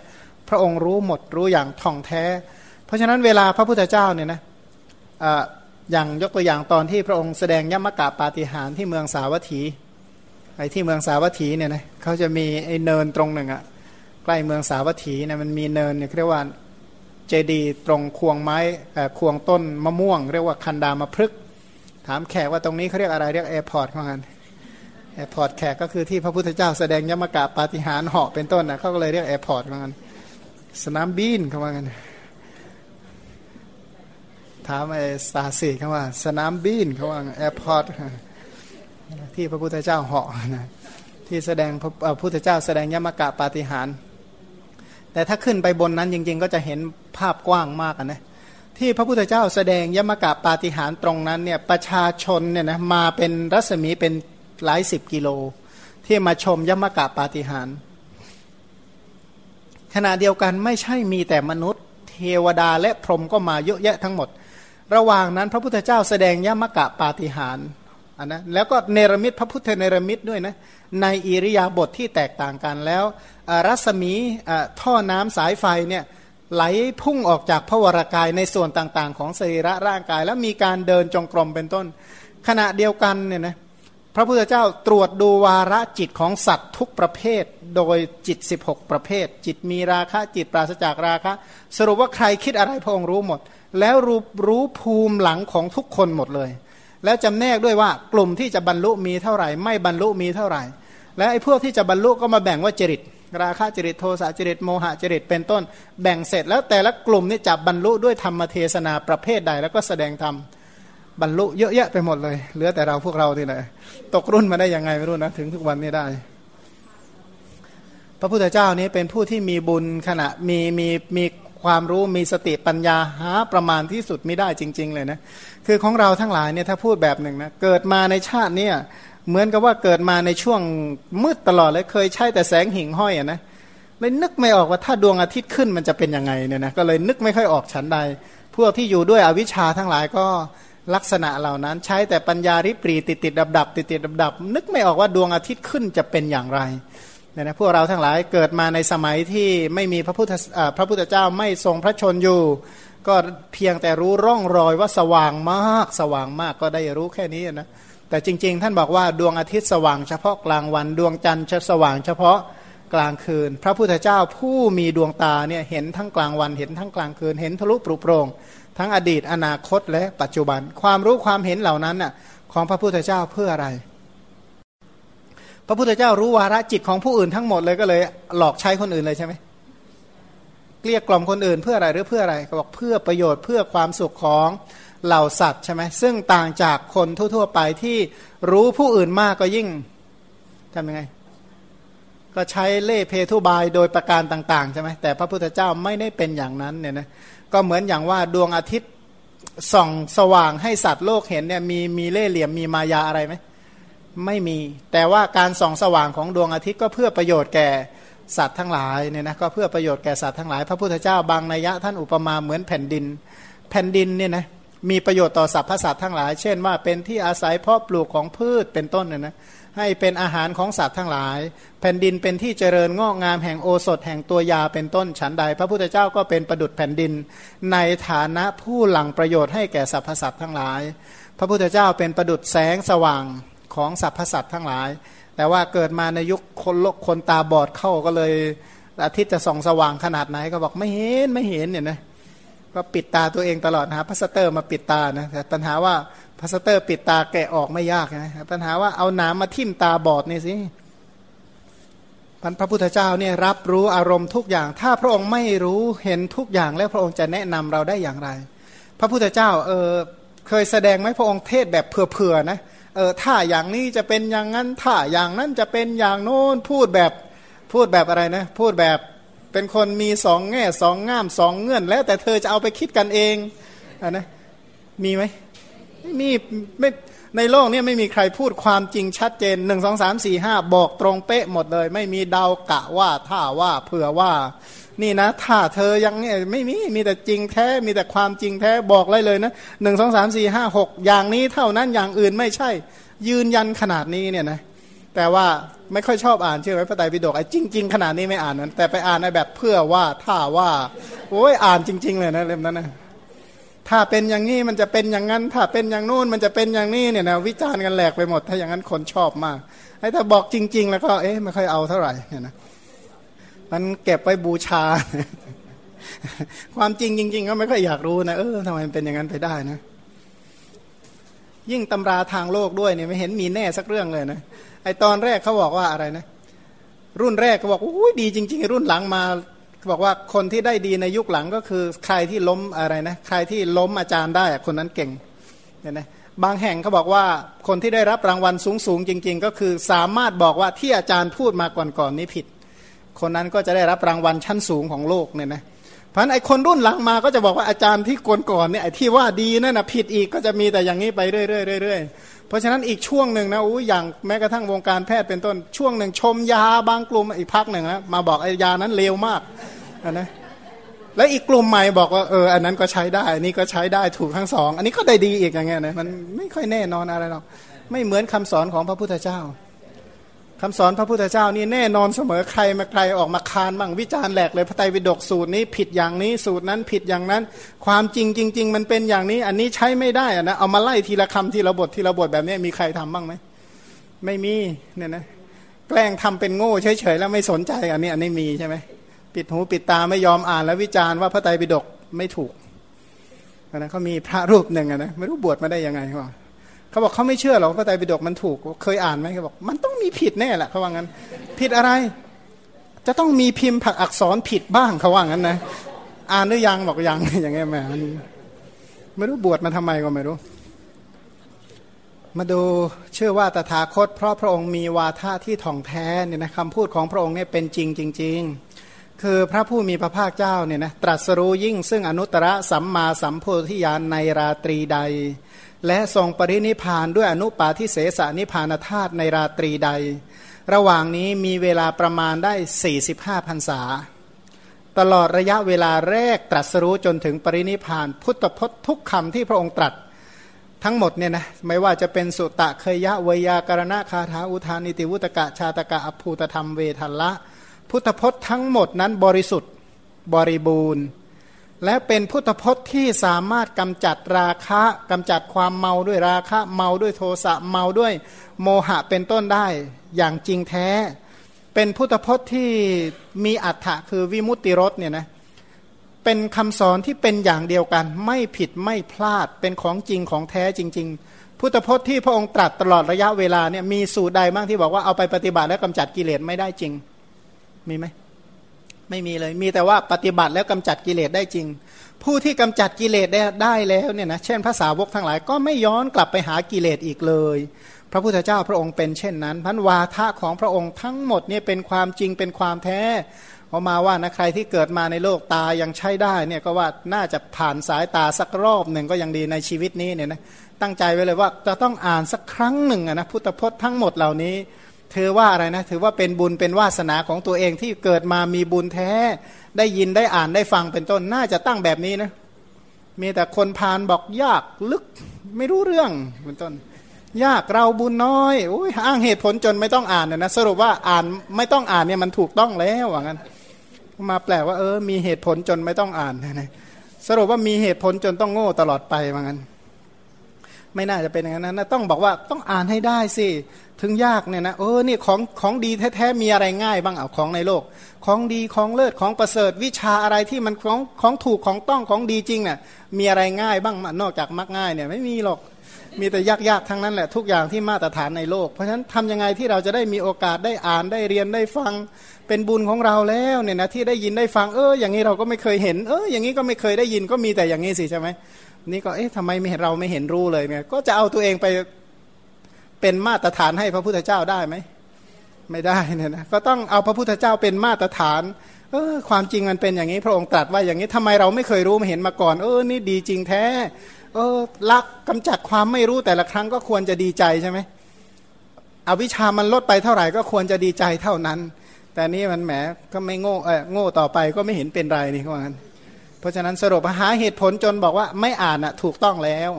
Speaker 2: พระองค์รู้หมดรู้อย่างท่องแท้ เพราะฉะนั้นเวลาพระพุทธเจ้าเนี่ยนะอย่างยกตัวอย่างตอนที่พระองค์แสดงยมกะปาฏิหารที่เมืองสาวัตถีไอ้ที่เมืองสาวัตถีเนี่ยนะเขาจะมีไอ้เนินตรงหนึ่งอะ ใกล้เมืองสาวัตถีเนี่ยมันมีเนินเนี่ยเรียกว่าเจดีตรงควงไม้ควงต้นมะม่วง เรียกว่าคันดามะพฤกถามแขกว่าตรงนี้เขาเรียกอะไรเรียก airport เขางัน airport แขกก็คือที่พระพุทธเจ้าแสดงยมกะปาฏิหาริย์เหาะเป็นต้นนะเขาก็เลยเรียก airport เขางันสนามบินเขาว่างันถามไอ้สารถีเขาว่า สนามบินเขาว่า airport ที่พระพุทธเจ้าเหาะนะที่แสดงพระพุทธเจ้าแสดงยมกะปาฏิหาริย์ แต่ถ้าขึ้นไปบนนั้นจริงๆ ก็จะเห็นภาพกว้างมากนะที่พระพุทธเจ้าแสดงยมกะปาฏิหารตรงนั้นเนี่ยประชาชนเนี่ยนะมาเป็นรัศมีเป็นหลายสิบกิโล ที่มาชมยมกะปาฏิหารขณะเดียวกันไม่ใช่มีแต่มนุษย์ เทวดาและพรหมก็มาเยอะแยะทั้งหมด ระหว่างนั้นพระพุทธเจ้าแสดงยมกะปาฏิหาร อันนะแล้วก็เนรมิตพระพุทธเนรมิตด้วยนะในอิริยาบถทที่แตกต่างกันแล้วรัศมีท่อน้ำสายไฟเนี่ยไหลพุ่งออกจากพระวรากายในส่วนต่างๆ ของสรีระร่างกาย แล้วมีการเดินจงกรมเป็นต้น ขณะเดียวกันเนี่ยนะพระพุทธเจ้าตรวจดูวาระจิตของสัตว์ทุกประเภท โดยจิต 16 ประเภท จิตมีราคะจิตปราศจากราคะ สรุปว่าใครคิดอะไรพระองค์รู้หมด แล้วรู้รู้ภูมิหลังของทุกคนหมดเลย แล้วจำแนกด้วยว่ากลุ่มที่จะบรรลุมีเท่าไหร่ ไม่บรรลุมีเท่าไหร่ และไอ้พวกที่จะบรรลุก็มาแบ่งว่าจริต ราคะจริตโทสะจริตโมหะจริตเป็นต้น แบ่งเสร็จแล้วแต่ละกลุ่มนี่จะบรรลุด้วยธรรมเทศนาประเภทใด แล้วก็แสดงธรรมบรรลุเยอะแยะไปหมดเลย เหลือแต่เราพวกเราที่ไหนตกรุ่นมาได้ยังไงไม่รู้นะถึงทุกวันนี้ได้ พระพุทธเจ้านี้เป็นผู้ที่มีบุญขณะมีมีมี ความรู้มีสติปัญญาหาประมาณที่สุดไม่ได้จริง ๆ เลยนะคือของเราทั้งหลายเนี่ยถ้าพูดแบบหนึ่งนะเกิดมาในชาติเนี่ยเหมือนกับว่าเกิดมาในช่วงมืดตลอดเลยเคยใช้แต่แสงหิ่งห้อยอะนะเลยนึกไม่ออกว่าถ้าดวงอาทิตย์ขึ้นมันจะเป็นยังไงเนี่ยนะก็เลยนึกไม่ค่อยออกฉันใด พวกที่อยู่ด้วยอวิชชาทั้งหลายก็ลักษณะเหล่านั้นใช้แต่ปัญญาริปรีติดติดดับดับติดติดดับดับนึกไม่ออกว่าดวงอาทิตย์ขึ้นจะเป็นอย่างไร เนี่ยนะพวกเราทั้งหลายเกิดมาในสมัยที่ไม่มีพระพุทธพระพุทธเจ้าไม่ทรงพระชนอยู่ ก็เพียงแต่รู้ร่องรอยว่าสว่างมากสว่างมากก็ได้รู้แค่นี้นะแต่จริง ๆ ท่านบอกว่าดวงอาทิตย์สว่างเฉพาะกลางวันดวงจันทร์จะสว่างเฉพาะกลางคืน พระพุทธเจ้าผู้มีดวงตาเนี่ยเห็นทั้งกลางวันเห็นทั้งกลางคืน เห็นทะลุปรุโปรงทั้งอดีตอนาคตและปัจจุบัน ความรู้ความเห็นเหล่านั้นน่ะของพระพุทธเจ้าเพื่ออะไร พระพุทธเจ้ารู้วาระจิตของผู้อื่นทั้งหมดเลยก็เลย หลอกใช้คนอื่นเลยใช่ไหมเกลี้ยกล่อมคนอื่นเพื่ออะไรหรือเพื่ออะไรก็บอกเพื่อประโยชน์เพื่อความสุขของเหล่าสัตว์ใช่ไหมซึ่งต่างจากคนทั่ว ๆ ไปที่รู้ผู้อื่นมากก็ยิ่งทำยังไง ก็ใช้เล่เพทุบายโดยประการต่างๆใช่ไหมแต่พระพุทธเจ้าไม่ได้เป็นอย่างนั้นเนี่ยนะก็เหมือนอย่างว่าดวงอาทิตย์ส่องสว่างให้สัตว์โลกเห็นเนี่ยมีมีเล่เหลี่ยมมีมายาอะไรไหม ไม่มี แต่ว่าการส่องสว่างของดวงอาทิตย์ก็เพื่อประโยชน์แก่สัตว์ทั้งหลายเนี่ยนะก็เพื่อประโยชน์แก่สัตว์ทั้งหลาย พระพุทธเจ้าบางนัยยะท่านอุปมาเหมือนแผ่นดิน แผ่นดินเนี่ยนะมีประโยชน์ต่อสรรพสัตว์ทั้งหลาย เช่นว่าเป็นที่อาศัยเพาะปลูกของพืชเป็นต้นเนี่ยนะให้เป็นอาหารของสัตว์ทั้งหลาย แผ่นดินเป็นที่เจริญงอกงามแห่งโอสถแห่งตัวยาเป็นต้นฉันใด พระพุทธเจ้าก็เป็นประดุจแผ่นดิน ในฐานะผู้หลั่งประโยชน์ให้แก่สรรพสัตว์ทั้งหลาย พระพุทธเจ้าเป็นประดุจแสงสว่าง ของสรรพสัตว์ทั้งหลาย แต่ว่าเกิดมาในยุคคนโลกคนตาบอดเข้าก็เลยอาทิตย์จะส่องสว่างขนาดไหนก็บอกไม่เห็นไม่เห็นเนี่ยนะก็ปิดตาตัวเองตลอดนะพลาสเตอร์มาปิดตานะแต่ปัญหาว่าพลาสเตอร์ปิดตาแกะออกไม่ยากนะปัญหาว่าเอาหนามมาทิ่มตาบอดนี่สิพระพุทธเจ้าเนี่ยรับรู้อารมณ์ทุกอย่าง ถ้าพระองค์ไม่รู้เห็นทุกอย่างแล้วพระองค์จะแนะนำเราได้อย่างไร พระพุทธเจ้าเออเคยแสดงไหมพระองค์เทศน์แบบเผื่อๆนะ เออถ้าอย่างนี้จะเป็นอย่างนั้นถ้าอย่างนั้นจะเป็นอย่างโน้นพูดแบบพูดแบบอะไรนะ พูดแบบเป็นคนมีสองแง่สองง่ามสองเงื่อน แล้วแต่เธอจะเอาไปคิดกันเองอะนะมีไหมไม่มีไม่ในโลกนี้ไม่มีใครพูดความจริงชัดเจนหนึ่งสองสามสี่ห้าบอกตรงเป๊ะหมดเลย ไม่มีเดากะว่าถ้าว่าเผื่อว่า นี่นะ ถ้าเธอยังเนี่ยไม่มีมีแต่จริงแท้มีแต่ความจริงแท้บอกเลยเลยนะหนึ่งสองสามสี่ห้าหกอย่างนี้เท่านั้นอย่างอื่นไม่ใช่ ยืนยันขนาดนี้เนี่ยนะแต่ว่าไม่ค่อยชอบอ่านเชื่อไหมพระไตรปิฎกไอ้จริง ๆ ขนาดนี้ไม่อ่านนั้น แต่ไปอ่านในแบบเพื่อว่าถ้าว่าโอ้ยอ่านจริง ๆ เลยนะเล่มนั้นนะถ้าเป็นอย่างนี้มันจะเป็นอย่างนั้น ถ้าเป็นอย่างนู้นมันจะเป็นอย่างนี้เนี่ยนะวิจารณ์กันแหลกไปหมด ถ้าอย่างนั้นคนชอบมากไอ้ถ้าบอกจริง ๆ แล้วก็เอ๊ะไม่ค่อยเอาเท่าไหร่เนี่ยนะ มันเก็บไว้บูชา ความจริงจริง ๆ ก็ไม่ค่อยอยากรู้นะเออทำไมมันเป็นอย่างนั้นไปได้นะ ยิ่งตำราทางโลกด้วยเนี่ยไม่เห็นมีแน่สักเรื่องเลยนะไอตอนแรกเขาบอกว่าอะไรนะ รุ่นแรกเขาบอกอุ้ยดีจริง ๆ รุ่นหลังมาบอกว่าคนที่ได้ดีในยุคหลังก็คือใครที่ล้มอะไรนะใครที่ล้มอาจารย์ได้คนนั้นเก่งเนี่ยนะบางแห่งเขาบอกว่าคนที่ได้รับรางวัลสูงสูงจริง ๆ ก็คือสามารถบอกว่าที่อาจารย์พูดมาก่อนๆนี้ผิด คนนั้นก็จะได้รับรางวัลชั้นสูงของโลกเนี่ยนะเพราะไอ้คนรุ่นหลังมาก็จะบอกว่าอาจารย์ที่ก่อนๆเนี่ยไอ้ที่ว่าดีนั่นนะผิดอีกก็จะมีแต่อย่างนี้ไปเรื่อยๆๆเพราะฉะนั้นอีกช่วงหนึ่งนะอู้อย่างแม้กระทั่งวงการแพทย์เป็นต้นช่วงหนึ่งชมยาบางกลุ่มอีกพักหนึ่งนะมาบอกไอ้ยานั้นเลวมากนะแล้วอีกกลุ่มใหม่บอกว่าเอออันนั้นก็ใช้ได้อันนี้ก็ใช้ได้ถูกทั้งสอง อันนี้ก็ได้ดีอีกอย่างเงี้ยนะมันไม่ค่อยแน่นอนอะไรหรอกไม่เหมือนคำสอนของพระพุทธเจ้า คำสอนพระพุทธเจ้านี่แน่นอนเสมอใครมาใครออกมาคานบ้างวิจารณ์แหลกเลยพระไตรปิฎกสูตรนี้ผิดอย่างนี้สูตรนั้นผิดอย่างนั้น ความจริงจริง ๆ มันเป็นอย่างนี้ อันนี้ใช้ไม่ได้อะนะเอามาไล่ทีละคำทีละบททีละบทแบบนี้มีใครทำบ้างไหมไม่มีเนี่ยนะแกล้งทำเป็นโง่เฉยๆแล้วไม่สนใจอันนี้อันนี้มีใช่ไหมปิดหูปิดตาไม่ยอมอ่านแล้ววิจารณ์ว่าพระไตรปิฎกไม่ถูกนะเขามีพระรูปหนึ่งนะไม่รู้บวชมาได้ยังไงเขา เขาบอกเขาไม่เชื่อหรอกพระไตรปิฎกมันถูกเคยอ่านไหมเขาบอกมันต้องมีผิดแน่แหละเขาว่างั้น ผิดอะไร จะต้องมีพิมพ์ผักอักษรผิดบ้างเขาว่างั้นนะอ่านหรือยังบอกยังอย่างเงี้ยแม่มันไม่รู้บวชมาทำไมก็ไม่รู้ มาดูเชื่อว่าตถาคต เพราะพระองค์มีวาทะที่ถ่องแท้เนี่ยนะคำพูดของพระองค์เนี่ยเป็นจริงจริง ๆ คือพระผู้มีพระภาคเจ้าเนี่ยนะตรัสรู้ยิ่งซึ่งอนุตตรสัมมาสัมโพธิญาณในราตรีใด และทรงปรินิพานด้วยอนุปาทิเสสนิพานธาตุในราตรีใด ระหว่างนี้มีเวลาประมาณได้ 45พรรษา ตลอดระยะเวลาแรกตรัสรู้จนถึงปรินิพาน พุทธพจน์ทุกคำที่พระองค์ตรัสทั้งหมดเนี่ยนะไม่ว่าจะเป็นสุตตะเคยะเวยากรณะคาถาอุทานิติวุตกะชาตกะอภูตธรรมเวทัลละ พุทธพจน์ทั้งหมดนั้นบริสุทธิ์บริบูรณ์ และเป็นพุทธพจน์ที่สามารถกำจัดราคะกำจัดความเมาด้วยราคะเมาด้วยโทสะเมาด้วยโมหะเป็นต้นได้อย่างจริงแท้ เป็นพุทธพจน์ที่มีอัฏฐะคือวิมุตติรสเนี่ยนะเป็นคำสอนที่เป็นอย่างเดียวกัน ไม่ผิดไม่พลาดเป็นของจริงของแท้จริง ๆ พุทธพจน์ที่พระองค์ตรัสตลอดระยะเวลาเนี่ยมีสูตรใดบ้างที่บอกว่าเอาไปปฏิบัติแล้วกำจัดกิเลสไม่ได้จริง มีไหม ไม่มีเลย มีแต่ว่าปฏิบัติแล้วกำจัดกิเลสได้จริง ผู้ที่กำจัดกิเลสได้ได้แล้วเนี่ยนะเช่นภาษาวกทั้งหลายก็ไม่ย้อนกลับไปหากิเลสอีกเลย พระพุทธเจ้าพระองค์เป็นเช่นนั้นพันวาทะของพระองค์ทั้งหมดเนี่ยเป็นความจริงเป็นความแท้พอมาว่านะใครที่เกิดมาในโลกตายังใช้ได้เนี่ยก็ว่าน่าจะผ่านสายตาสักรอบหนึ่งก็ยังดีในชีวิตนี้เนี่ยนะตั้งใจไว้เลยว่าจะต้องอ่านสักครั้งหนึ่งนะพุทธพจน์ทั้งหมดเหล่านี้ ถือว่าอะไรนะถือว่าเป็นบุญเป็นวาสนาของตัวเองที่เกิดมามีบุญแท้ ได้ยินได้อ่านได้ฟังเป็นต้นน่าจะตั้งแบบนี้นะมีแต่คนพานบอกยากลึกไม่รู้เรื่องเป็นต้น ยากเราบุญน้อยโอ้ยอ้างเหตุผลจนไม่ต้องอ่านนะสรุปว่าอ่านไม่ต้องอ่านเนี่ยมันถูกต้องแล้วว่างั้น มาแปลว่าเออ มีเหตุผลจนไม่ต้องอ่านนะสรุปว่ามีเหตุผลจนต้องโง่ตลอดไปว่างั้น ไม่น่าจะเป็นอย่างนั้นนะต้องบอกว่าต้องอ่านให้ได้สิถึงยากเนี่ยนะเออนี่ของของดีแท้ๆมีอะไรง่ายบ้างเอาของในโลก ของดีของเลิศของประเสริฐวิชาอะไรที่มันของของถูกของต้องของดีจริงเนี่ยมีอะไรง่ายบ้างนอกจากมักง่ายเนี่ยไม่มีหรอกมีแต่ยากๆทั้งนั้นแหละทุกอย่างที่มาตรฐานในโลก เพราะฉะนั้นทำยังไงที่เราจะได้มีโอกาสได้อ่านได้เรียนได้ฟังเป็นบุญของเราแล้วเนี่ยนะที่ได้ยินได้ฟังเอออย่างนี้เราก็ไม่เคยเห็น เอออย่างนี้ก็ไม่เคยได้ยินก็มีแต่อย่างนี้สิใช่ไหม นี่ก็เอ๊ะทำไมไม่เห็นเราไม่เห็นรู้เลยเนี่ยก็จะเอาตัวเองไปเป็นมาตรฐานให้พระพุทธเจ้าได้ไหมไม่ได้เนี่ยนะก็ต้องเอาพระพุทธเจ้าเป็นมาตรฐานเออความจริงมันเป็นอย่างนี้ พระองค์ตรัสว่าอย่างนี้ทำไมเราไม่เคยรู้มาเห็นมาก่อน เออนี่ดีจริงแท้ เออลักกำจัดความไม่รู้แต่ละครั้งก็ควรจะดีใจใช่ไหมอวิชามันลดไปเท่าไหร่ก็ควรจะดีใจเท่านั้น แต่นี้มันแหมก็ไม่โง่เออโง่ต่อไปก็ไม่เห็นเป็นไรนี่เขาบอกงั้น ราะฉะนั้นสรุปหาเหตุผลจนบอกว่าไม่อ่านอะถูกต้องแล้ว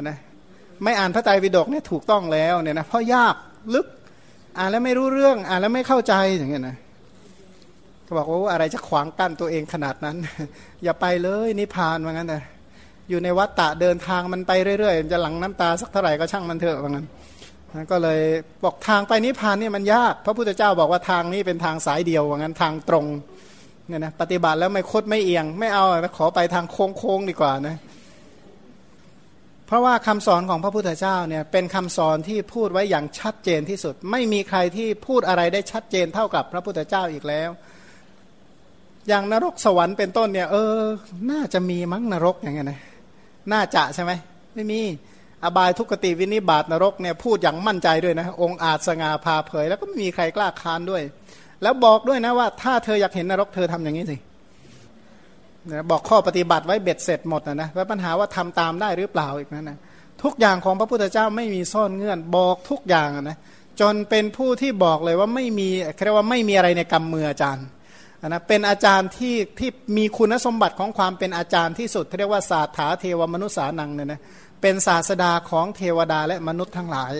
Speaker 2: นะไม่อ่านพระไตรปิฎกเนี่ยถูกต้องแล้วเนี่ยนะเพราะยากลึกอ่านแล้วไม่รู้เรื่องอ่านแล้วไม่เข้าใจอย่างเงี้ยนะก็บอกว่าอะไรจะขวางกั้นตัวเองขนาดนั้น อย่าไปเลยนิพพานว่างั้นนะอยู่ในวัฏฏะเดินทางมันไปเรื่อยๆจะหลังน้ำตาสักเท่าไหร่ก็ช่างมันเถอะว่างั้นก็เลยบอกทางไปนิพพานเนี่ยมันยาก พระพุทธเจ้าบอกว่าทางนี้เป็นทางสายเดียวว่างั้นทางตรง เนี่ยนะปฏิบัติแล้วไม่คดไม่เอียง ไม่เอาขอไปทางโค้งๆดีกว่านะเพราะว่าคำสอนของพระพุทธเจ้าเนี่ยเป็นคำสอนที่พูดไว้อย่างชัดเจนที่สุด ไม่มีใครที่พูดอะไรได้ชัดเจนเท่ากับพระพุทธเจ้าอีกแล้ว อย่างนรกสวรรค์เป็นต้นเนี่ย เออ น่าจะมีมั้งนรกอย่างเงี้ยนะน่าจะใช่ไหมไม่มีอบายทุกติวินิบาตนรกเนี่ยพูดอย่างมั่นใจด้วยนะ องค์อาจสง่าพาเผย แล้วก็ไม่มีใครกล้าค้านด้วย แล้วบอกด้วยนะว่า ถ้าเธออยากเห็นนรกเธอทำอย่างนี้สิบอกข้อปฏิบัติไว้เบ็ดเสร็จหมดนะนะแล้วปัญหาว่าทำตามได้หรือเปล่าอีกนั้นนะทุกอย่างของพระพุทธเจ้าไม่มีซ่อนเงื่อนบอกทุกอย่างนะจนเป็นผู้ที่บอกเลยว่าไม่มีเรียกว่าไม่มีอะไรในกรรมมืออาจารย์นะเป็นอาจารย์ที่ที่มีคุณสมบัติของความเป็นอาจารย์ที่สุดเรียกว่าศาสถาเทวมนุษย์สานังเนี่ยนะเป็นศาสดาของเทวดาและมนุษย์ทั้งหลาย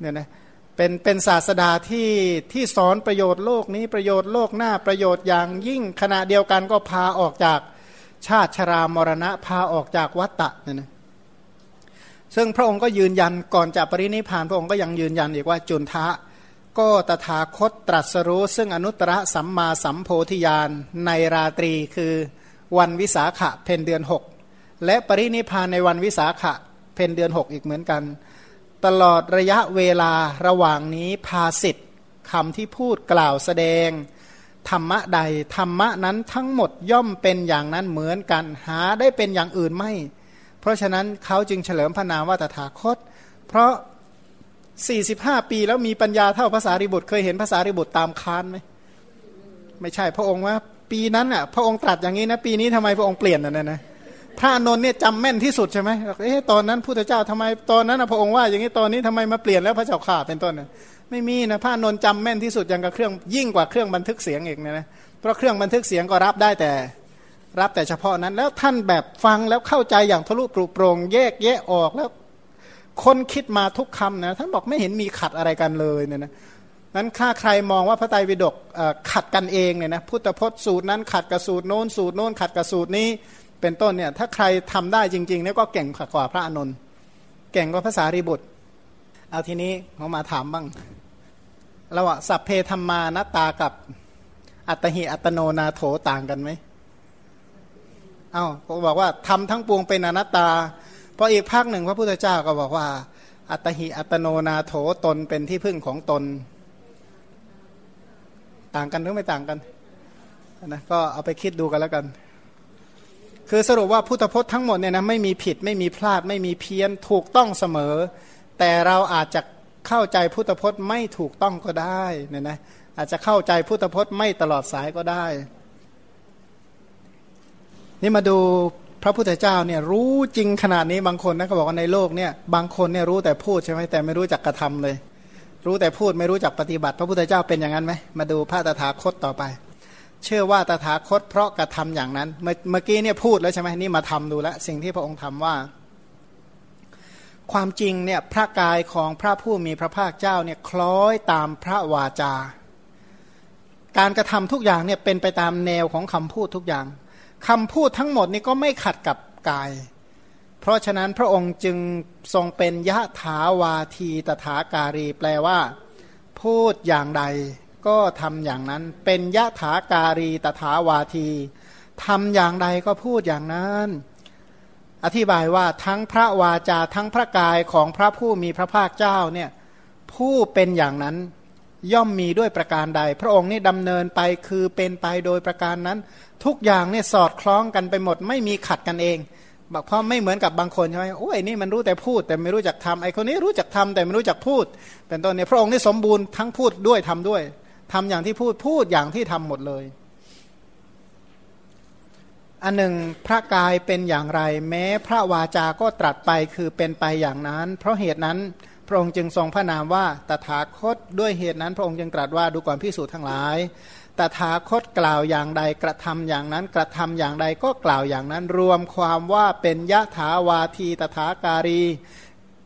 Speaker 2: เนี่ยนะ เป็นเป็นศาสดาที่ที่สอนประโยชน์โลกนี้ประโยชน์โลกหน้าประโยชน์อย่างยิ่งขณะเดียวกันก็พาออกจากชาติชรามรณะพาออกจากวัตตะเนี่ยนะซึ่งพระองค์ก็ยืนยันก่อนจะปรินิพานพระองค์ก็ยังยืนยันอีกว่าจุนทะก็ตถาคตตรัสรู้ ซึ่งอนุตตรสัมมาสัมโพธิญาณในราตรีคือวันวิสาขะเพนเดือนหกและปรินิพานในวันวิสาขะเพนเดือนหกอีกเหมือนกัน ตลอดระยะเวลาระหว่างนี้ภาสิทธิ์คำที่พูดกล่าวแสดง ธรรมะใด ธรรมะนั้นทั้งหมดย่อมเป็นอย่างนั้นเหมือนกันหาได้เป็นอย่างอื่นไม่ เพราะฉะนั้นเขาจึงเฉลิมพระนามว่าตถาคต เพราะ 45 ปีแล้วมีปัญญาเท่าภาษาริบุตรเคยเห็นภาษาริบุตรตามคานไหมไม่ใช่พระองค์ว่า ปีนั้นอะพระองค์ตรัสอย่างนี้นะ ปีนี้ทำไมพระองค์เปลี่ยนน่ะนะ พระนนท์เนี่ยจำแม่นที่สุดใช่ไหมเอ๊ะตอนนั้นพุทธเจ้าทำไมตอนนั้นพระองค์ว่าอย่างนี้ตอนนี้ทำไมมาเปลี่ยนแล้วพระเจ้าข่าเป็นต้นเนี่ยไม่มีนะพระนนท์จำแม่นที่สุดยังกับเครื่องยิ่งกว่าเครื่องบันทึกเสียงอีกนะนะเพราะเครื่องบันทึกเสียงก็รับได้แต่รับแต่เฉพาะนั้น แล้วท่านแบบฟังแล้วเข้าใจอย่างทะลุปรุโปรงแยกแยะออกแล้วคนคิดมาทุกคำนะท่านบอกไม่เห็นมีขัดอะไรกันเลยเนี่ยนะนั้นถ้าใครมองว่าพระไตรปิฎกขัดกันเองเนี่ยนะพุทธพจน์สูตรนั้นขัดกับสูตรโน้นสูตรโน้นขัดกับสูตรนี้ เป็นต้นเนี่ยถ้าใครทำได้จริงๆเนี่ยก็เก่งกว่าพระอนุนเก่งกว่าภาษารีบุตร เอาทีนี้เขามาถามบ้างระหว่างสัพเพธรรมานตากับอัตหิอัตโนนาโถต่างกันไหมเอา้าเขาบอกว่าทำทั้งปวงเป็นอนัตตาพออีกภาคหนึ่งพระพุทธเจ้าก็บอกว่า อัตหิอัตโนนาโถตนเป็นที่พึ่งของตน ต่างกันหรือไม่ต่างกันนะก็เอาไปคิดดูกันแล้วกัน คือสรุปว่าพุทธพจน์ทั้งหมดเนี่ยนะไม่มีผิดไม่มีพลาดไม่มีเพี้ยนถูกต้องเสมอ แต่เราอาจจะเข้าใจพุทธพจน์ไม่ถูกต้องก็ได้เนี่ยนะอาจจะเข้าใจพุทธพจน์ไม่ตลอดสายก็ได้ นี่มาดูพระพุทธเจ้าเนี่ยรู้จริงขนาดนี้บางคนนะก็บอกว่าในโลกเนี่ยบางคนเนี่ยรู้แต่พูดใช่ไหมแต่ไม่รู้จักกระทำเลย รู้แต่พูดไม่รู้จักปฏิบัติ พระพุทธเจ้าเป็นอย่างนั้นไหมมาดูพระตถาคตต่อไป เชื่อว่าตถาคตเพราะกระทำอย่างนั้น เมื่อกี้เนี่ยพูดแล้วใช่ไหมนี่มาทำดูแล้วสิ่งที่พระองค์ทำว่า ความจริงเนี่ยพระกายของพระผู้มีพระภาคเจ้าเนี่ยคล้อยตามพระวาจา การกระทำทุกอย่างเนี่ยเป็นไปตามแนวของคำพูดทุกอย่างคำพูดทั้งหมดนี่ก็ไม่ขัดกับกาย เพราะฉะนั้นพระองค์จึงทรงเป็นยะถาวาทีตถาการีแปลว่า พูดอย่างใด ก็ทำอย่างนั้น เป็นยะถาการีตถาวาทีทำอย่างใดก็พูดอย่างนั้น อธิบายว่าทั้งพระวาจาทั้งพระกายของพระผู้มีพระภาคเจ้าเนี่ยผู้เป็นอย่างนั้นย่อมมีด้วยประการใด พระองค์นี่ดำเนินไปคือเป็นไปโดยประการนั้น ทุกอย่างเนี่ยสอดคล้องกันไปหมด ไม่มีขัดกันเองบอกเพราะไม่เหมือนกับบางคนใช่ไหมโอ้ยนี่มันรู้แต่พูด แต่ไม่รู้จักทำไอ้คนนี้รู้จักทำแต่ไม่รู้จักพูด เป็นต้นเนี่ยพระองค์นี่สมบูรณ์ทั้งพูดด้วยทำด้วย ทำอย่างที่พูดพูดอย่างที่ทำหมดเลย อันหนึ่งพระกายเป็นอย่างไร แม้พระวาจาก็ตรัสไปคือเป็นไปอย่างนั้น เพราะเหตุนั้นพระองค์จึงทรงพระนามว่าตถาคตด้วยเหตุนั้น พระองค์จึงตรัสว่าดูก่อนพิสูจน์ทั้งหลายตถาคตกล่าวอย่างใดกระทำอย่างนั้นกระทำอย่างใดก็กล่าวอย่างนั้น รวมความว่าเป็นยะถาวาทีตถาการี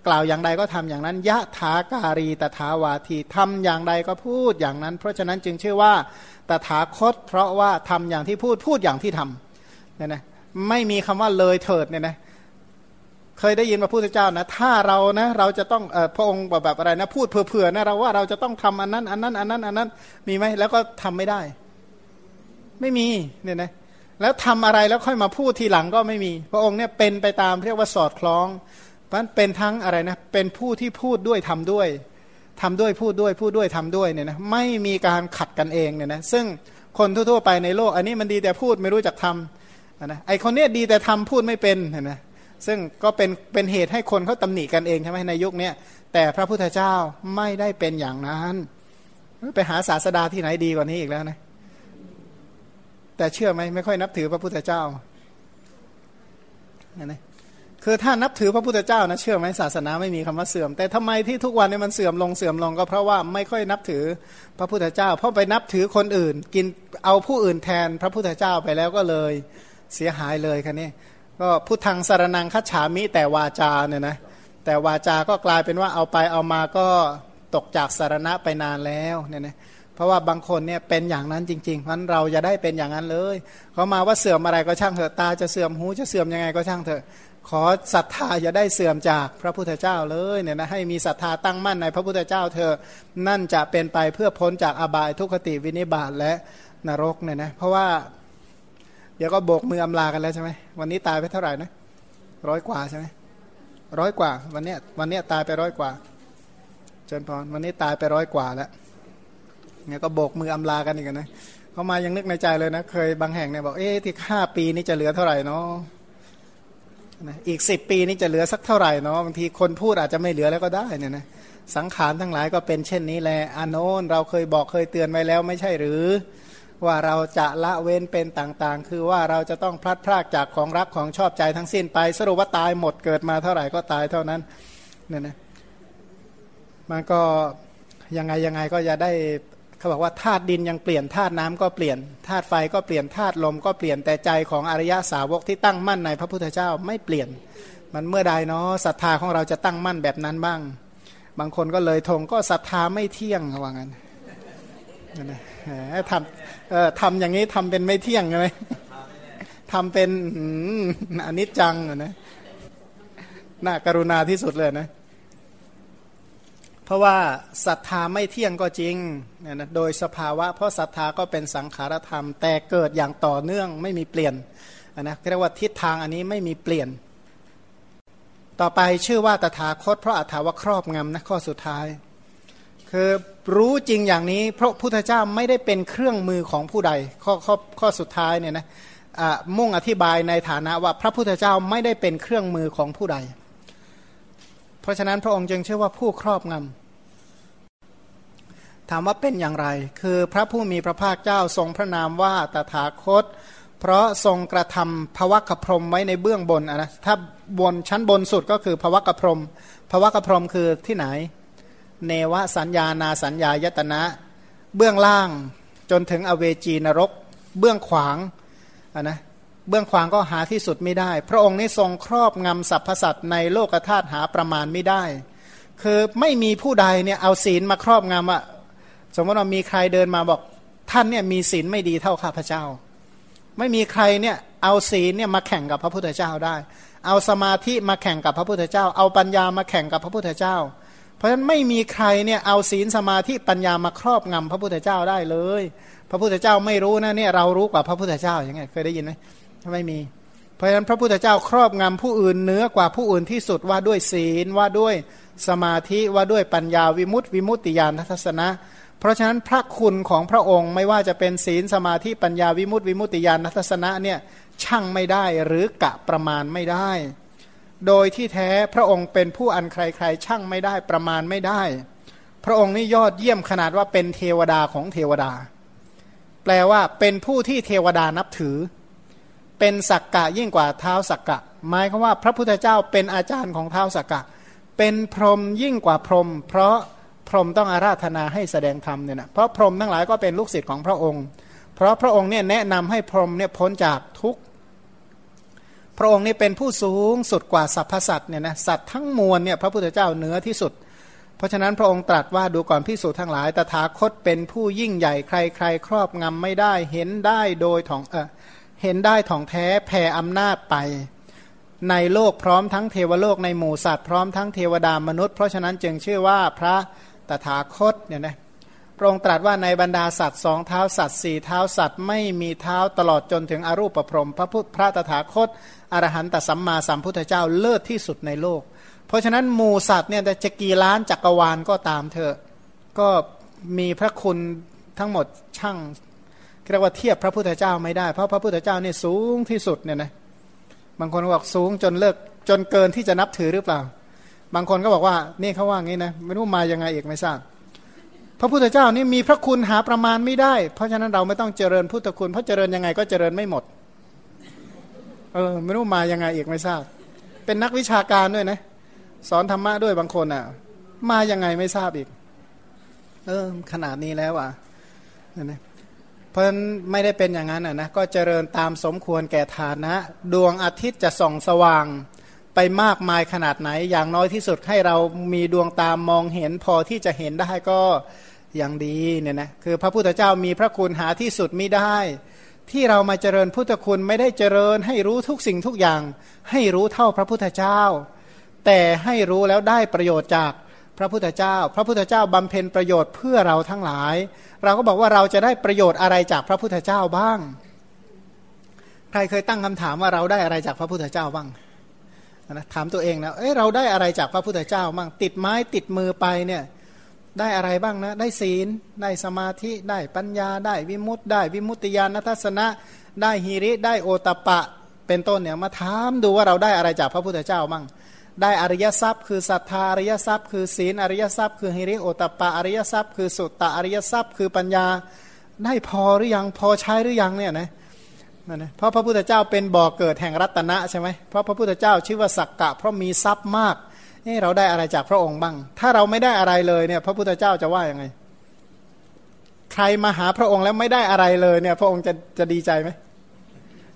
Speaker 2: กล่าวอย่างใดก็ทำอย่างนั้นยะถาการีตถาวาทีทำอย่างใดก็พูดอย่างนั้น เพราะฉะนั้นจึงชื่อว่าตถาคต เพราะว่าทำอย่างที่พูดพูดอย่างที่ทำเนี่ยนะไม่มีคำว่าเลยเถิดเนี่ยนะเคยได้ยินพระพุทธเจ้านะถ้าเรานะเราจะต้องอพระองค์แบบแบบอะไรนะพูดเผื่อๆนะเราว่าเราจะต้องทำอันนั้น อันนั้นอันนั้นอันนั้นมีไหมแล้วก็ทำไม่ได้ ไม่มีเนี่ยนะแล้วทำอะไรแล้วค่อยมาพูดทีหลังก็ไม่มี พระองค์เนี่ยเป็นไปตามเรียกว่าสอดคล้อง มันเป็นทั้งอะไรนะเป็นผู้ที่พูดด้วยทำด้วยทำด้วยพูดด้วยพูดด้วยทำด้วยเนี่ยนะไม่มีการขัดกันเองเนี่ยนะซึ่งคนทั่วๆไปในโลก อันนี้มันดีแต่พูดไม่รู้จักทำนะไอคนเนี้ยดีแต่ทำพูดไม่เป็นนะซึ่งก็เป็นเป็นเหตุให้คนเขาตำหนิกันเองใช่ไหมในยุคนี้แต่พระพุทธเจ้าไม่ได้เป็นอย่างนั้นไปหาศาสดาที่ไหนดีกว่านี้อีกแล้วนะแต่เชื่อไหมไม่ค่อยนับถือพระพุทธเจ้านะ คือถ้านับถือพระพุทธเจ้านะเชื่อไหมศาสนาไม่มีคำว่าเสื่อม แต่ทำไมที่ทุกวันนี้มันเสื่อมลงเสื่อมลงก็เพราะว่าไม่ค่อยนับถือพระพุทธเจ้า เพราะไปนับถือคนอื่น กินเอาผู้อื่นแทนพระพุทธเจ้าไปแล้วก็เลยเสียหายเลยคันนี้ก็พุทธังสารนังคัจฉามิแต่วาจาเนี่ยนะแต่วาจาก็กลายเป็นว่าเอาไปเอามาก็ตกจากสารณะไปนานแล้วเนี่ยนะเพราะว่าบางคนเนี่ยเป็นอย่างนั้นจริงๆเพราะเราจะได้เป็นอย่างนั้นเลยเขามาว่าเสื่อมอะไรก็ช่างเถอะตาจะเสื่อมหูจะเสื่อมยังไงก็ช่างเถอะ ขอศรัทธาอย่าได้เสื่อมจากพระพุทธเจ้าเลยเนี่ยนะให้มีศรัทธาตั้งมั่นในพระพุทธเจ้าเธอ นั่นจะเป็นไปเพื่อพ้นจากอบายทุกขติวินิบาตและนรกเนี่ยนะเพราะว่า เดี๋ยวก็โบกมืออำลากันแล้วใช่ไหมวันนี้ตายไปเท่าไหร่นะร้อยกว่าใช่ไหมร้อยกว่า วันเนี้ยวันเนี้ยตายไปร้อยกว่าเจนพรวันนี้ตายไปร้อยกว่าแล้วเนี่ยก็โบกมืออำลากันอีกนะเขามายังนึกในใจเลยนะ เคยบางแห่งเนี่ยบอกเอ๊ะที่ห้าปีนี้จะเหลือเท่าไหร่เนาะ อีกสิบปีนี้จะเหลือสักเท่าไหร่เนาะบางทีคนพูดอาจจะไม่เหลือแล้วก็ได้เนี่ยนะสังขารทั้งหลายก็เป็นเช่นนี้แหละอานนเราเคยบอกเคยเตือนไว้แล้วไม่ใช่หรือ ว่าเราจะละเว้นเป็นต่างๆ คือว่าเราจะต้องพลัดพรากจากของรักของชอบใจทั้งสิ้นไป สรุปว่าตายหมดเกิดมาเท่าไหร่ก็ตายเท่านั้นเนี่ยนะมันก็ยังไงยังไงก็จะได้ เขาบอกว่าธาตุดินยังเปลี่ยนธาตุน้ำก็เปลี่ยนธาตุไฟก็เปลี่ยนธาตุลมก็เปลี่ยนแต่ใจของอริยสาวกที่ตั้งมั่นในพระพุทธเจ้าไม่เปลี่ยน มันเมื่อใดเนาะศรัทธาของเราจะตั้งมั่นแบบนั้นบ้าง บางคนก็เลยทงก็ศรัทธาไม่เที่ยงว่างั้นนะทำเอ่อทำอย่างนี้ทำเป็นไม่เที่ยงใช่ไหมทำเป็นอนิจจังนะน่ากรุณาที่สุดเลยนะ เพราะว่าศรัทธาไม่เที่ยงก็จริงเนี่ยนะโดยสภาวะ เพราะศรัทธาก็เป็นสังขารธรรม แต่เกิดอย่างต่อเนื่องไม่มีเปลี่ยนนะเรียกว่าทิศทางอันนี้ไม่มีเปลี่ยน ต่อไปชื่อว่าตถาคต เพราะอัถาวครอบงำนะข้อสุดท้าย คือรู้จริงอย่างนี้พระพุทธเจ้าไม่ได้เป็นเครื่องมือของผู้ใด ข้อข้อข้อสุดท้ายเนี่ยนะมุ่งอธิบายในฐานะว่าพระพุทธเจ้าไม่ได้เป็นเครื่องมือของผู้ใด เพราะฉะนั้นพระองค์จึงเชื่อว่าผู้ครอบงำถามว่าเป็นอย่างไร คือพระผู้มีพระภาคเจ้าทรงพระนามว่าตถาคต เพราะทรงกระทำภวะกพรมไว้ในเบื้องบนนะถ้าบนชั้นบนสุดก็คือภวะกพรมภวะกพรมคือที่ไหน เนวสัญญานาสัญญายตนะ เบื้องล่างจนถึงอเวจีนรก เบื้องขวางนะ เบื้องขวางก็หาที่สุดไม่ได้ พระองค์นี้ทรงครอบงำสรรพสัตว์ในโลกธาตุหาประมาณไม่ได้ คือไม่มีผู้ใดเนี่ยเอาศีลมาครอบงำอะสมมติว่ามีใครเดินมาบอกท่านเนี่ยมีศีลไม่ดีเท่าข้าพเจ้า ไม่มีใครเนี่ยเอาศีลเนี่ยมาแข่งกับพระพุทธเจ้าได้ เอาสมาธิมาแข่งกับพระพุทธเจ้า เอาปัญญามาแข่งกับพระพุทธเจ้า เพราะฉะนั้นไม่มีใครเนี่ยเอาศีลสมาธิปัญญามาครอบงำพระพุทธเจ้าได้เลย พระพุทธเจ้าไม่รู้นะเนี่ยเรารู้กว่าพระพุทธเจ้าอย่างไงเคยได้ยินไหม ไม่มี เพราะฉะนั้นพระพุทธเจ้าครอบงำผู้อื่นเนื้อกว่าผู้อื่นที่สุดว่าด้วยศีลว่าด้วยสมาธิว่าด้วยปัญญาวิมุตติวิมุตติญาณทัศนะ เพราะฉะนั้นพระคุณของพระองค์ไม่ว่าจะเป็นศีลสมาธิปัญญาวิมุตติวิมุตติญาณทัศนะเนี่ยช่างไม่ได้หรือกะประมาณไม่ได้ โดยที่แท้พระองค์เป็นผู้อันใครๆ ช่างไม่ได้ประมาณไม่ได้ พระองค์นี่ยอดเยี่ยมขนาดว่าเป็นเทวดาของเทวดา แปลว่าเป็นผู้ที่เทวดานับถือ เป็นสักกะยิ่งกว่าเท้าสักกะ หมายคือว่าพระพุทธเจ้าเป็นอาจารย์ของเท้าสักกะ เป็นพรหมยิ่งกว่าพรหมเพราะพรหมต้องอาราธนาให้แสดงธรรมเนี่ยนะเพราะพรหมทั้งหลายก็เป็นลูกศิษย์ของพระองค์ เพราะพระองค์เนี่ยแนะนำให้พรหมเนี่ยพ้นจากทุกข์พระองค์นี่เป็นผู้สูงสุดกว่าสรรพสัตว์เนี่ยนะสัตว์ทั้งมวลเนี่ยพระพุทธเจ้าเหนือที่สุด เพราะฉะนั้นพระองค์ตรัสว่าดูก่อนพิสูจน์ทั้งหลายตถาคตเป็นผู้ยิ่งใหญ่ใครใครครอบงำไม่ได้เห็นได้โดยถ่องเออ เห็นได้ถ่องแท้แผ่อำนาจไป ในโลกพร้อมทั้งเทวโลกในหมู่สัตว์พร้อมทั้งเทวดามนุษย์ เพราะฉะนั้นจึงชื่อว่าพระตถาคตเนี่ยนะพระองค์ตรัสว่าในบรรดาสัตว์สองเท้าสัตว์สี่เท้าสัตว์ไม่มีเท้าตลอดจนถึงอรูปประพรมพระพุทธพระตถาคตอรหันตสัมมาสัมพุทธเจ้าเลิศที่สุดในโลก เพราะฉะนั้นหมูสัตว์เนี่ยจะกี่ล้านจักรวาลก็ตามเถอะก็มีพระคุณทั้งหมดช่าง เรียกว่าเทียบพระพุทธเจ้าไม่ได้ เพราะพระพุทธเจ้าเนี่ยสูงที่สุดเนี่ยนะบางคนบอกสูงจนเลิกจนเกินที่จะนับถือหรือเปล่า บางคนก็บอกว่านี่เขาว่างี้นะไม่รู้มายังไงเอกไม่ทราบพระพุทธเจ้านี่มีพระคุณหาประมาณไม่ได้ เพราะฉะนั้นเราไม่ต้องเจริญพุทธคุณ เพราะเจริญยังไงก็เจริญไม่หมด เออไม่รู้มายังไงเอกไม่ทราบ เป็นนักวิชาการด้วยนะ สอนธรรมะด้วยบางคนอะ มายังไงไม่ทราบอีก เออขนาดนี้แล้วอะนะ เพราะฉะนั้นไม่ได้เป็นอย่างนั้นอะนะก็เจริญตามสมควรแก่ฐานะ ดวงอาทิตย์จะส่องสว่างไปมากมายขนาดไหน อย่างน้อยที่สุดให้เรามีดวงตามมองเห็นพอที่จะเห็นได้ก็อย่างดีเนี่ยนะคือพระพุทธเจ้ามีพระคุณหาที่สุดไม่ได้ ที่เรามาเจริญพุทธคุณไม่ได้เจริญให้รู้ทุกสิ่งทุกอย่าง ให้รู้เท่าพระพุทธเจ้า แต่ให้รู้แล้วได้ประโยชน์จากพระพุทธเจ้า พระพุทธเจ้าบำเพ็ญประโยชน์เพื่อเราทั้งหลาย เราก็บอกว่าเราจะได้ประโยชน์อะไรจากพระพุทธเจ้าบ้าง ใครเคยตั้งคำถามว่าเราได้อะไรจากพระพุทธเจ้าบ้างนะถามตัวเองนะเอ้เราได้อะไรจากพระพุทธเจ้าบ้างติดไม้ติดมือไปเนี่ยได้อะไรบ้างนะ ได้ศีล ได้สมาธิ ได้ปัญญา ได้วิมุตติ ได้วิมุตติญาณทัศนะ ได้ฮิริ ได้โอตปะ เป็นต้นเนี่ยมาถามดูว่าเราได้อะไรจากพระพุทธเจ้าบ้าง ได้อริยทรัพย์คือศรัทธาอริยทรัพย์ คือศีลอริยทรัพย์ คือฮิริโอตปะอริยทรัพย์ คือสุตตะอริยทรัพย์ คือปัญญาได้พอหรือยังพอใช้หรือยังเนี่ยนะนั่นนะเพราะพระพุทธเจ้าเป็นบ่อเกิดแห่งรัตนะใช่ไหมเพราะพระพุทธเจ้าชื่อว่าสักกะ เพราะมีทรัพย์มากนี่เราได้อะไรจากพระองค์บ้าง ถ้าเราไม่ได้อะไรเลยเนี่ย พระพุทธเจ้าจะว่ายังไง ใครมาหาพระองค์แล้วไม่ได้อะไรเลยเนี่ย พระองค์จะจะดีใจไหม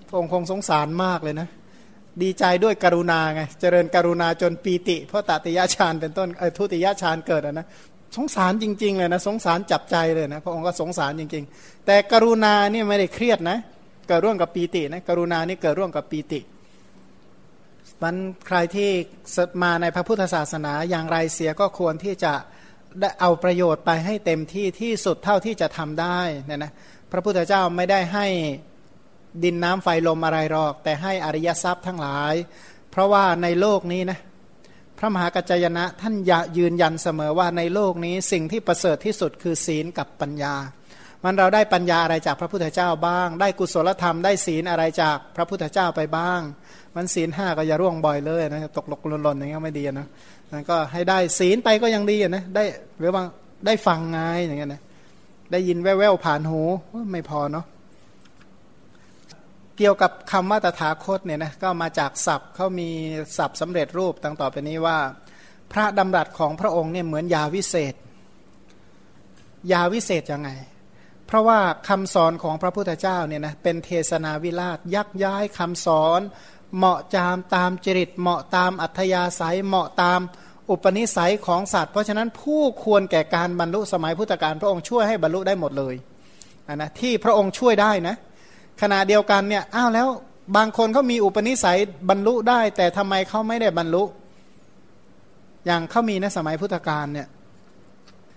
Speaker 2: พระองค์คงสงสารมากเลยนะ ดีใจด้วยกรุณาไงเจริญกรุณาจนปีติ เพราะตติยะฌานเป็นต้นเออทุติยะฌานเกิดนะ สงสารจริง ๆ เลยนะ สงสารจับใจเลยนะพระองค์ก็สงสารจริง ๆ แต่กรุณานี่ไม่ได้เครียดนะเกิดร่วมกับปีตินะกรุณานี่เกิดร่วมกับปีติมันใครที่มาในพระพุทธศาสนาอย่างไรเสียก็ควรที่จะได้เอาประโยชน์ไปให้เต็มที่ที่สุดเท่าที่จะทำได้นี่นะพระพุทธเจ้าไม่ได้ให้ ดินน้ำไฟลมอะไรหรอก แต่ให้อริยทรัพย์ทั้งหลาย เพราะว่าในโลกนี้นะพระมหากัจจยนะท่านยืนยันเสมอว่าในโลกนี้สิ่งที่ประเสริฐที่สุดคือศีลกับปัญญา มันเราได้ปัญญาอะไรจากพระพุทธเจ้าบ้าง ได้กุศลธรรมได้ศีลอะไรจากพระพุทธเจ้าไปบ้าง มันศีลห้าก็อย่าร่วงบ่อยเลยนะตกหลกหล่นๆอย่างเงี้ยไม่ดีนะนั่นก็ให้ได้ศีลไปก็ยังดีนะได้หรือว่าได้ฟังไงอย่างเงี้ยนะได้ยินแว่วๆผ่านหูไม่พอเนาะ เกี่ยวกับคำว่าตถาคตเนี่ยนะก็มาจากศัพท์เขามีศัพท์สำเร็จรูปตั้งต่อไปนี้ว่า พระดำรัสของพระองค์เนี่ยเหมือนยาวิเศษ ยาวิเศษยังไง เพราะว่าคำสอนของพระพุทธเจ้าเนี่ยนะเป็นเทศนาวิราชยักย้ายคำสอน เหมาะจามตามจริต เหมาะตามอัธยาศัยเหมาะตามอุปนิสัยของสัตว์ เพราะฉะนั้นผู้ควรแก่การบรรลุสมัยพุทธกาลพระองค์ช่วยให้บรรลุได้หมดเลยนนะที่พระองค์ช่วยได้นะ ขณะเดียวกันเนี่ยอ้าวแล้วบางคนเขามีอุปนิสัยบรรลุได้ แต่ทำไมเขาไม่ได้บรรลุ อย่างเขามีในสมัยพุทธกาลเนี่ย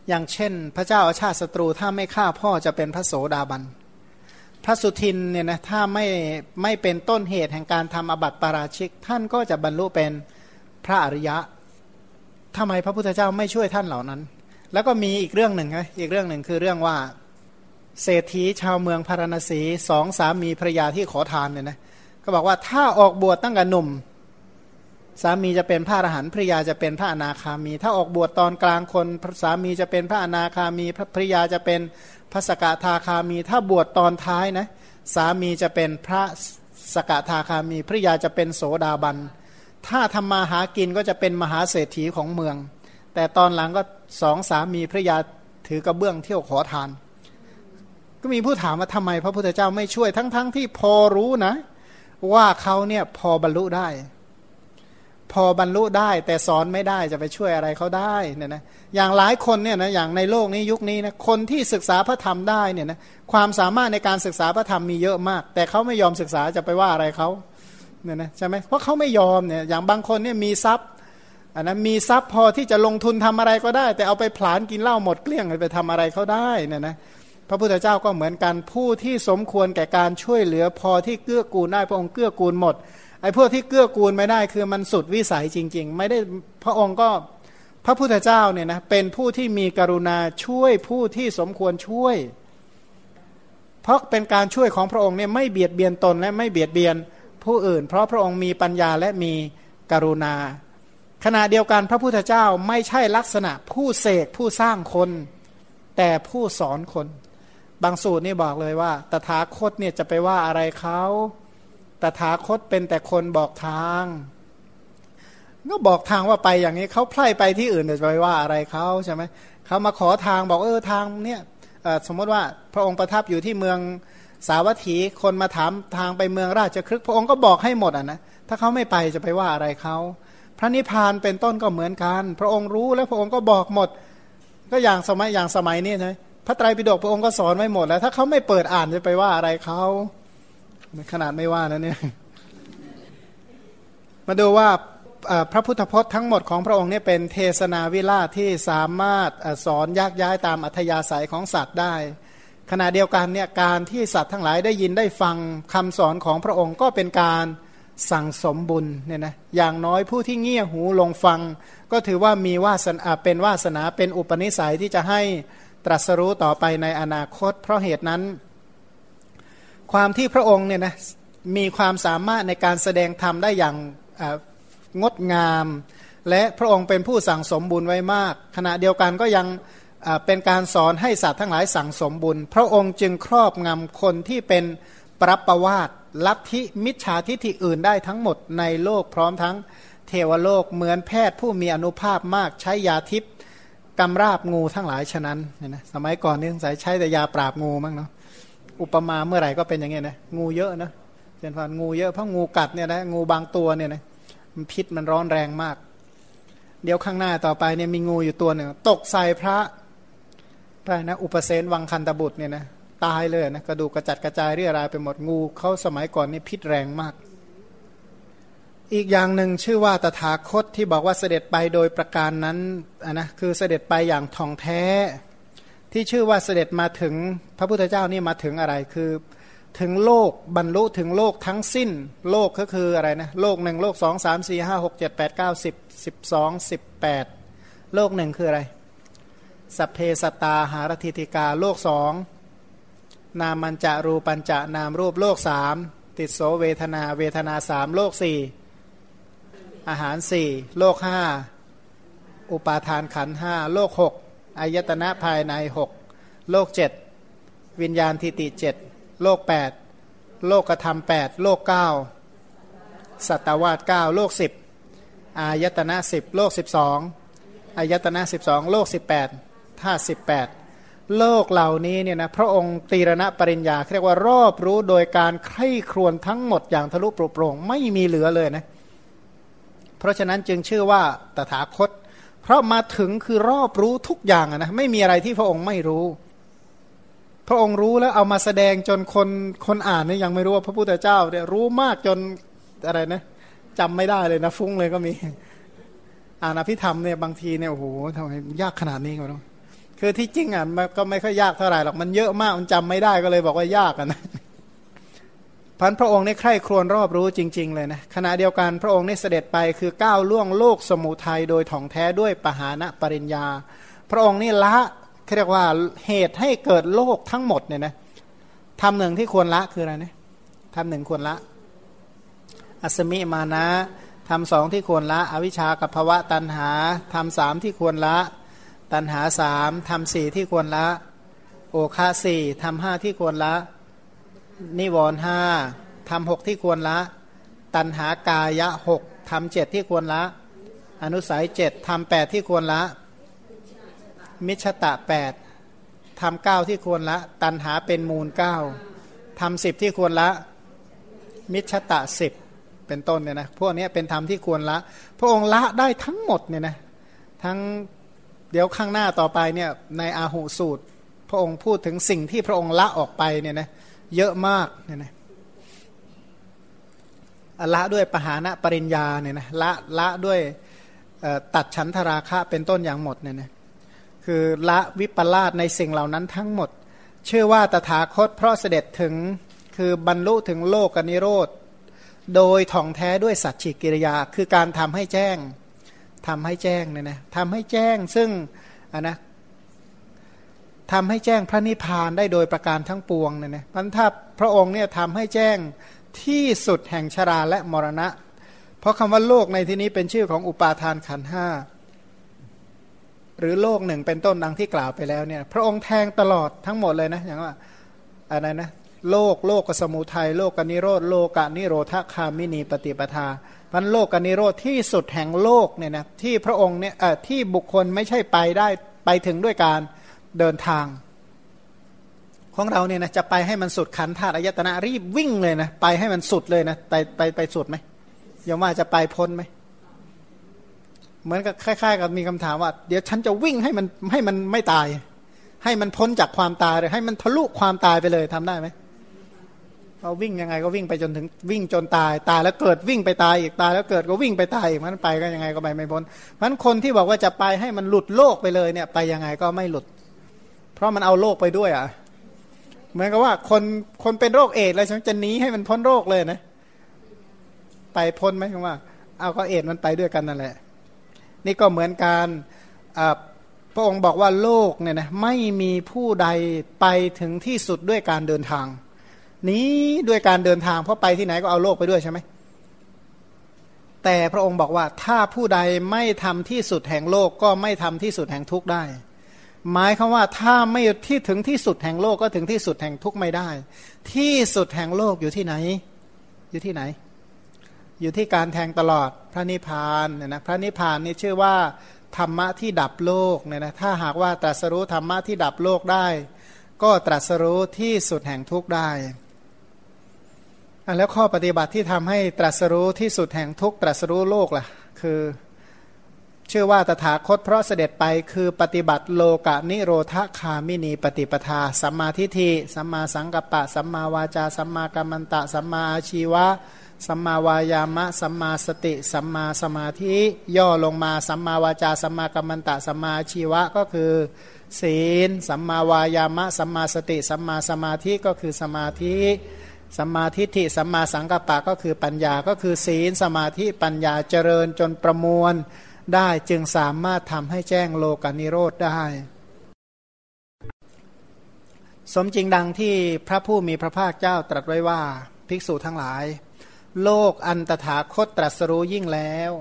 Speaker 2: อย่างเช่น พระเจ้าอาชาติศัตรูถ้าไม่ฆ่าพ่อจะเป็นพระโสดาบัน พระสุทินเนี่ยนะถ้าไม่ไม่เป็นต้นเหตุแห่งการทำอบัติปาราชิก ท่านก็จะบรรลุเป็นพระอริยะทำไมพระพุทธเจ้าไม่ช่วยท่านเหล่านั้น แล้วก็มีอีกเรื่องหนึ่งนะอีกเรื่องหนึ่งคือเรื่องว่า เศรษฐีชาวเมืองพาราณสีสองสามีภรยาที่ขอทานเนี่ยนะก็บอกว่าถ้าออกบวชตั้งแต่หนุ่ม สามีจะเป็นพระอรหันต์ภรยาจะเป็นพระอนาคามี ถ้าออกบวชตอนกลางคนสามีจะเป็นพระอนาคามีภรยาจะเป็นพระสกทาคามี ถ้าบวชตอนท้ายนะสามีจะเป็นพระสกทาคามีภรยาจะเป็นโสดาบัน ถ้าทำมาหากินก็จะเป็นมหาเศรษฐีของเมือง แต่ตอนหลังก็สองสามีภรยาถือกระเบื้องเที่ยวขอทาน ก็มีผู้ถามว่าทำไมพระพุทธเจ้าไม่ช่วยทั้งๆทที่พอรู้นะ ว่าเขาเนี่ยพอบรรลุได้ พอบรรลุได้แต่สอนไม่ได้จะไปช่วยอะไรเขาได้เนี่ยนะอย่างหลายคนเนี่ยนะอย่างในโลกนี้ยุคนี้นะคนที่ศึกษาพระธรรมได้เนี่ยนะความสามารถในการศึกษาพระธรรมมีเยอะมาก แต่เขาไม่ยอมศึกษาจะไปว่าอะไรเขาเนี่ยนะใช่ไหมเพราะเขาไม่ยอมเนี่ยอย่างบางคนเนี่ยมีทรัพย์อันนั้นมีทรัพย์พอที่จะลงทุนทำอะไรก็ได้ แต่เอาไปผลานกินเหล้าหมดเกลี้ยงไปทำอะไรเขาได้เนี่ยนะ พระพุทธเจ้าก็เหมือนกันผู้ที่สมควรแก่การช่วยเหลือพอที่เกื้อกูลได้พระองค์เกื้อกูลหมดไอ้พวกที่เกื้อกูลไม่ได้คือมันสุดวิสัยจริง ๆ ไม่ได้พระองค์ก็พระพุทธเจ้าเนี่ยนะเป็นผู้ที่มีกรุณาช่วยผู้ที่สมควรช่วย เพราะเป็นการช่วยของพระองค์เนี่ยไม่เบียดเบียนตนและไม่เบียดเบียนผู้อื่น เพราะพระองค์มีปัญญาและมีกรุณา ขณะเดียวกันพระพุทธเจ้าไม่ใช่ลักษณะผู้เสกผู้สร้างคน แต่ผู้สอนคน บางสูตรนี่บอกเลยว่า ตถาคตเนี่ยจะไปว่าอะไรเขาตถาคตเป็นแต่คนบอกทางก็บอกทางว่าไปอย่างนี้เขาไพร่ไปที่อื่นจะไปว่าอะไรเขาใช่ไหมเขามาขอทางบอกเออทางเนี่ยสมมติว่าพระองค์ประทับอยู่ที่เมืองสาวัตถีคนมาถามทางไปเมืองราชครึกพระองค์ก็บอกให้หมดอะนะถ้าเขาไม่ไปจะไปว่าอะไรเขาพระนิพพานเป็นต้นก็เหมือนกัน พระองค์รู้แล้วพระองค์ก็บอกหมด ก็อย่างสมัยอย่างสมัยนี้ใช่ พระไตรปิฎกพระองค์ก็สอนไว้หมดแล้ว ถ้าเขาไม่เปิดอ่านจะไปว่าอะไรเขาขนาดไม่ว่านะเนี่ยมาดูว่าพระพุทธพจน์ทั้งหมดของพระองค์เนี่ยเป็นเทศนาวิราที่สามารถสอนยักย้ายตามอัธยาศัยของสัตว์ได้ ขณะเดียวกันเนี่ยการที่สัตว์ทั้งหลายได้ยินได้ฟังคำสอนของพระองค์ก็เป็นการสั่งสมบุญเนี่ยนะอย่างน้อยผู้ที่เงี่ยหูลงฟัง ก็ถือว่ามีวาสนาเป็นวาสนาเป็นอุปนิสัยที่จะให้ ตรัสรู้ต่อไปในอนาคต เพราะเหตุนั้น ความที่พระองค์เนี่ยนะมีความสามารถในการแสดงธรรมได้อย่างงดงาม และพระองค์เป็นผู้สั่งสมบุญไว้มาก ขณะเดียวกันก็ยังเป็นการสอนให้สัตว์ทั้งหลายสั่งสมบุญ พระองค์จึงครอบงำคนที่เป็นปรับประวาตลัทธิมิจฉาทิฏฐิอื่นได้ทั้งหมดในโลกพร้อมทั้งเทวโลกเหมือนแพทย์ผู้มีอนุภาพมากใช้ยาทิพย์ กำราบงูทั้งหลายฉะนั้นเนี่ยนะสมัยก่อนนี่สงสัยใช้แต่ยาปราบงูมั้งเนาะอุปมาเมื่อไหร่ก็เป็นอย่างเงี้ยนะงูเยอะนะเช่นพันงูเยอะเพราะงูกัดเนี่ยนะงูบางตัวเนี่ยนะมันพิษมันร้อนแรงมาก เดี๋ยวข้างหน้าต่อไปเนี่ยมีงูอยู่ตัวหนึ่งตกใส่พระพระนะอุปเสนวังคันตบุตรเนี่ยนะตายเลยนะกระดูกกระจัดกระจายเรียรายไปหมดงูเขาสมัยก่อนนี่พิษแรงมาก อีกอย่างหนึ่งชื่อว่าตถาคตที่บอกว่าเสด็จไปโดยประการนั้นนะคือเสด็จไปอย่างทองแท้ ที่ชื่อว่าเสด็จมาถึงพระพุทธเจ้านี่มาถึงอะไรคือถึงโลกบรรลุถึงโลกทั้งสิ้น โลกก็คืออะไรนะโลกหนึ่งโลกสองสามสี่ห้าหกเจ็ดแปดเก้าสิบสิบสองสิบแปดโลกหนึ่งคืออะไรสัพเพสตาหารติติกาโลกสองนามันจะรูปัญจะนามรูปโลกสามติดโสเวทนาเวทนาสามโลกสี่ อาหารสี่โลกห้าอุปาทานขันห้าโลกหกอายตนะภายในหกโลกเจ็ดวิญญาณทิติเจ็ดโลกแปดโลกกระทำแปดโลกเก้าสัตวาสเก้าโลกสิบอายตนะสิบโลกสิบสองอายตนะสิบสองโลกสิบแปดธาตุสิบแปดโลกเหล่านี้เนี่ยนะพระองค์ตีรณปริญญาเรียกว่ารอบรู้โดยการใคร่ครวญทั้งหมดอย่างทะลุโปร่งไม่มีเหลือเลยนะเพราะฉะนั้นจึงชื่อว่าตถาคต เพราะมาถึงคือรอบรู้ทุกอย่างนะไม่มีอะไรที่พระองค์ไม่รู้ พระองค์รู้แล้วเอามาแสดงจนคนคนอ่านนี่ยังไม่รู้ว่าพระพุทธเจ้าเนี่ยรู้มากจนอะไรนะจำไม่ได้เลยนะฟุ้งเลยก็มีอ่านอภิธรรมเนี่ยบางทีเนี่ยโอ้โหทำไมยากขนาดนี้ก็ต้องคือที่จริงอะมันก็ไม่ค่อยยากเท่าไหร่หรอกมันเยอะมากมันจำไม่ได้ก็เลยบอกว่ายากอะนะ พันพระองค์นี่ใคร่ครวญรอบรู้จริง ๆ เลยนะขณะเดียวกันพระองค์นี่เสด็จไปคือก้าวล่วงโลกสมุทัยโดยถ่องแท้ด้วยปหานะปริญญา พระองค์นี่ละเรียกว่าเหตุให้เกิดโลกทั้งหมดเนี่ยนะทำหนึ่งที่ควรละคืออะไรนะทำหนึ่งควรละ อัสมิมานะทำสองที่ควรละ อวิชากับภวะตันหาทำสามที่ควรละ ตันหาสามทำสี่ที่ควรละ โอคาสี่ทำห้าที่ควรละ นิวรห้าทำหกที่ควรละ ตันหากายะหกทำเจ็ดที่ควรละ อนุสัยเจ็ดทำแปดที่ควรละ มิชตะแปดทำเก้าที่ควรละ ตันหาเป็นมูลเก้าทำสิบที่ควรละ มิชตะสิบเป็นต้นเนี่ยนะพวกนี้เป็นธรรมที่ควรละ พระองค์ละได้ทั้งหมดเนี่ยนะทั้งเดี๋ยวข้างหน้าต่อไปเนี่ยในอาหูสูตร พระองค์พูดถึงสิ่งที่พระองค์ละออกไปเนี่ยนะเเยอะมากเนี่ยนะละด้วยปหานะปริญญาเนี่ยนะละละด้วยตัดฉันทราคะเป็นต้นอย่างหมดเนี่ยนะคือละวิปลาสในสิ่งเหล่านั้นทั้งหมด เชื่อว่าตถาคตเพราะเสด็จถึงคือบรรลุถึงโลกนิโรธ โดยท่องแท้ด้วยสัจฉิกิริยา คือการทำให้แจ้งทำให้แจ้งเนี่ยนะทำให้แจ้งซึ่งอะนะ ทำให้แจ้งพระนิพพานได้โดยประการทั้งปวงเนี่ยนะพันถ้าพระองค์เนี่ยทำให้แจ้งที่สุดแห่งชราและมรณะ เพราะคำว่าโลกในที่นี้เป็นชื่อของอุปาทานขันห้าหรือโลกหนึ่งเป็นต้นดังที่กล่าวไปแล้วเนี่ย พระองค์แทงตลอดทั้งหมดเลยนะอย่างว่าอะไรนะโลกโลกกสมุทัยโลกกนิโรธโลกานิโรธคามินีปฏิปทาพันโลกกนิโรธที่สุดแห่งโลกเนี่ยนะที่พระองค์เนี่ยที่บุคคลไม่ใช่ไปได้ไปถึงด้วยการ เดินทาง ของเราเนี่ยนะจะไปให้มันสุดขันธาตุอายตนะรีบวิ่งเลยนะไปให้มันสุดเลยนะไปไปไปสุดไหมยมว่าจะไปพ้นไหมเหมือนกับคล้ายๆ กับมีคำถามว่า เดี๋ยวฉันจะวิ่งให้มันให้มันไม่ตาย ให้มันพ้นจากความตายเลยให้มันทะลุความตายไปเลยทำได้ไหมเราวิ่งยังไงก็วิ่งไปจนถึงวิ่งจนตายตายแล้วเกิดวิ่งไปตายอีกตายแล้วเกิดก็วิ่งไปตายอีกมันไปก็ยังไงก็ไปไม่พ้นเพราะคนที่บอกว่าจะไปให้มันหลุดโลกไปเลยเนี่ย ไปยังไงก็ไม่หลุด เพราะมันเอาโลกไปด้วยอะเหมือนกับว่าคนคนเป็นโรคเอดแล้วฉันจะหนีให้มันพ้นโรคเลยนะ ไปพ้นไหมคำว่า เอาก็เอดมันไปด้วยกันนั่นแหละ นี่ก็เหมือนการพระองค์บอกว่าโลกเนี่ยนะไม่มีผู้ใดไปถึงที่สุดด้วยการเดินทาง นี้ด้วยการเดินทางเพราะไปที่ไหนก็เอาโลกไปด้วยใช่ไหมแต่พระองค์บอกว่าถ้าผู้ใดไม่ทำที่สุดแห่งโลกก็ไม่ทำที่สุดแห่งทุกข์ได้ หมายคือว่าถ้าไม่ที่ถึงที่สุดแห่งโลกก็ถึงที่สุดแห่งทุกข์ไม่ได้ ที่สุดแห่งโลกอยู่ที่ไหน อยู่ที่ไหน อยู่ที่การแทงตลอดพระนิพพานเนี่ยนะพระนิพพานนี่ชื่อว่าธรรมะที่ดับโลกเนี่ยนะถ้าหากว่าตรัสรู้ธรรมะที่ดับโลกได้ ก็ตรัสรู้ที่สุดแห่งทุกข์ได้แล้วข้อปฏิบัติที่ทำให้ตรัสรู้ที่สุดแห่งทุกตรัสรู้โลกล่ะ คือ ชื่อว่าตถาคตเพราะเสด็จไปคือปฏิบัติโลกะนิโรธคามินีปฏิปทา สัมมาทิฏฐิสัมมาสังกัปปะ สัมมาวาจา สัมมากัมมันตะ สัมมาอาชีวะ สัมมาวายามะ สัมมาสติ สัมมาสมาธิย่อลงมาสัมมาวาจา สัมมากัมมันตะ สัมมาอาชีวะก็คือ ศีล สัมมาวายามะ สัมมาสติ สัมมาสมาธิก็คือสมาธิสัมมาทิฏฐิสัมมาสังกัปปะก็คือปัญญาก็คือศีลสมาธิปัญญาเจริญจนประมวล ได้จึงสามารถทำให้แจ้งโลกานิโรธได้ สมจริงดังที่พระผู้มีพระภาคเจ้าตรัสไว้ว่า ภิกษุทั้งหลาย โลกอันตถาคตตรัสรู้ยิ่งแล้ว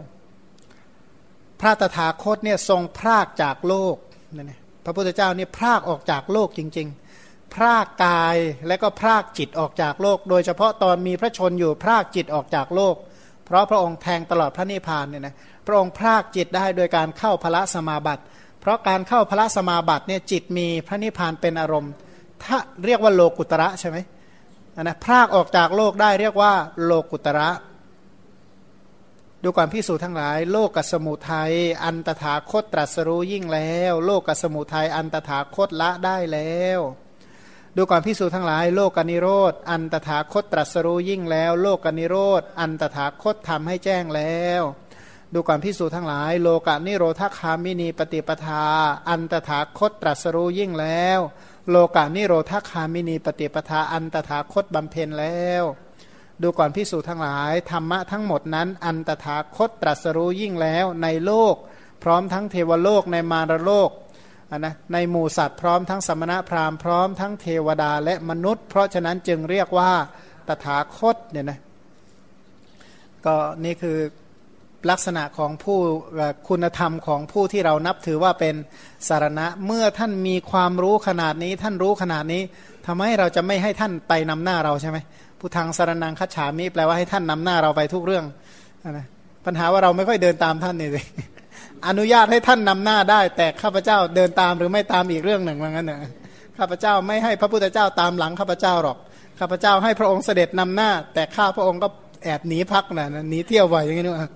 Speaker 2: พระตถาคตเนี่ยทรงพรากจากโลกเนี่ยพระพุทธเจ้าเนี่ยพรากออกจากโลกจริง ๆ พรากกายและก็พรากจิตออกจากโลก โดยเฉพาะตอนมีพระชนอยู่พรากจิตออกจากโลก เพราะพระองค์แทงตลอดพระนิพพานเนี่ยนะพระองค์พรากจิตได้โดยการเข้าพระสมาบัติ เพราะการเข้าพระสมาบัติเนี่ยจิตมีพระนิพพานเป็นอารมณ์ ถ้าเรียกว่าโลกุตระใช่ไหมนะพรากออกจากโลกได้เรียกว่าโลกุตระดูความพิสูจน์ทั้งหลาย โลกกสมุทัยอันตถาคตตรัสรู้ยิ่งแล้ว โลกกสมุทัยอันตถาคตละได้แล้ว ดูก่อนพิสูจน์ทั้งหลายโลกกนิโรธอันตถาคตตรัสรู้ยิ่งแล้ว โลกกนิโรธอันตถาคตทำให้แจ้งแล้ว ดูก่อนพิสูจน์ทั้งหลาย โลกนิโรธคามินีปฏิปทา อันตถาคตตรัสรู้ยิ่งแล้ว โลกนิโรธคามินีปฏิปทา อันตถาคตบำเพ็ญแล้ว ดูก่อนพิสูจน์ทั้งหลายธรรมะทั้งหมดนั้น อันตถาคตตรัสรู้ยิ่งแล้วในโลก พร้อมทั้งเทวโลกในมารโลก นนะในหมู่สัตว์พร้อมทั้งสมณะพราหมณ์พร้อมทั้งเทวดาและมนุษย์ เพราะฉะนั้นจึงเรียกว่าตถาคตเนี่ยนะก็นี่คือลักษณะของผู้คุณธรรมของผู้ที่เรานับถือว่าเป็นสารณะ เมื่อท่านมีความรู้ขนาดนี้ ท่านรู้ขนาดนี้ทำไมเราจะไม่ให้ท่านไปนำหน้าเราใช่ไหมผู้ทางสารนังคัจฉามิแปลว่าให้ท่านนำหน้าเราไปทุกเรื่องนะปัญหาว่าเราไม่ค่อยเดินตามท่านนี่สิ อนุญาตให้ท่านนำหน้าได้ แต่ข้าพเจ้าเดินตามหรือไม่ตามอีกเรื่องหนึ่งว่างั้นเนอะข้าพเจ้าไม่ให้พระพุทธเจ้าตามหลังข้าพเจ้าหรอกข้าพเจ้าให้พระองค์เสด็จนำหน้า แต่ข้าพระองค์ก็แอบหนีพักนะหนีเที่ยวไวอย่างนี้นะ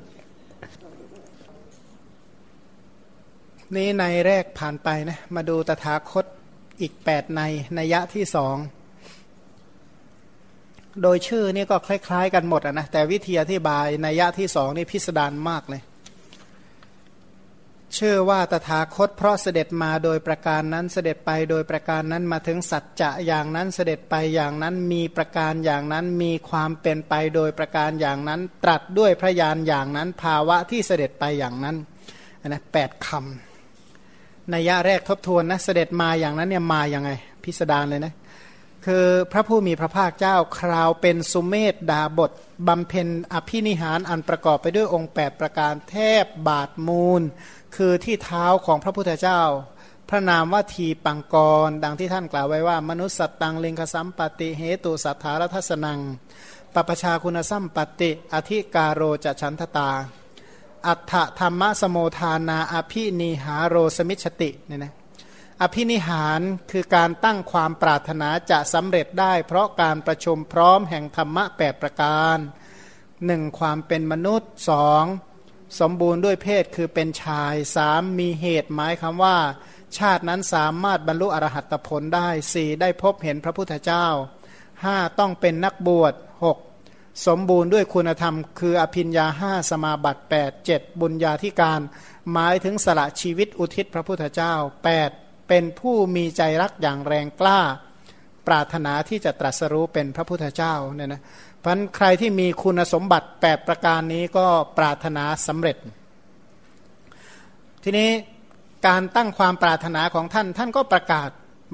Speaker 2: นี่ในแรกผ่านไปนะมาดูตถาคตอีกแปดในนัยะที่สองโดยชื่อนี่ก็คล้าย ๆ กันหมดนะแต่วิธีอธิบายนัยยะที่สองนี่พิสดารมากเลย ชื่อว่าตถาคตเพราะเสด็จมาโดยประการนั้นเสด็จไปโดยประการนั้นมาถึงสัจจะอย่างนั้นเสด็จไปอย่างนั้นมีประการอย่างนั้นมีความเป็นไปโดยประการอย่างนั้น ตรัสด้วยพระยานอย่างนั้น ภาวะที่เสด็จไปอย่างนั้นนะแปดคำนัยยะแรกทบทวนนะเสด็จมาอย่างนั้นเนี่ยมาอย่างไง พิสดารเลยนะคือพระผู้มีพระภาคเจ้าคราวเป็นสุเมธดาบทบำเพ็ญอภินิหารอันประกอบไปด้วยองค์ 8 ประการแทบบาทมูล คือที่เท้าของพระพุทธเจ้า พระนามว่าทีปังกร ดังที่ท่านกล่าวไว้ว่า มนุษย์สัตตังเลงคสัมปติเหตุสัทธารทัศนังปปชาคุณสัมปติ อธิการโรจะฉันทตา อัฏฐธรรมสโมทานาอภินิหารโรสมิชติเนี่ยนะอภินิหารคือการตั้งความปรารถนาจะสำเร็จได้ เพราะการประชุมพร้อมแห่งธรรมะแปประการหนึ่งความเป็นมนุษย์สอง สมบูรณ์ด้วยเพศคือเป็นชายสามมีเหตุหมายคำว่า ชาตินั้นสามารถบรรลุอรหัตผลได้สี่ได้พบเห็นพระพุทธเจ้าห้าต้องเป็นนักบวชหกสมบูรณ์ด้วยคุณธรรม คืออภิญญาห้าสมาบัติ8 7 บุญญาธิการ หมายถึงสละชีวิตอุทิศพระพุทธเจ้า 8 เป็นผู้มีใจรักอย่างแรงกล้า ปรารถนาที่จะตรัสรู้เป็นพระพุทธเจ้าเนี่ยนะ พันใครที่มีคุณสมบัติ 8 ประการนี้ก็ปรารถนาสำเร็จ ทีนี้การตั้งความปรารถนาของท่าน ท่านก็ประกาศ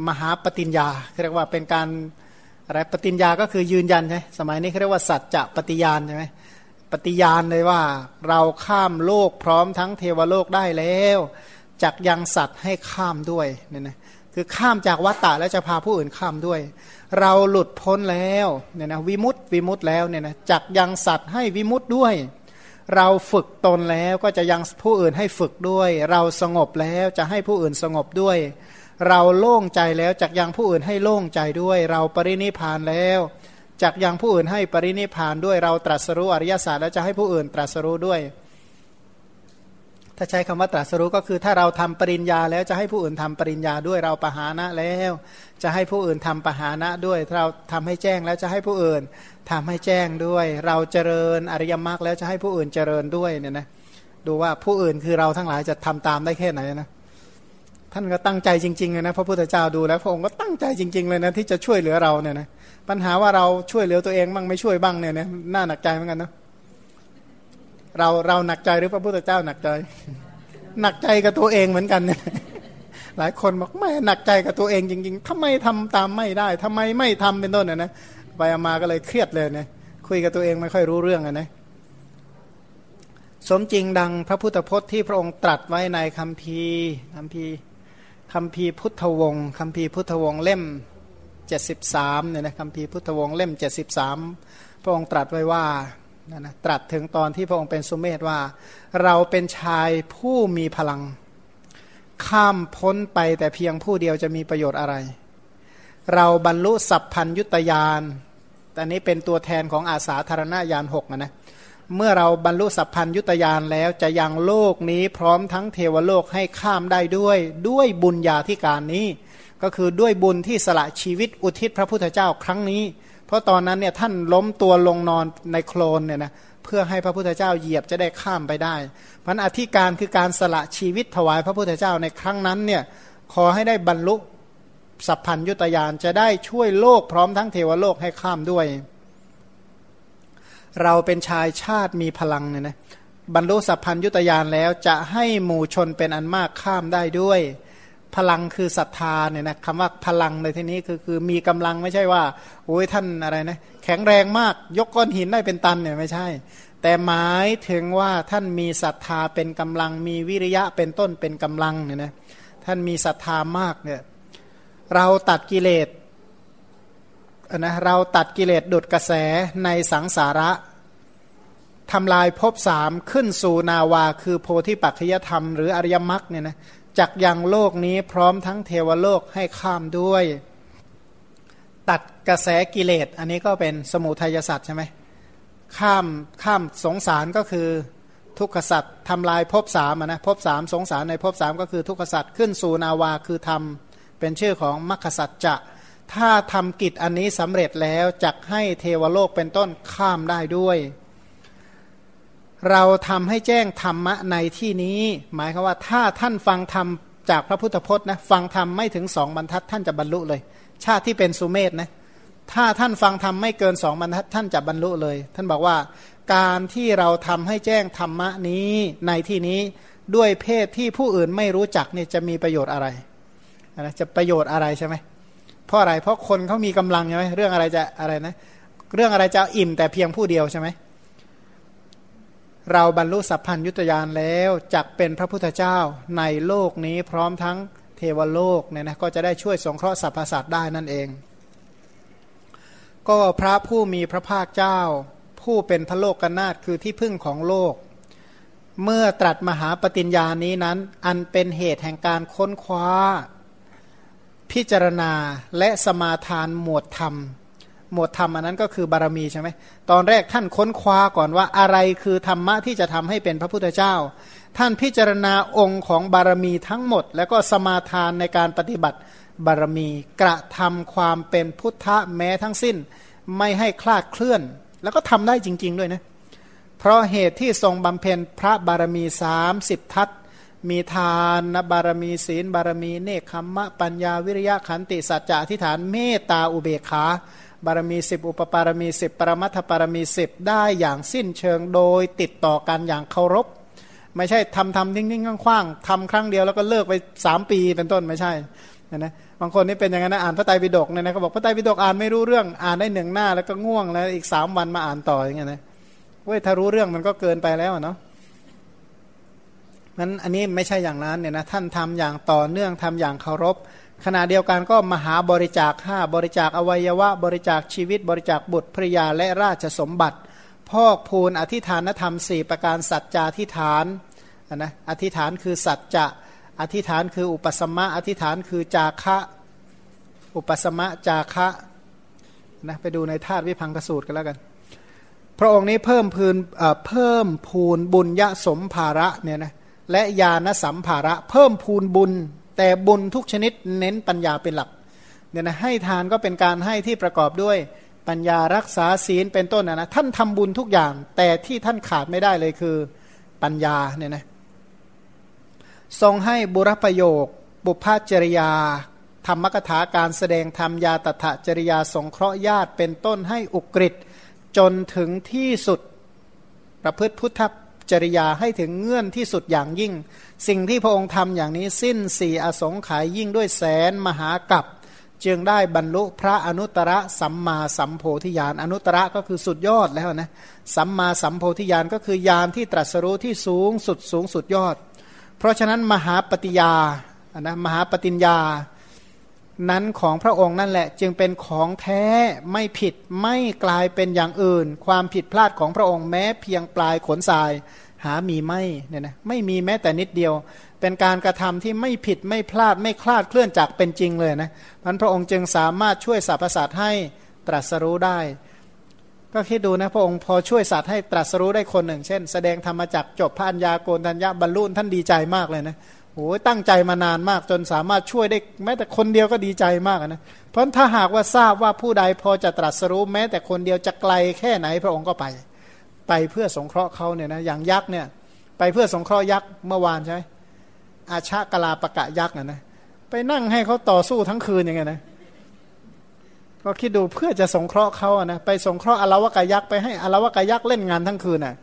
Speaker 2: มหาปฏิญญาเรียกว่าเป็นการอะไรปฏิญญาก็คือยืนยันใช่สมัยนี้เขาเรียกว่าสัจจะปฏิญาณใช่ไหมปฏิญาณเลยว่าเราข้ามโลกพร้อมทั้งเทวโลกได้แล้วจักยังสัตว์ให้ข้ามด้วยเนี่ยนะ คือข้ามจากวัตตะแล้วจะพาผู้อื่นข้ามด้วย เราหลุดพ้นแล้วเนี่ยนะวิมุตติวิมุตติแล้วเนี่ยนะจักยังสัตว์ให้วิมุตติด้วย เราฝึกตนแล้วก็จะยังผู้อื่นให้ฝึกด้วย เราสงบแล้วจะให้ผู้อื่นสงบด้วย เราโล่งใจแล้วจากยังผู้อื่นให้โล่งใจด้วย เราปรินิพานแล้วจากยังผู้อื่นให้ปรินิพานด้วย เราตรัสรู้อริยศาสตร์แล้วจะให้ผู้อื่นตรัสรู้ด้วย ถ้าใช้คำว่าตรัสรู้ก็คือถ้าเราทำปริญญาแล้วจะให้ผู้อื่นทำปริญญาด้วยเราปหานะแล้ว จะให้ผู้อื่นทำปหานะด้วยเราทำให้แจ้งแล้วจะให้ผู้อื่นทำให้แจ้งด้วย เราเจริญอริยมรรคแล้วจะให้ผู้อื่นเจริญด้วยเนี่ยนะดูว่าผู้อื่นคือเราทั้งหลายจะทำตามได้แค่ไหนนะท่านก็ตั้งใจจริงๆเลยนะพระพุทธเจ้าดูแล้วพระองค์ก็ตั้งใจจริง ๆ เลยนะที่จะช่วยเหลือเราเนี่ยนะปัญหาว่าเราช่วยเหลือตัวเองบ้างไม่ช่วยบ้างเนี่ยนะน่าหนักใจเหมือนกันนะ เราเราหนักใจหรือพระพุทธเจ้าหนักใจ หนักใจกับตัวเองเหมือนกันเนี่ยหลายคนบอกไม่หนักใจกับตัวเองจริง ๆทำไมทำตามไม่ได้ทำไมไม่ทำเป็นต้นนะนะไปมาก็เลยเครียดเลยเนี่ยคุยกับตัวเองไม่ค่อยรู้เรื่องนะสมจริงดังพระพุทธพจน์ที่พระองค์ตรัสไว้ในคำพีคำพีคำพีพุทธวงศ์คำพีพุทธวงศ์เล่ม 73เนี่ยนะคำพีพุทธวงศ์เล่ม 73 พระองค์ตรัสไว้ว่า นะนะตรัสถึงตอนที่พระองค์เป็นสุเมธว่า เราเป็นชายผู้มีพลัง ข้ามพ้นไปแต่เพียงผู้เดียวจะมีประโยชน์อะไร เราบรรลุสัพพัญยุตยานแต่นี้เป็นตัวแทนของอาสาธารณญาณหกนะเมื่อเราบรรลุสัพพัญยุตยานแล้วจะยังโลกนี้พร้อมทั้งเทวโลกให้ข้ามได้ด้วยด้วยบุญญาธิการนี้ ก็คือด้วยบุญที่สละชีวิตอุทิศพระพุทธเจ้าครั้งนี้ เพราะตอนนั้นเนี่ยท่านล้มตัวลงนอนในโคลนเนี่ยนะเพื่อให้พระพุทธเจ้าเหยียบจะได้ข้ามไปได้พันอธิการคือการสละชีวิตถวายพระพุทธเจ้าในครั้งนั้นเนี่ยขอให้ได้บรรลุสัพพัญยุตยานจะได้ช่วยโลกพร้อมทั้งเทวโลกให้ข้ามด้วย เราเป็นชายชาติมีพลังเนี่ยนะบรรลุสัพพัญยุตยานแล้วจะให้หมู่ชนเป็นอันมากข้ามได้ด้วย พลังคือศรัทธาเนี่ยนะคำว่าพลังในที่นี้คือคือมีกำลังไม่ใช่ว่าโอ้ยท่านอะไรนะแข็งแรงมากยกก้อนหินได้เป็นตันเนี่ยไม่ใช่ แต่หมายถึงว่าท่านมีศรัทธาเป็นกำลัง มีวิริยะเป็นต้นเป็นกำลังเนี่ยนะท่านมีศรัทธามากเนี่ยเราตัดกิเลสนะเราตัดกิเลสดุดกระแสในสังสาระทำลายภพสามขึ้นสู่นาวา คือโพธิปัจจยธรรมหรืออริยมรรคเนี่ยนะ จักยังโลกนี้พร้อมทั้งเทวโลกให้ข้ามด้วย ตัดกระแสกิเลส อันนี้ก็เป็นสมุทัยสัตว์ใช่ไหมข้ามข้ามสงสารก็คือทุกขสัตว์ทำลายภพสามนะภพสามสงสารในภพสามก็คือทุกขสัตว์ขึ้นสู่นาวาคือธรรมเป็นชื่อของมรรคสัตว์จะ ถ้าทำกิจอันนี้สำเร็จแล้วจักให้เทวโลกเป็นต้นข้ามได้ด้วย เราทำให้แจ้งธรรมะในที่นี้ หมายคือว่าถ้าท่านฟังธรรมจากพระพุทธพจน์นะฟังธรรมไม่ถึงสองบรรทัดท่านจะบรรลุเลย ชาติที่เป็นสุเมธนะถ้าท่านฟังธรรมไม่เกินสองบรรทัดท่านจะบรรลุเลย ท่านบอกว่าการที่เราทำให้แจ้งธรรมะนี้ในที่นี้ด้วยเพศที่ผู้อื่นไม่รู้จักเนี่ยจะมีประโยชน์อะไรนะจะประโยชน์อะไรใช่ไหมเพราะอะไรเพราะคนเขามีกำลังใช่ไหมเรื่องอะไรจะอะไรนะ เรื่องอะไรจะอิ่มแต่เพียงผู้เดียวใช่ไหม เราบรรลุสัพพัญยุตยานแล้วจักเป็นพระพุทธเจ้าในโลกนี้พร้อมทั้งเทวโลกเนี่ยนะก็จะได้ช่วยสงเคราะห์สรรพสัตว์ได้นั่นเอง ก็พระผู้มีพระภาคเจ้า ผู้เป็นพระโลกกนาตคือที่พึ่งของโลก เมื่อตรัสมหาปฏิญญานี้นั้น อันเป็นเหตุแห่งการค้นคว้า พิจารณาและสมาทานหมวดธรรม หมวดธรรมอันนั้นก็คือบารมีใช่ไหมตอนแรกท่านค้นคว้าก่อนว่าอะไรคือธรรมะที่จะทำให้เป็นพระพุทธเจ้า ท่านพิจารณาองค์ของบารมีทั้งหมด แล้วก็สมาทานในการปฏิบัติบารมีกระทำความเป็นพุทธะแม้ทั้งสิ้น ไม่ให้คลาดเคลื่อน แล้วก็ทำได้จริง ๆ ด้วยนะเพราะเหตุที่ทรงบำเพ็ญพระบารมีสามสิบทัศมีทานนบารมีศีลบารมีเนคขมมะปัญญาวิริยะขันติสัจจะอธิษฐานเมตตาอุเบกขา บารมีสิบอุปปารมีสิบปรมัตถปารมีสิบได้อย่างสิ้นเชิงโดยติดต่อกันอย่างเคารพ ไม่ใช่ทำทำทิ้งทิ้งคว้างๆทำครั้งเดียวแล้วก็เลิกไปสามปีเป็นต้นไม่ใช่นะนะบางคนนี่เป็นอย่างนั้นนะอ่านพระไตรปิฎกเนี่ยนะเขาบอกพระไตรปิฎกอ่านไม่รู้เรื่องอ่านได้หนึ่งหน้าแล้วก็ง่วงแล้วอีกสามวันมาอ่านต่ออย่างเงี้ยนะเว้ยถ้ารู้เรื่องมันก็เกินไปแล้วเนาะนั้นอันนี้ไม่ใช่อย่างนั้นเนี่ยนะท่านทำอย่างต่อเนื่องทำอย่างเคารพ ขณะเดียวกันก็มหาบริจาคห้าบริจาคอวัยวะ บริจาคชีวิต บริจาคบุตรภริยาและราชสมบัติ พอกพูนอธิฐานธรรมสี่ประการสัจจาธิฐานนะอธิฐานคือสัจจะอธิฐานคืออุปสมะอธิฐานคือจาคะอุปสมะจาคะนะไปดูในธาตุวิพังกสูตรกันแล้วกัน พระองค์นี้เพิ่มพูนเพิ่มพูนบุญยสมภาระเนี่ยนะและญาณสัมภาระ เพิ่มพูนบุญ แต่บุญทุกชนิดเน้นปัญญาเป็นหลักเนี่ยนะให้ทานก็เป็นการให้ที่ประกอบด้วยปัญญารักษาศีลเป็นต้นนะนะท่านทำบุญทุกอย่าง แต่ที่ท่านขาดไม่ได้เลยคือปัญญาเนี่ยนะทรงให้บุรประโยค บุพจริยา ธรรมกถาการแสดงธรรมยาตถจริยาสงเคราะห์ญาติเป็นต้นให้อุกฤษจนถึงที่สุดประพฤติพุทธจริยาให้ถึงเงื่อนที่สุดอย่างยิ่ง สิ่งที่พระองค์ทำอย่างนี้สิ้นสี่อสงไขยยิ่งด้วยแสนมหากับจึงได้บรรลุพระอนุตตรสัมมาสัมโพธิญาณอนุตตรก็คือสุดยอดแล้วนะสัมมาสัมโพธิญาณก็คือญาณที่ตรัสรู้ที่สูงสุดสูงสุดยอด เพราะฉะนั้นมหาปฏิยานะมหาปฏิญญานั้นของพระองค์นั่นแหละ จึงเป็นของแท้ไม่ผิดไม่กลายเป็นอย่างอื่น ความผิดพลาดของพระองค์แม้เพียงปลายขนทราย หามีไม่เนี่ยนะไม่มีแม้แต่นิดเดียว เป็นการกระทำที่ไม่ผิดไม่พลาดไม่คลาดเคลื่อนจากเป็นจริงเลยนะพันพระองค์จึงสามารถช่วยสรรพสัตว์ให้ตรัสรู้ได้ ก็คิดดูนะพระองค์พอช่วยสัตว์ให้ตรัสรู้ได้คนหนึ่ง เช่น แสดงธรรมจักจบพระัญญาโกนทัญญาบรรลุท่านดีใจมากเลยนะโอ้ยตั้งใจมานานมากจนสามารถช่วยได้แม้แต่คนเดียวก็ดีใจมากนะเพราะถ้าหากว่าทราบว่าผู้ใดพอจะตรัสรู้แม้แต่คนเดียวจะไกลแค่ไหนพระองค์ก็ไป ไปเพื่อสงเคราะห์เขาเนี่ยนะอย่างยักษ์เนี่ยไปเพื่อสงเคราะห์ยักษ์เมื่อวานใช่ไหมอาชากลาปะกะยักษ์นะนะไปนั่งให้เขาต่อสู้ทั้งคืนย่างเงี้ยนะก็คิดดูเพื่อจะสงเคราะห์เขาอะนะไปสงเคราะห์อลาวกายักษ์ไปให้อลาวกายักษ์เล่นงานทั้งคืนอะ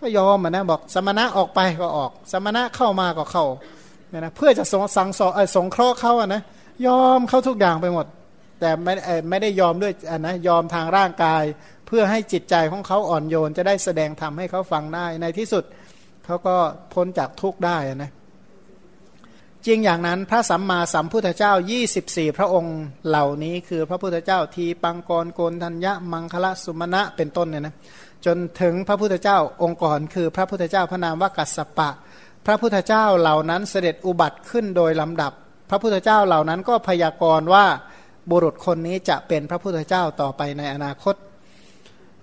Speaker 2: ก็ยอมอะนะบอกสมณะออกไปก็ออก สมณะเข้ามาก็เข้าเนี่ยนะเพื่อจะสงสังสอสงเคราะห์เขาอะนะยอมเข้าทุกอย่างไปหมด แต่ไม่ไม่ได้ยอมด้วยอะนะยอมทางร่างกาย เพื่อให้จิตใจของเขาอ่อนโยน จะได้แสดงทำให้เขาฟังได้ในที่สุดเขาก็พ้นจากทุกข์ได้นะจริงอย่างนั้นพระสัมมาสัมพุทธเจ้า 24 พระองค์เหล่านี้คือพระพุทธเจ้าทีปังกรโกนทัญญะมังคละสุมาณะเป็นต้นเนี่ยนะจนถึงพระพุทธเจ้าองค์ก่อนคือพระพุทธเจ้าพระนามว่ากัสสปะ พระพุทธเจ้าเหล่านั้นเสด็จอุบัติขึ้นโดยลำดับ พระพุทธเจ้าเหล่านั้นก็พยากรณ์ว่าบุรุษคนนี้จะเป็นพระพุทธเจ้าต่อไปในอนาคต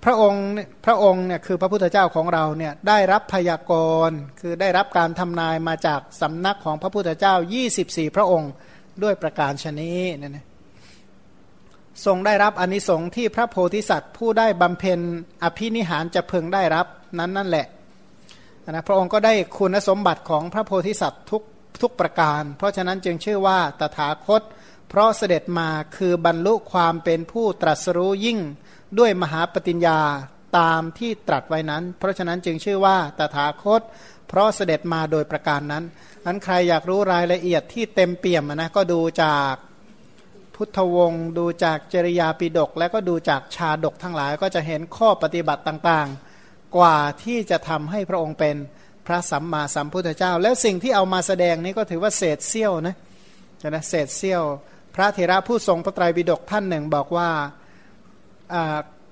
Speaker 2: พระองค์พระองค์เนี่ยคือพระพุทธเจ้าของเราเนี่ยได้รับพยากรณ์คือได้รับการทำนายมาจากสำนักของพระพุทธเจ้า 24 พระองค์ด้วยประการชนีเนี่ยนะทรงได้รับอนนิสงส์ที่พระโพธิสัตว์ ผู้ได้บำเพ็ญอภินิหารจะพึงได้รับนั้นนั่นแหละนะพระองค์ก็ได้คุณสมบัติของพระโพธิสัตว์ทุกทุกประการ เพราะฉะนั้นจึงชื่อว่าตถาคต เพราะเสด็จมาคือบรรลุความเป็นผู้ตรัสรู้ยิ่ง ด้วยมหาปฏิญญาตามที่ตรัสไว้นั้น เพราะฉะนั้นจึงชื่อว่าตถาคต เพราะเสด็จมาโดยประการนั้นนั้นใครอยากรู้รายละเอียดที่เต็มเปี่ยมนะก็ดูจากพุทธวงศ์ดูจากจริยาปิดก และก็ดูจากชาดกทั้งหลายก็จะเห็นข้อปฏิบัติต่างๆ กว่าที่จะทำให้พระองค์เป็นพระสัมมาสัมพุทธเจ้า แล้วสิ่งที่เอามาแสดงนี้ก็ถือว่าเศษเสี้ยวนะนะเศษเสี้ยว พระเถระผู้ทรงพระไตรปิฎกท่านหนึ่งบอกว่า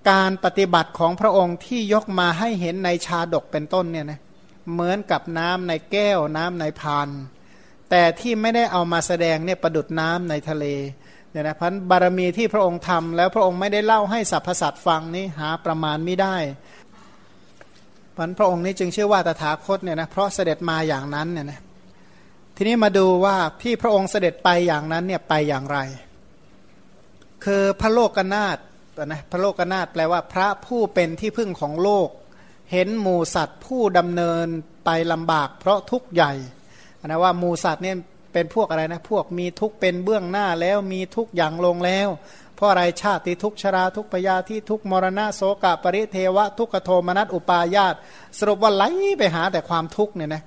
Speaker 2: การปฏิบัติของพระองค์ที่ยกมาให้เห็นในชาดกเป็นต้นเนี่ยนะเหมือนกับน้ำในแก้วน้ำในพาน แต่ที่ไม่ได้เอามาแสดงเนี่ยประดุดน้ำในทะเลเนี่ยนะพันบารมีที่พระองค์ทำแล้วพระองค์ไม่ได้เล่าให้สรรพสัตว์ฟังนี่หาประมาณไม่ได้พันพระองค์นี้จึงชื่อว่าตถาคตเนี่ยนะเพราะเสด็จมาอย่างนั้นเนี่ยนะทีนี้มาดูว่าที่พระองค์เสด็จไปอย่างนั้นเนี่ยไปอย่างไร คือพระโลกนาถ นะพระโลกนาถแปลว่าพระผู้เป็นที่พึ่งของโลก เห็นหมูสัตว์ผู้ดำเนินไปลำบาก เพราะทุกข์ใหญ่นะว่าหมูสัตว์เนี่ยเป็นพวกอะไรนะพวกมีทุกข์เป็นเบื้องหน้าแล้วมีทุกข์อย่างลงแล้ว เพราะอะไรชาติทุกชราทุกปยาที่ทุกมรณะโสกะปริเทวะ ทุกขโทมนัสอุปายาตสรุปว่าไหลไปหาแต่ความทุกข์เนี่ยนะ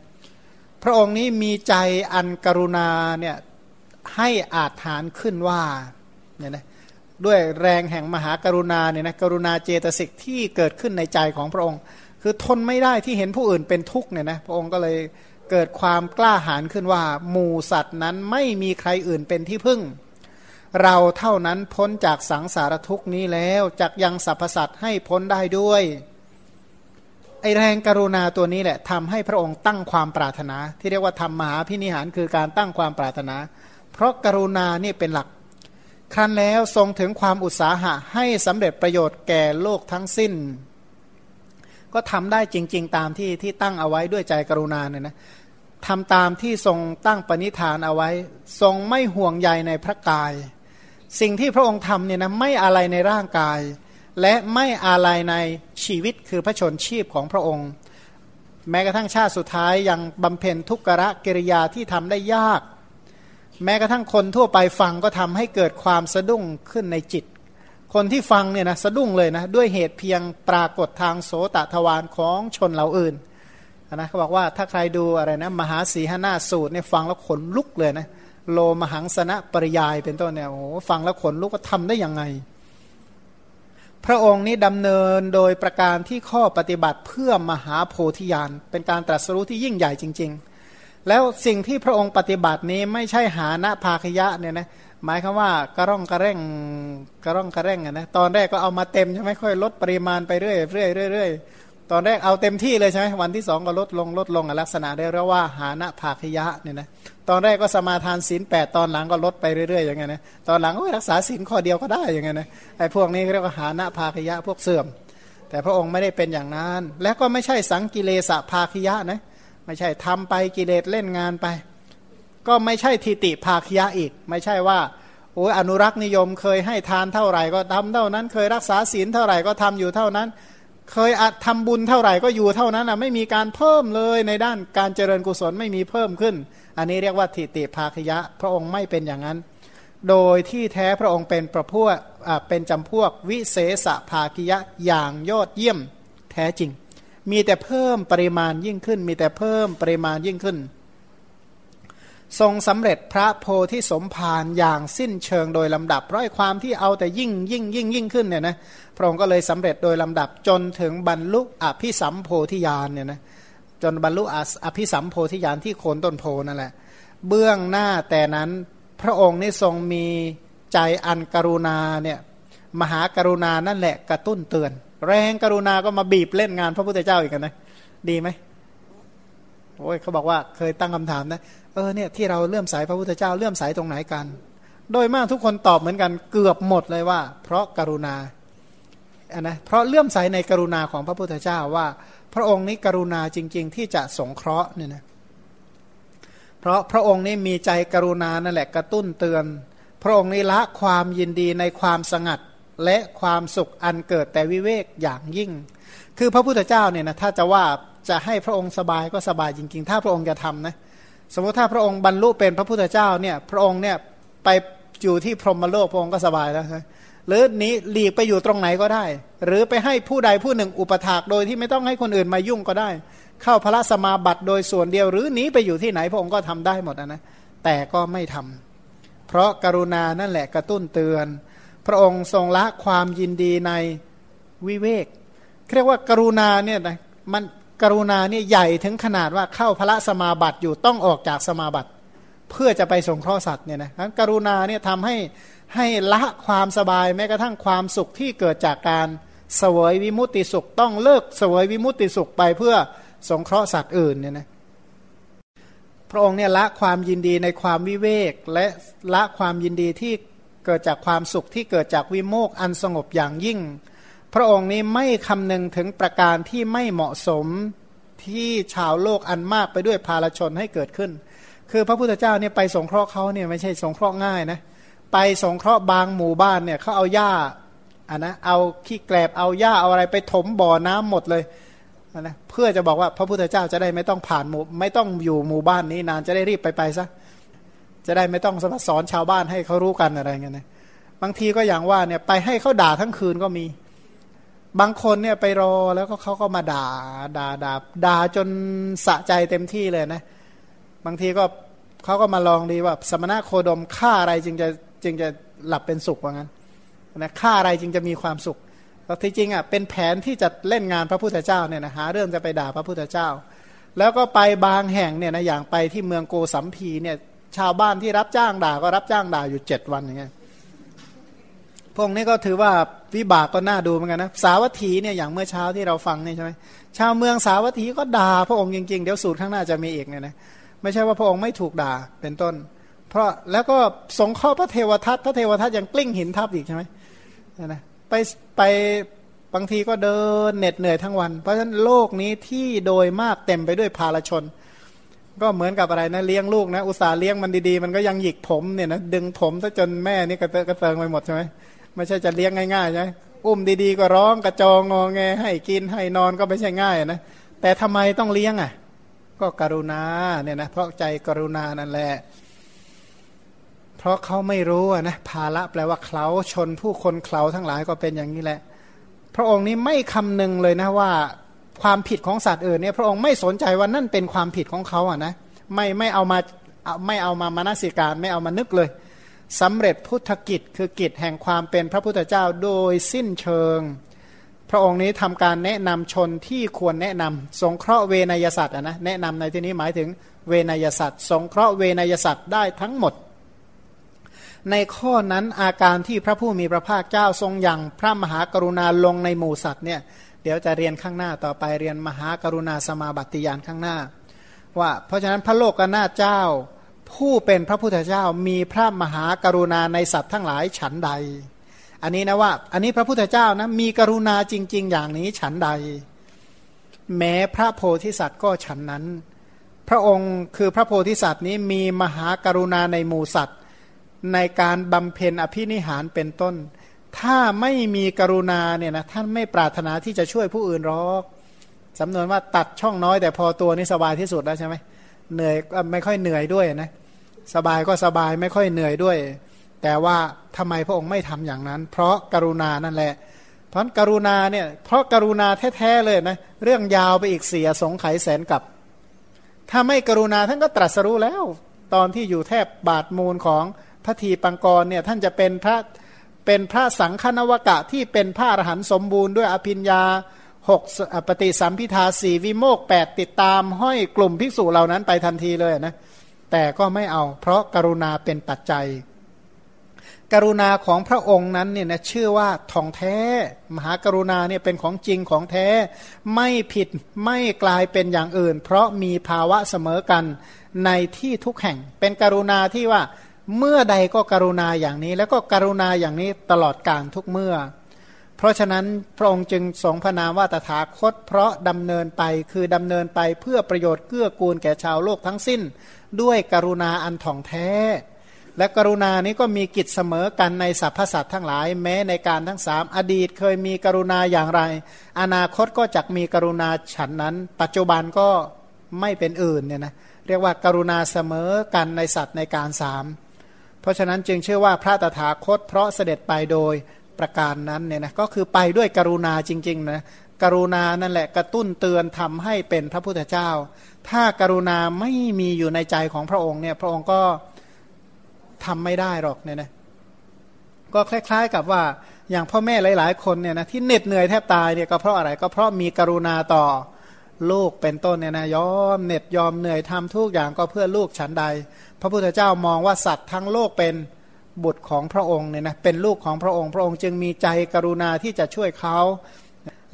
Speaker 2: พระองค์นี้มีใจอันกรุณาเนี่ยให้อาถานขึ้นว่าเนี่ยนะ ด้วยแรงแห่งมหากรุณาเนี่ยนะกรุณาเจตสิกที่เกิดขึ้นในใจของพระองค์ คือทนไม่ได้ที่เห็นผู้อื่นเป็นทุกข์เนี่ยนะพระองค์ก็เลยเกิดความกล้าหาญขึ้นว่าหมูสัตว์นั้นไม่มีใครอื่นเป็นที่พึ่ง เราเท่านั้นพ้นจากสังสารทุกนี้แล้วจักยังสรรพสัตว์ให้พ้นได้ด้วยไอแรงกรุณาตัวนี้แหละทำให้พระองค์ตั้งความปรารถนา ที่เรียกว่าทำมหาพินิหารคือการตั้งความปรารถนา เพราะกรุณานี่เป็นหลัก ครั้นแล้วทรงถึงความอุตสาหะให้สำเร็จประโยชน์แก่โลกทั้งสิ้น ก็ทำได้จริง ๆ ตามที่ที่ตั้งเอาไว้ด้วยใจกรุณาเนี่ยนะทำตามที่ทรงตั้งปณิธานเอาไว้ ทรงไม่ห่วงใยในพระกาย สิ่งที่พระองค์ทำเนี่ยนะไม่อะไรในร่างกาย และไม่อะไรในชีวิตคือพระชนชีพของพระองค์ แม้กระทั่งชาติสุดท้ายยังบำเพ็ญทุกขะกิริยาที่ทำได้ยาก แม้กระทั่งคนทั่วไปฟังก็ทำให้เกิดความสะดุ้งขึ้นในจิต คนที่ฟังเนี่ยนะสะดุ้งเลยนะด้วยเหตุเพียงปรากฏทางโสตทวารของชนเหล่าอื่นนะเขาบอกว่าถ้าใครดูอะไรนะมหาสีหนาสูตรเนี่ยฟังแล้วขนลุกเลยนะโลมหังสนะปริยายเป็นต้นเนี่ยโอ้ฟังแล้วขนลุกก็ทำได้ยังไง พระองค์นี้ดำเนินโดยประการที่ข้อปฏิบัติเพื่อมหาโพธิญาณเป็นการตรัสรู้ที่ยิ่งใหญ่จริง ๆ แล้วสิ่งที่พระองค์ปฏิบัตินี้ไม่ใช่หาณภาคยะเนี่ยนะหมายคือว่ากระร่องกระเร่งกระร่องกระเร่งนะตอนแรกก็เอามาเต็มใช่ไหมค่อยลดปริมาณไปเรื่อยเรื่อยเรื่อยตอนแรกเอาเต็มที่เลยใช่ไหมวันที่สองก็ลดลงลดลงลักษณะได้เรียกว่าหานะภาคยะเนี่ยนะตอนแรกก็สมาทานศีลแปดตอนหลังก็ลดไปเรื่อยๆอย่างเงี้ยนะตอนหลังก็รักษาศีลข้อเดียวก็ได้อย่างเงี้ยนะไอ้พวกนี้เรียกว่าหานะภาคยะพวกเสื่อม แต่พระองค์ไม่ได้เป็นอย่างนั้น และก็ไม่ใช่สังกิเลสภาคยะนะ ไม่ใช่ทำไปกิเลสเล่นงานไป ก็ไม่ใช่ทิติภาคยะอีก ไม่ใช่ว่าโอ้ยอนุรักษ์นิยมเคยให้ทานเท่าไหร่ก็ทำเท่านั้น เคยรักษาศีลเท่าไหร่ก็ทำอยู่เท่านั้น เคยทำบุญเท่าไหร่ก็อยู่เท่านั้นอะไม่มีการเพิ่มเลยในด้านการเจริญกุศลไม่มีเพิ่มขึ้น อันนี้เรียกว่าทิฏฐิภาคยะ พระองค์ไม่เป็นอย่างนั้น โดยที่แท้พระองค์เป็นประพวกเป็นจำพวกวิเศษภาคยะอย่างยอดเยี่ยมแท้จริง มีแต่เพิ่มปริมาณยิ่งขึ้น มีแต่เพิ่มปริมาณยิ่งขึ้น ทรงสำเร็จพระโพธิสมภารอย่างสิ้นเชิงโดยลำดับเพราะความที่เอาแต่ยิ่งยิ่งยิ่งยิ่งขึ้นเนี่ยนะพระองค์ก็เลยสำเร็จโดยลำดับจนถึงบรรลุอภิสัมโพธิญาณเนี่ยนะจนบรรลุอภิสัมโพธิญาณที่โคนต้นโพนั่นแหละ เบื้องหน้าแต่นั้นพระองค์นี่ทรงมีใจอันกรุณาเนี่ยมหากรุณานั่นแหละกระตุ้นเตือน แรงกรุณาก็มาบีบเล่นงานพระพุทธเจ้าอีกกันนะดีไหมโอ้ยเขาบอกว่าเคยตั้งคำถามนะเออเนี่ยที่เราเลื่อมสายพระพุทธเจ้าเลื่อมสายตรงไหนกัน โดยมากทุกคนตอบเหมือนกันเกือบหมดเลยว่า เพราะกรุณาอันนะเพราะเลื่อมใสในกรุณาของพระพุทธเจ้าว่า พระองค์นี้กรุณาจริง ๆ ที่จะสงเคราะห์เนี่ยนะเพราะพระองค์นี้มีใจกรุณานั่นแหละกระตุ้นเตือน พระองค์นี้ละความยินดีในความสงัด และความสุขอันเกิดแต่วิเวกอย่างยิ่ง คือพระพุทธเจ้าเนี่ยนะถ้าจะว่าจะให้พระองค์สบายก็สบายจริง ๆ ถ้าพระองค์จะทำนะสมมติถ้าพระองค์บรรลุเป็นพระพุทธเจ้าเนี่ยพระองค์เนี่ยไปอยู่ที่พรหมโลกพระองค์ก็สบายแล้วใช่หรือนี้หลีกไปอยู่ตรงไหนก็ได้ หรือไปให้ผู้ใดผู้หนึ่งอุปถากโดยที่ไม่ต้องให้คนอื่นมายุ่งก็ได้ เข้าพระสมาบัติโดยส่วนเดียว หรือหนีไปอยู่ที่ไหนพระองค์ก็ทำได้หมดนะแต่ก็ไม่ทำเพราะกรุณานั่นแหละกระตุ้นเตือน พระองค์ทรงละความยินดีในวิเวกเรียกว่ากรุณาเนี่ยนะมันกรุณาเนี่ยใหญ่ถึงขนาดว่าเข้าพระสมาบัติอยู่ต้องออกจากสมาบัติ เพื่อจะไปสงเคราะห์สัตว์เนี่ยนะกรุณาเนี่ยทำให้ให้ละความสบายแม้กระทั่งความสุขที่เกิดจากการเสวยวิมุตติสุขต้องเลิกเสวยวิมุตติสุขไปเพื่อสงเคราะห์สัตว์อื่นเนี่ยนะพระองค์เนี่ยละความยินดีในความวิเวกและละความยินดีที่ เกิดจากความสุขที่เกิดจากวิโมกอันสงบอย่างยิ่ง พระองค์นี้ไม่คำนึงถึงประการที่ไม่เหมาะสมที่ชาวโลกอันมากไปด้วยภาลชนให้เกิดขึ้น คือพระพุทธเจ้าเนี่ยไปสงเคราะห์เขาเนี่ยไม่ใช่สงเคราะห์ง่ายนะไปสงเคราะห์บางหมู่บ้านเนี่ยเขาเอาหญ้าอะนะเอาขี้แกลบเอาหญ้าเอาอะไรไปถมบ่อน้ำหมดเลยนะเพื่อจะบอกว่าพระพุทธเจ้าจะได้ไม่ต้องผ่านหมู่ไม่ต้องอยู่หมู่บ้านนี้นานจะได้รีบไปไปซะ จะได้ไม่ต้องสมสอนชาวบ้านให้เขารู้กันอะไรเงี้ยนะบางทีก็อย่างว่าเนี่ยไปให้เขาด่าทั้งคืนก็มี บางคนเนี่ยไปรอแล้วก็เขาก็มาด่าด่าด่าด่าจนสะใจเต็มที่เลยนะ บางทีก็เขาก็มาลองดีว่า สมณะโคดมฆ่าอะไรจึงจะจึงจะหลับเป็นสุขว่างั้นนะฆ่าอะไรจึงจะมีความสุขแล้วที่จริงอะเป็นแผนที่จะเล่นงานพระพุทธเจ้าเนี่ยนะหาเรื่องจะไปด่าพระพุทธเจ้า แล้วก็ไปบางแห่งเนี่ยนะอย่างไปที่เมืองโกสัมพีเนี่ย ชาวบ้านที่รับจ้างด่าก็รับจ้างด่าอยู่เจ็ดวันอย่างเงี้ยพวกนี้ก็ถือว่าวิบากก็น่าดูเหมือนกันนะสาวัตถีเนี่ยอย่างเมื่อเช้าที่เราฟังเนี่ยใช่ไหมชาวเมืองสาวัตถีก็ด่าพระองค์จริงๆ เดี๋ยวสูตรข้างหน้าจะมีอีกเนี่ยนะไม่ใช่ว่าพระองค์ไม่ถูกด่าเป็นต้น เพราะแล้วก็สงข้อพระเทวทัตพระเทวทัตยังกลิ้งหินทับอีกใช่ไหมนะไปไปบางทีก็เดินเหน็ดเหนื่อยทั้งวัน เพราะฉะนั้นโลกนี้ที่โดยมากเต็มไปด้วยภาลชน ก็เหมือนกับอะไรนะเลี้ยงลูกนะอุตส่าห์เลี้ยงมันดีๆ มันก็ยังหยิกผมเนี่ยนะดึงผมซะจนแม่นี่กระเตอะกระเติงไปหมดใช่ไหมไม่ใช่จะเลี้ยงง่ายๆใช่ไหมอุ้มดีๆก็ร้องกระจองงอแงให้กินให้นอนก็ไม่ใช่ง่ายนะแต่ทำไมต้องเลี้ยงอะ ก็กรุณาเนี่ยนะเพราะใจกรุณานั่นแหละเพราะเขาไม่รู้นะภาละแปลว่าเขาชนผู้คนเขาทั้งหลายก็เป็นอย่างนี้แหละ พระองค์นี้ไม่คำนึงเลยนะว่า ความผิดของสัตว์อื่นเนี่ยพระองค์ไม่สนใจว่านั่นเป็นความผิดของเขาอะนะไม่ไม่เอามาไม่เอามามานาสิการไม่เอามานึกเลยสำเร็จพุทธกิจคือกิจแห่งความเป็นพระพุทธเจ้าโดยสิ้นเชิง พระองค์นี้ทำการแนะนำชนที่ควรแนะนำสงเคราะห์เวนยสัตว์นะแนะนำในที่นี้หมายถึงเวนยสัตว์ สงเคราะห์เวนยสัตว์ได้ทั้งหมด ในข้อนั้นอาการที่พระผู้มีพระภาคเจ้าทรงยังพระมหากรุณาลงในหมู่สัตว์เนี่ย เดี๋ยวจะเรียนข้างหน้าต่อไปเรียนมหากรุณาสมาบัติยานข้างหน้า ว่าเพราะฉะนั้นพระโลกนาเจ้า ผู้เป็นพระพุทธเจ้ามีพระมหากรุณาในสัตว์ทั้งหลายฉันใด อันนี้นะว่า อันนี้พระพุทธเจ้านะมีกรุณาจริง ๆ อย่างนี้ฉันใด แม้พระโพธิสัตว์ก็ฉันนั้น พระองค์คือพระโพธิสัตว์นี้มีมหากรุณาในหมูสัตว์ ในการบำเพ็ญอภินิหารเป็นต้น ถ้าไม่มีกรุณาเนี่ยนะท่านไม่ปรารถนาที่จะช่วยผู้อื่นหรอกสำนวนว่าตัดช่องน้อยแต่พอตัวนี่สบายที่สุดแล้วใช่ไหมเหนื่อยไม่ค่อยเหนื่อยด้วยนะสบายก็สบายไม่ค่อยเหนื่อยด้วย แต่ว่าทำไมพระองค์ไม่ทำอย่างนั้น เพราะกรุณานั่นแหละ เพราะกรุณาเนี่ยเพราะกรุณาแท้ๆเลยนะเรื่องยาวไปอีกเสียสงไขแสนกับ ถ้าไม่กรุณาท่านก็ตรัสรู้แล้ว ตอนที่อยู่แทบบาดมูลของพระทีปังกรเนี่ยท่านจะเป็นพระ เป็นพระสังฆนวกะที่เป็นพระอรหันต์สมบูรณ์ด้วยอภิญญาหกปฏิสัมพิทาสีวิโมกแปดติดตามห้อยกลุ่มภิกษุเหล่านั้นไปทันทีเลยนะแต่ก็ไม่เอา เพราะกรุณาเป็นปัจจัย กรุณาของพระองค์นั้นเนี่ยนะชื่อว่าทองแท้ มหากรุณาเนี่ยเป็นของจริงของแท้ ไม่ผิดไม่กลายเป็นอย่างอื่น เพราะมีภาวะเสมอกันในที่ทุกแห่ง เป็นกรุณาที่ว่า เมื่อใดก็กรุณาอย่างนี้ แล้วก็กรุณาอย่างนี้ตลอดการทุกเมื่อ เพราะฉะนั้นพระองค์จึงทรงพระนามว่าตถาคต เพราะดำเนินไปคือดำเนินไปเพื่อประโยชน์เกื้อกูลแก่ชาวโลกทั้งสิ้น ด้วยกรุณาอันถ่องแท้ และกรุณานี้ก็มีกิจเสมอกันในสรรพสัตว์ทั้งหลาย แม้ในการทั้งสามอดีตเคยมีกรุณาอย่างไร อนาคตก็จะมีกรุณาฉันนั้น ปัจจุบันก็ไม่เป็นอื่นเนี่ยนะเรียกว่าการุณาเสมอกันในสัตว์ในการสาม เพราะฉะนั้นจึงเชื่อว่าพระตถาคต เพราะเสด็จไปโดยประการนั้นเนี่ยนะก็คือไปด้วยกรุณาจริงๆนะกรุณานั่นแหละกระตุ้นเตือนทำให้เป็นพระพุทธเจ้า ถ้ากรุณาไม่มีอยู่ในใจของพระองค์เนี่ยพระองค์ก็ทำไม่ได้หรอกเนี่ยนะก็คล้าย ๆ กับว่าอย่างพ่อแม่หลาย ๆ คนเนี่ยนะที่เหน็ดเหนื่อยแทบตายเนี่ยก็เพราะอะไรก็เพราะมีกรุณาต่อ ลูกเป็นต้นเนี่ยนะยอมเหน็ดยอมเหนื่อยทำทุกอย่างก็เพื่อลูกฉันใด พระพุทธเจ้ามองว่าสัตว์ทั้งโลกเป็นบุตรของพระองค์เนี่ยนะเป็นลูกของพระองค์ พระองค์จึงมีใจกรุณาที่จะช่วยเขา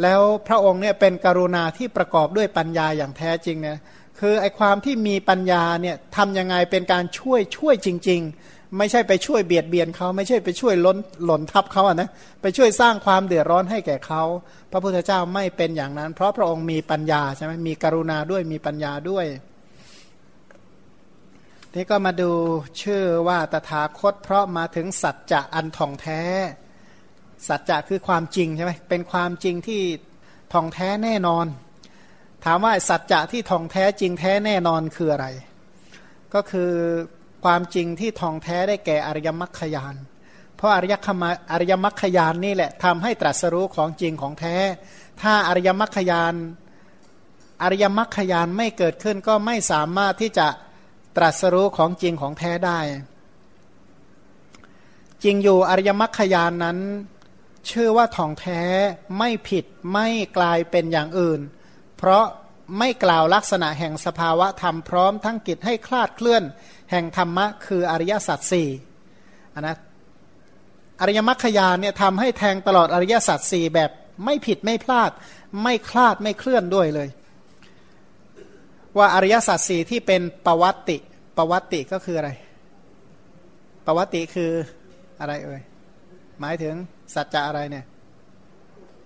Speaker 2: แล้วพระองค์เนี่ยเป็นกรุณาที่ประกอบด้วยปัญญาอย่างแท้จริงเนี่ยคคือไอความที่มีปัญญาเนี่ยทำยังไงเป็นการช่วยช่วยจริง ๆ ไม่ใช่ไปช่วยเบียดเบียนเขาไม่ใช่ไปช่วยล้นหล่นทับเขาอะนะไปช่วยสร้างความเดือดร้อนให้แก่เขา พระพุทธเจ้าไม่เป็นอย่างนั้น เพราะพระองค์มีปัญญาใช่ไหมมีกรุณาด้วยมีปัญญาด้วยนี่ก็มาดูชื่อว่าตถาคต เพราะมาถึงสัจจะอันท่องแท้ สัจจะคือความจริงใช่ไหมเป็นความจริงที่ท่องแท้แน่นอน ถามว่าสัจจะที่ท่องแท้จริงแท้แน่นอนคืออะไร ก็คือ ความจริงที่ทองแท้ได้แก่อริยมรรคยาน เพราะอริยคมาอริยมรรคยานนี่แหละทำให้ตรัสรู้ของจริงของแท้ ถ้าอริยมรรคยานอริยมรรคยานไม่เกิดขึ้นก็ไม่สามารถที่จะตรัสรู้ของจริงของแท้ได้ จริงอยู่อริยมรรคยานนั้น ชื่อว่าทองแท้ไม่ผิดไม่กลายเป็นอย่างอื่น เพราะไม่กล่าวลักษณะแห่งสภาวะธรรมพร้อมทั้งกิจให้คลาดเคลื่อน แห่งธรรมะคืออริยสัจสี่นะอริยมรรคยานเนี่ยทำให้แทงตลอดอริยสัจสี่แบบไม่ผิดไม่พลาด ไม่คลาดไม่เคลื่อนด้วยเลย ว่าอริยสัจสี่ที่เป็นปวัตติปวัตติก็คืออะไรปวัตติคืออะไรเอ่ยหมายถึงสัจจะอะไรเนี่ย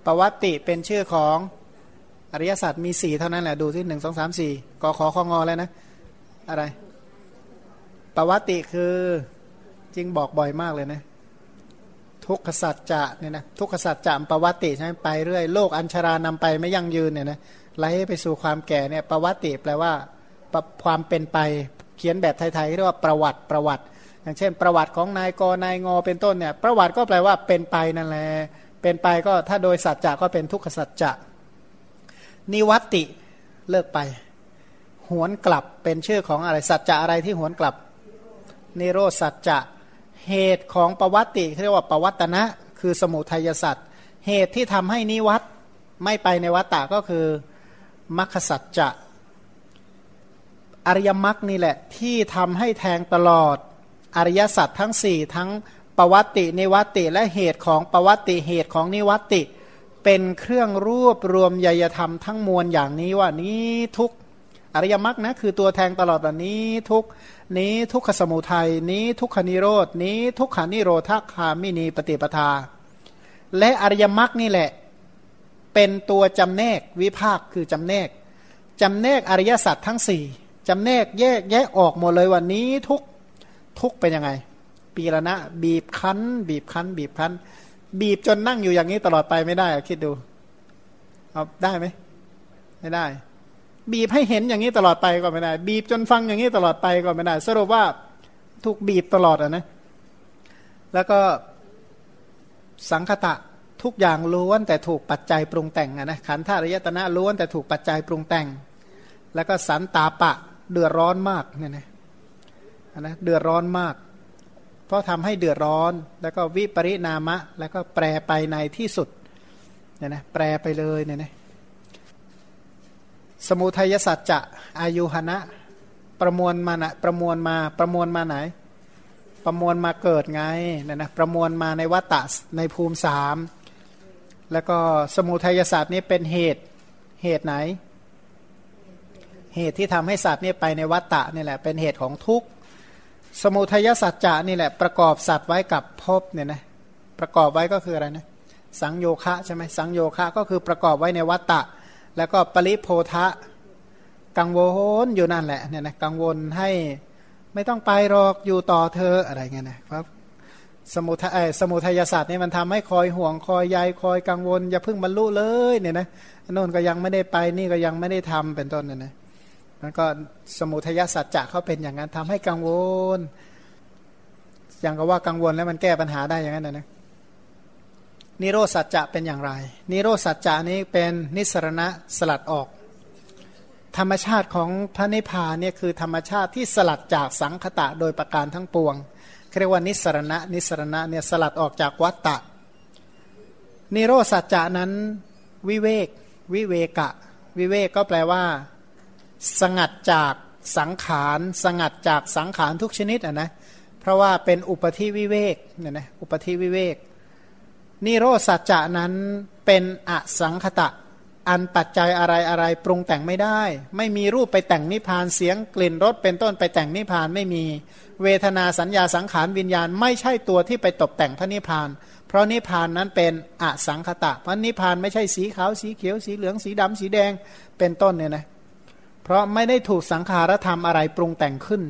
Speaker 2: ปวัตติเป็นชื่อของอริยสัจมีสี่เท่านั้นแหละดูที่หนึ่งสองสามสี่กขอของอแล้วนะ อะไร ปวัติคือจริงบอกบ่อยมากเลยนะ ทุกขสัจจะเนี่ยนะทุกขสัจจะปวัติใช่ไหมไปเรื่อยโลกอัญชารานำไปไม่ยั่งยืนเนี่ยนะไหลไปสู่ความแก่เนี่ยประวัติแปลว่าความเป็นไปเขียนแบบไทยๆเรียกว่าประวัติประวัติ อย่างเช่น ประวัติของนายกนายงอเป็นต้นเนี่ยประวัติก็แปลว่าเป็นไปนั่นแหละเป็นไปก็ถ้าโดยสัจจะก็เป็นทุกขสัจจะนิวัติเลิกไป หวนกลับเป็นชื่อของอะไรสัจจะอะไรที่หวนกลับ นิโรสัจจะเหตุของปวัติเรียกว่าปวัตนะ คือสมุทัยสัจเหตุที่ทำให้นิวัตไม่ไปในวัตตะก็คือมัคสัจจะอริยมรรคนี่แหละที่ทำให้แทงตลอดอริยสัจทั้งสี่ทั้งปวัตินิวัติและเหตุของปวัติเหตุของนิวัติ เป็นเครื่องรวบรวมยยธรรมทั้งมวลอย่างนี้ว่านี้ทุกอริยมรรคนะคือตัวแทงตลอดแบบนี้ทุก นี้ทุกขสมุทัยนี้ทุกขนิโรดนี้ทุกขานิโรธาคามินีปฏิปทา และอริยมรรคนี่แหละ เป็นตัวจำแนกวิภาคคือจำแนกจำแนกอริยสัจทั้งสี่จำแนกแยกแยกออกหมดเลยวันนี้ทุกทุกเป็นยังไง ปีละนะบีบคั้น บีบคั้น บีบคั้น บีบจนนั่งอยู่อย่างนี้ตลอดไปไม่ได้คิดดูเอาได้ไหมไม่ได้ บีบให้เห็นอย่างนี้ตลอดไปก็ไม่ได้ บีบจนฟังอย่างนี้ตลอดไปก็ไม่ได้ สรุปว่าถูกบีบตลอดอะนะแล้วก็สังคตะทุกอย่างล้วนแต่ถูกปัจจัยปรุงแต่งนะขันธารยตนะล้วนแต่ถูกปัจจัยปรุงแต่ง แล้วก็สันตาปะเดือดร้อนมากเนี่ยนะนะเดือดร้อนมาก เพราะทำให้เดือดร้อน แล้วก็วิปริณามะ แล้วก็แปรไปในที่สุดเนี่ยนะแปรไปเลยเนี่ยนะ สมุทัยสัจจะอายุหนะประมวลมานะประมวลมาประมวลมาไหน ประมวลมาเกิดไงนี่นะประมวลมาในวัตตะในภูมิสามแล้วก็สมุทัยศาสตร์นี้เป็นเหตุเหตุไหน เหตุที่ทำให้สัตว์นี่ไปในวัฏฏะนี่แหละเป็นเหตุของทุกข์สมุทัยสัจจะนี่แหละประกอบสัตว์ไว้กับภพเนี่ยนะประกอบไว้ก็คืออะไรนะสังโยคะใช่ไหมสังโยคะก็คือประกอบไว้ในวัฏฏะ แล้วก็ปริโพธะกังวลอยู่นั่นแหละเนี่ยนะกังวลให้ไม่ต้องไปหรอกอยู่ต่อเธออะไรเงี้ยนะครับสมุทัยสมุทัยศาสตร์นี่มันทำให้คอยห่วงคอยใยคอยกังวล อย่าเพิ่งบรรลุเลยเนี่ยนะโน่นก็ยังไม่ได้ไปนี่ก็ยังไม่ได้ทำเป็นต้นเนี่ยนะมันก็สมุทัยศาสตร์จะเขาเป็นอย่างนั้นทำให้กังวลอย่างก็ว่ากังวลแล้วมันแก้ปัญหาได้อย่างนั้นนะ นิโรสัจจะเป็นอย่างไร นิโรสัจจะนี้เป็นนิสรณะสลัดออก ธรรมชาติของพระนิพพานเนี่ยคือธรรมชาติที่สลัดจากสังคตะโดยประการทั้งปวงเรียกว่านิสรณะ นิสรณะเนี่ยสลัดออกจากวัตตะ นิโรสัจจะนั้นวิเวก วิเวกะ วิเวกก็แปลว่า สงัดจากสังขาร สงัดจากสังขารทุกชนิดอะนะ เพราะว่าเป็นอุปธิวิเวกเนี่ยนะ อุปธิวิเวก นิโรสัจจะนั้นเป็นอสังคตะ อันปัจจัยอะไรอะไรปรุงแต่งไม่ได้ ไม่มีรูปไปแต่งนิพพานเสียงกลิ่นรสเป็นต้นไปแต่งนิพพานไม่มี เวทนาสัญญาสังขารวิญญาณ ไม่ใช่ตัวที่ไปตกแต่งพระนิพพาน เพราะนิพพานนั้นเป็นอสังขตะเพราะนิพพานไม่ใช่สีขาวสีเขียวสีเหลืองสีดำสีแดงเป็นต้นเนี่ยนะเพราะไม่ได้ถูกสังขารธรรมอะไรปรุงแต่งขึ้น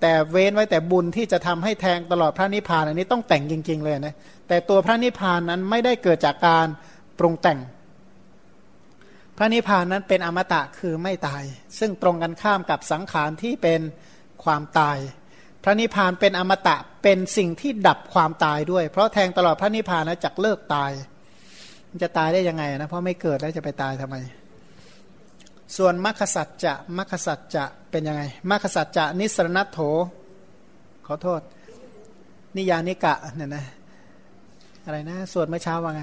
Speaker 2: แต่เว้นไว้แต่บุญที่จะทำให้แทงตลอดพระนิพพานอันนี้ต้องแต่งจริง ๆ เลยนะแต่ตัวพระนิพพานนั้นไม่ได้เกิดจากการปรุงแต่ง พระนิพพานนั้นเป็นอมตะคือไม่ตาย ซึ่งตรงกันข้ามกับสังขารที่เป็นความตาย พระนิพพานเป็นอมตะเป็นสิ่งที่ดับความตายด้วย เพราะแทงตลอดพระนิพพานแล้วจักเลิกตายมันจะตายได้ยังไงนะเพราะไม่เกิดแล้วจะไปตายทำไม ส่วนมรรคสัจจะมรรคสัจจะ เป็นยังไงมรรคสัจจะนิสรณัตโถ ขอโทษ นิยานิกะเนี่ยนะอะไรนะสวนเมื่อเช้าว่าไง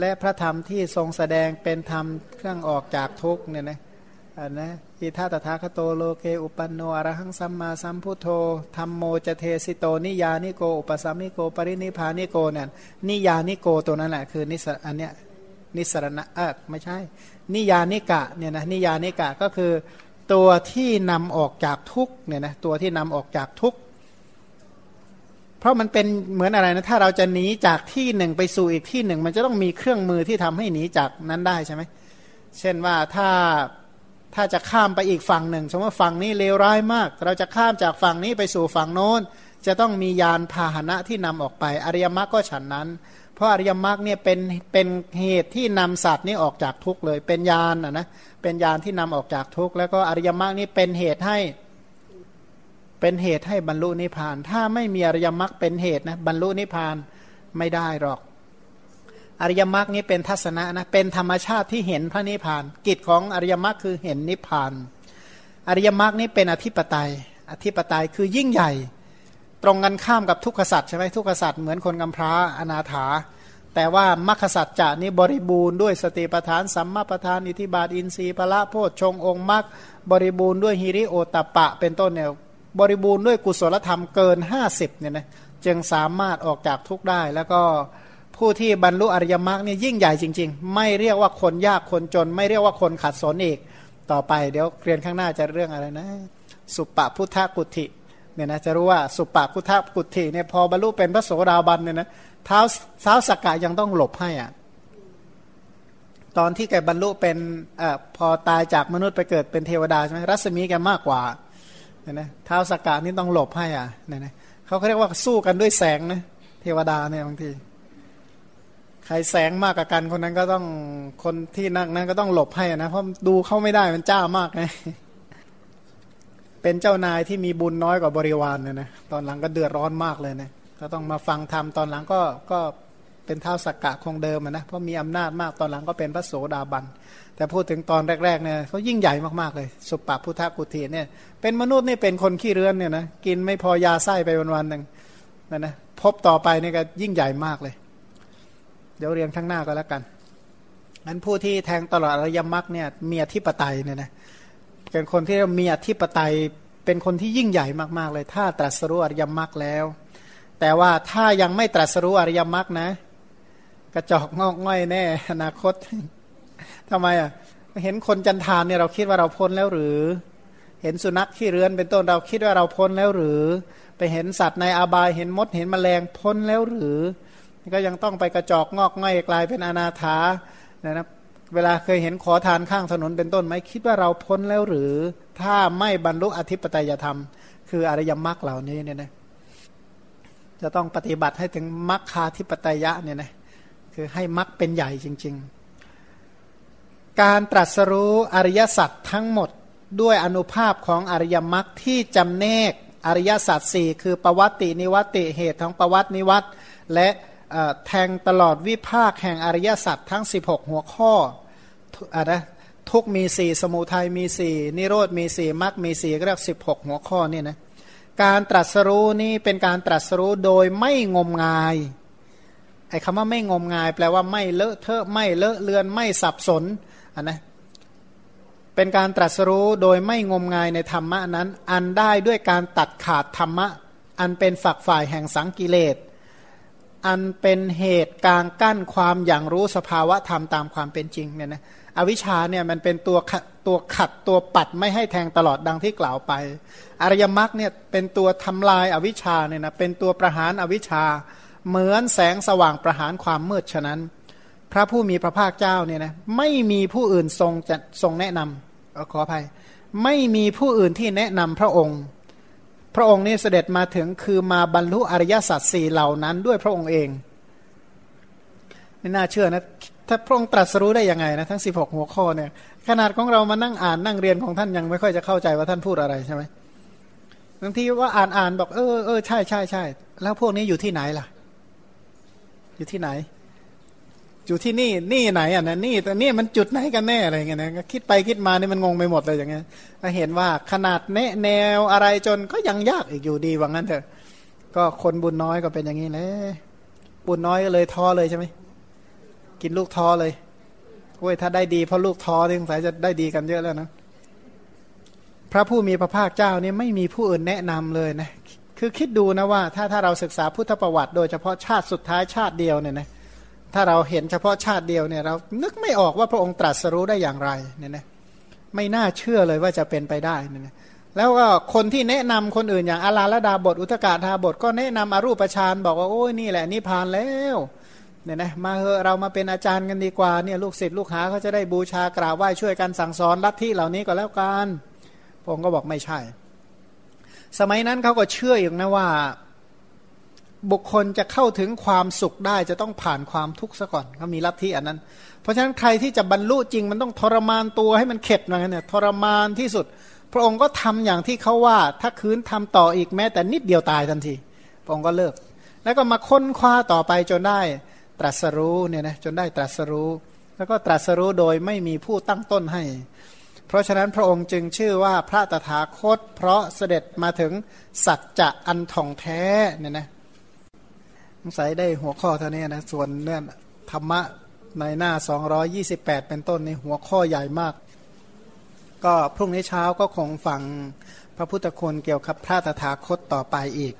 Speaker 2: และพระธรรมที่ทรงแสดงเป็นธรรมเครื่องออกจากทุกเนี่ยนะอันนะอิธ ตถาคโตโลเกอุปปันโนอรหังสัมมาสัมพุทโธธัมโมจเทสิโตนิยยานิโก อุปสมิโก ปรินิพพานิโกเนี่ยนิยยานิโกตัวนั้นแหละคือนิสอันเนี้ยนิสรณะเออไม่ใช่ นิยยานิกะเนี่ยนะนิยยานิกะก็คือ ตัวที่นำออกจากทุกข์เนี่ยนะตัวที่นำออกจากทุกข์เพราะมันเป็นเหมือนอะไรนะถ้าเราจะหนีจากที่หนึ่งไปสู่อีกที่หนึ่ง มันจะต้องมีเครื่องมือที่ทำให้หนีจากนั้นได้ใช่ไหมเช่นว่าถ้าถ้าจะข้ามไปอีกฝั่งหนึ่ง สมมติว่าฝั่งนี้เลวร้ายมาก เราจะข้ามจากฝั่งนี้ไปสู่ฝั่งโน้น จะต้องมียานพาหนะที่นำออกไป อริยมรรคก็ฉันนั้น เพราะอริยมรรคเนี่ยเป็นเป็นเหตุที่นำสัตว์นี้ออกจากทุกข์เลย เป็นยานนะนะ เป็นยานที่นำออกจากทุกข์แล้วก็อริยมรรคนี่เป็นเหตุให้เป็นเหตุให้บรรลุนิพพาน ถ้าไม่มีอริยมรรคเป็นเหตุนะบรรลุนิพพานไม่ได้หรอก อริยมรรคนี้เป็นทัศนะนะเป็นธรรมชาติที่เห็นพระนิพพาน กิจของอริยมรรคคือเห็นนิพพาน อริยมรรคนี้เป็นอธิปไตย อธิปไตยคือยิ่งใหญ่ ตรงกันข้ามกับทุกขสัตว์ใช่ไหมทุกขสัตว์เหมือนคนกำพร้าอนาถา แต่ว่ามรรคสัจจะนี้บริบูรณ์ด้วยสติปัฏฐานสัมมาปัฏฐานอิทิบาทอินทรีย์พละโพชฌงองค์มรรคบริบูรณ์ด้วยฮิริโอตปะ เป็นต้นเนี่ยบริบูรณ์ด้วยกุศลธรรมเกิน 50เนี่ยนะจึงสามารถออกจากทุกข์ได้ แล้วก็ผู้ที่บรรลุอริยมรรคเนี่ยิ่งใหญ่จริง ๆ ไม่เรียกว่าคนยากคนจน ไม่เรียกว่าคนขัดสนอีกต่อไป เดี๋ยวเรียนข้างหน้าจะเรื่องอะไรนะ สุปปพุทธกุติเนี่ยนะจะรู้ว่าสุปปพุทธกุติเนี่ยพอบรรลุเป็นพระโสดาบันเนี่ยนะ เท้าเท้าสกกะยังต้องหลบให้อะตอนที่แกบรรลุเป็นอพอตายจากมนุษย์ไปเกิดเป็นเทวดาใช่ไหมรัศมีแกมากกว่าเนี่ยนะเท้าสกกะนี่ต้องหลบให้อะเนี่ยนะเขาเรียกว่าสู้กันด้วยแสงนะเทวดาเนี่ยบางทีใครแสงมากกว่ากันคนนั้นก็ต้องคนที่นั่งนั้นก็ต้องหลบให้นะเพราะดูเข้าไม่ได้มันจ้ามากไงเป็นเจ้านายที่มีบุญน้อยกว่าบริวารเนี่ยนะตอนหลังก็เดือดร้อนมากเลยนะ ก็ต้องมาฟังธรรมตอนหลังก็ก็เป็นเท่าสักกะคงเดิมนะเพราะมีอำนาจมากตอนหลังก็เป็นพระโสดาบัน แต่พูดถึงตอนแรกๆเนี่ยเขายิ่งใหญ่มากๆเลย สุปปพุทธกุฏิเนี่ยเป็นมนุษย์นี่เป็นคนขี้เรือนเนี่ยนะกินไม่พอยาไส้ไปวันๆหนึ่งนะนะพบต่อไปนี่ก็ยิ่งใหญ่มากเลย เดี๋ยวเรียนข้างหน้าก็แล้วกันนั้นผู้ที่แทงตลอดอริยมรรคเนี่ยมีอธิปไตยเนี่ยนะเป็นคนที่มีอธิปไตยเป็นคนที่ยิ่งใหญ่มากๆเลย ถ้าตรัสรู้อริยมรรคแล้ว แต่ว่าถ้ายังไม่ตรัสรู้อริยมรรคนะ กระจอกงอกง่อยแน่ อนาคตทำไมอะเห็นคนจันทานเนี่ยเราคิดว่าเราพ้นแล้วหรือ เห็นสุนัขขี้เรือนเป็นต้นเราคิดว่าเราพ้นแล้วหรือ ไปเห็นสัตว์ในอาบายเห็นมดเห็นแมลงพ้นแล้วหรือ ก็ยังต้องไปกระจอกงอกง่อยกลายเป็นอนาถานะครับเวลาเคยเห็นขอทานข้างถนนเป็นต้นไหมคิดว่าเราพ้นแล้วหรือ ถ้าไม่บรรลุอธิปไตยธรรม คืออริยมรรคเหล่านี้เนี่ยนะ จะต้องปฏิบัติให้ถึงมรรคาธิปไตยะเนี่ยนะคือให้มรรคเป็นใหญ่จริง ๆ การตรัสรู้อริยสัจทั้งหมดด้วยอนุภาพของอริยมรรคที่จำแนกอริยสัจสี่คือประวัตินิวัติเหตุของประวัตินิวัตและแทงตลอดวิภาคแห่งอริยสัจทั้ง 16 หัวข้ออะนะทุกมีสี่สมุทัยมีสี่นิโรธมีสี่มรรคมีสี่ก็เรียกสิบหกหัวข้อนี่นะ การตรัสรู้นี่เป็นการตรัสรู้โดยไม่งมงายไอ้คำว่าไม่งมงาย แปลว่าไม่เลอะเทอะไม่เลอะเลือนไม่สับสนอะนะเป็นการตรัสรู้โดยไม่งมงายในธรรมะนั้น อันได้ด้วยการตัดขาดธรรมะ อันเป็นฝักฝ่ายแห่งสังกิเลสอันเป็นเหตุกลางกั้นความอย่างรู้สภาวะธรรมตามความเป็นจริงเนี่ยนะ อวิชชาเนี่ยมันเป็นตัวตัวขัดตัวปัดไม่ให้แทงตลอดดังที่กล่าวไป อริยมรรคเนี่ยเป็นตัวทำลายอวิชชาเนี่ยนะเป็นตัวประหารอวิชชา เหมือนแสงสว่างประหารความมืดฉะนั้น พระผู้มีพระภาคเจ้าเนี่ยนะไม่มีผู้อื่นทรงจะทรงแนะนำขออภัย ไม่มีผู้อื่นที่แนะนำพระองค์ พระองค์นี่เสด็จมาถึงคือมาบรรลุอริยสัจสี่เหล่านั้นด้วยพระองค์เองไม่น่าเชื่อนะ ถ้าพระองค์ตรัสรู้ได้ยังไงนะทั้ง 16 หัวข้อเนี่ยขนาดของเรามานั่งอ่านนั่งเรียนของท่านยังไม่ค่อยจะเข้าใจว่าท่านพูดอะไรใช่ไหมบางทีว่าอ่านอ่านบอกเออเออใช่ใช่ใช่แล้วพวกนี้อยู่ที่ไหนล่ะ อยู่ที่ไหน อยู่ที่นี่นี่ไหนอะนะนี่แต่นี่มันจุดไหนกันแน่อะไรเงี้ยนะคิดไปคิดมานี่มันงงไปหมดเลยอย่างเงี้ยเห็นว่าขนาดแนแนวอะไรจนก็ยังยากอีกอยู่ดีว่างั้นเถอะ ก็คนบุญน้อยก็เป็นอย่างนี้แหละบุญน้อยก็เลยท้อเลยใช่ไหม กินลูกท้อเลยโอ้ยถ้าได้ดีเพราะลูกท้อสงสัยจะได้ดีกันเยอะแล้วนะพระผู้มีพระภาคเจ้านี่ไม่มีผู้อื่นแนะนำเลยนะคือคิดดูนะว่าถ้าถ้าเราศึกษาพุทธประวัติ โดยเฉพาะชาติสุดท้ายชาติเดียวเนี่ยนะถ้าเราเห็นเฉพาะชาติเดียวเนี่ยเรานึกไม่ออกว่าพระองค์ตรัสรู้ได้อย่างไรเนี่ยนะไม่น่าเชื่อเลยว่าจะเป็นไปได้เนี่ยนะแล้วก็คนที่แนะนำคนอื่นอย่างอาลาลดาบทอุตกาธาบทก็แนะนำอรูปฌานบอกว่าโอ้ยนี่แหละนิพานแล้ว เนี่ยนะมาเถอเรามาเป็นอาจารย์กันดีกว่าเนี่ยลูกศิษย์ลูกหาเขาจะได้บูชากราบไหว้ช่วยกันสั่งสอนลัทธิเหล่านี้ก็แล้วกันพระองก็บอกไม่ใช่ สมัยนั้นเขาก็เชื่ออย่างนะว่า บุคคลจะเข้าถึงความสุขได้จะต้องผ่านความทุกข์ซะก่อนเขามีลัทธิอันนั้น เพราะฉะนั้นใครที่จะบรรลุจริงมันต้องทรมานตัวให้มันเข็ดนะเนี่ยทรมานที่สุด พระองค์ก็ทำอย่างที่เขาว่า ถ้าคืนทำต่ออีกแม้แต่นิดเดียวตายทันที พระองค์ก็เลิก แล้วก็มาค้นคว้าต่อไปจนได้ ตรัสรู้เนี่ยนะจนได้ตรัสรู้ แล้วก็ตรัสรู้โดยไม่มีผู้ตั้งต้นให้ เพราะฉะนั้นพระองค์จึงชื่อว่าพระตถาคต เพราะเสด็จมาถึงสัจจะอันท่องแท้เนี่ยนะสงสัยได้หัวข้อเท่านี้นะส่วนเนี่ยธรรมะในหน้า 228 เป็นต้นในหัวข้อใหญ่มาก ก็พรุ่งนี้เช้าก็คงฟังพระพุทธคุณเกี่ยวกับพระตถาคตต่อไปอีก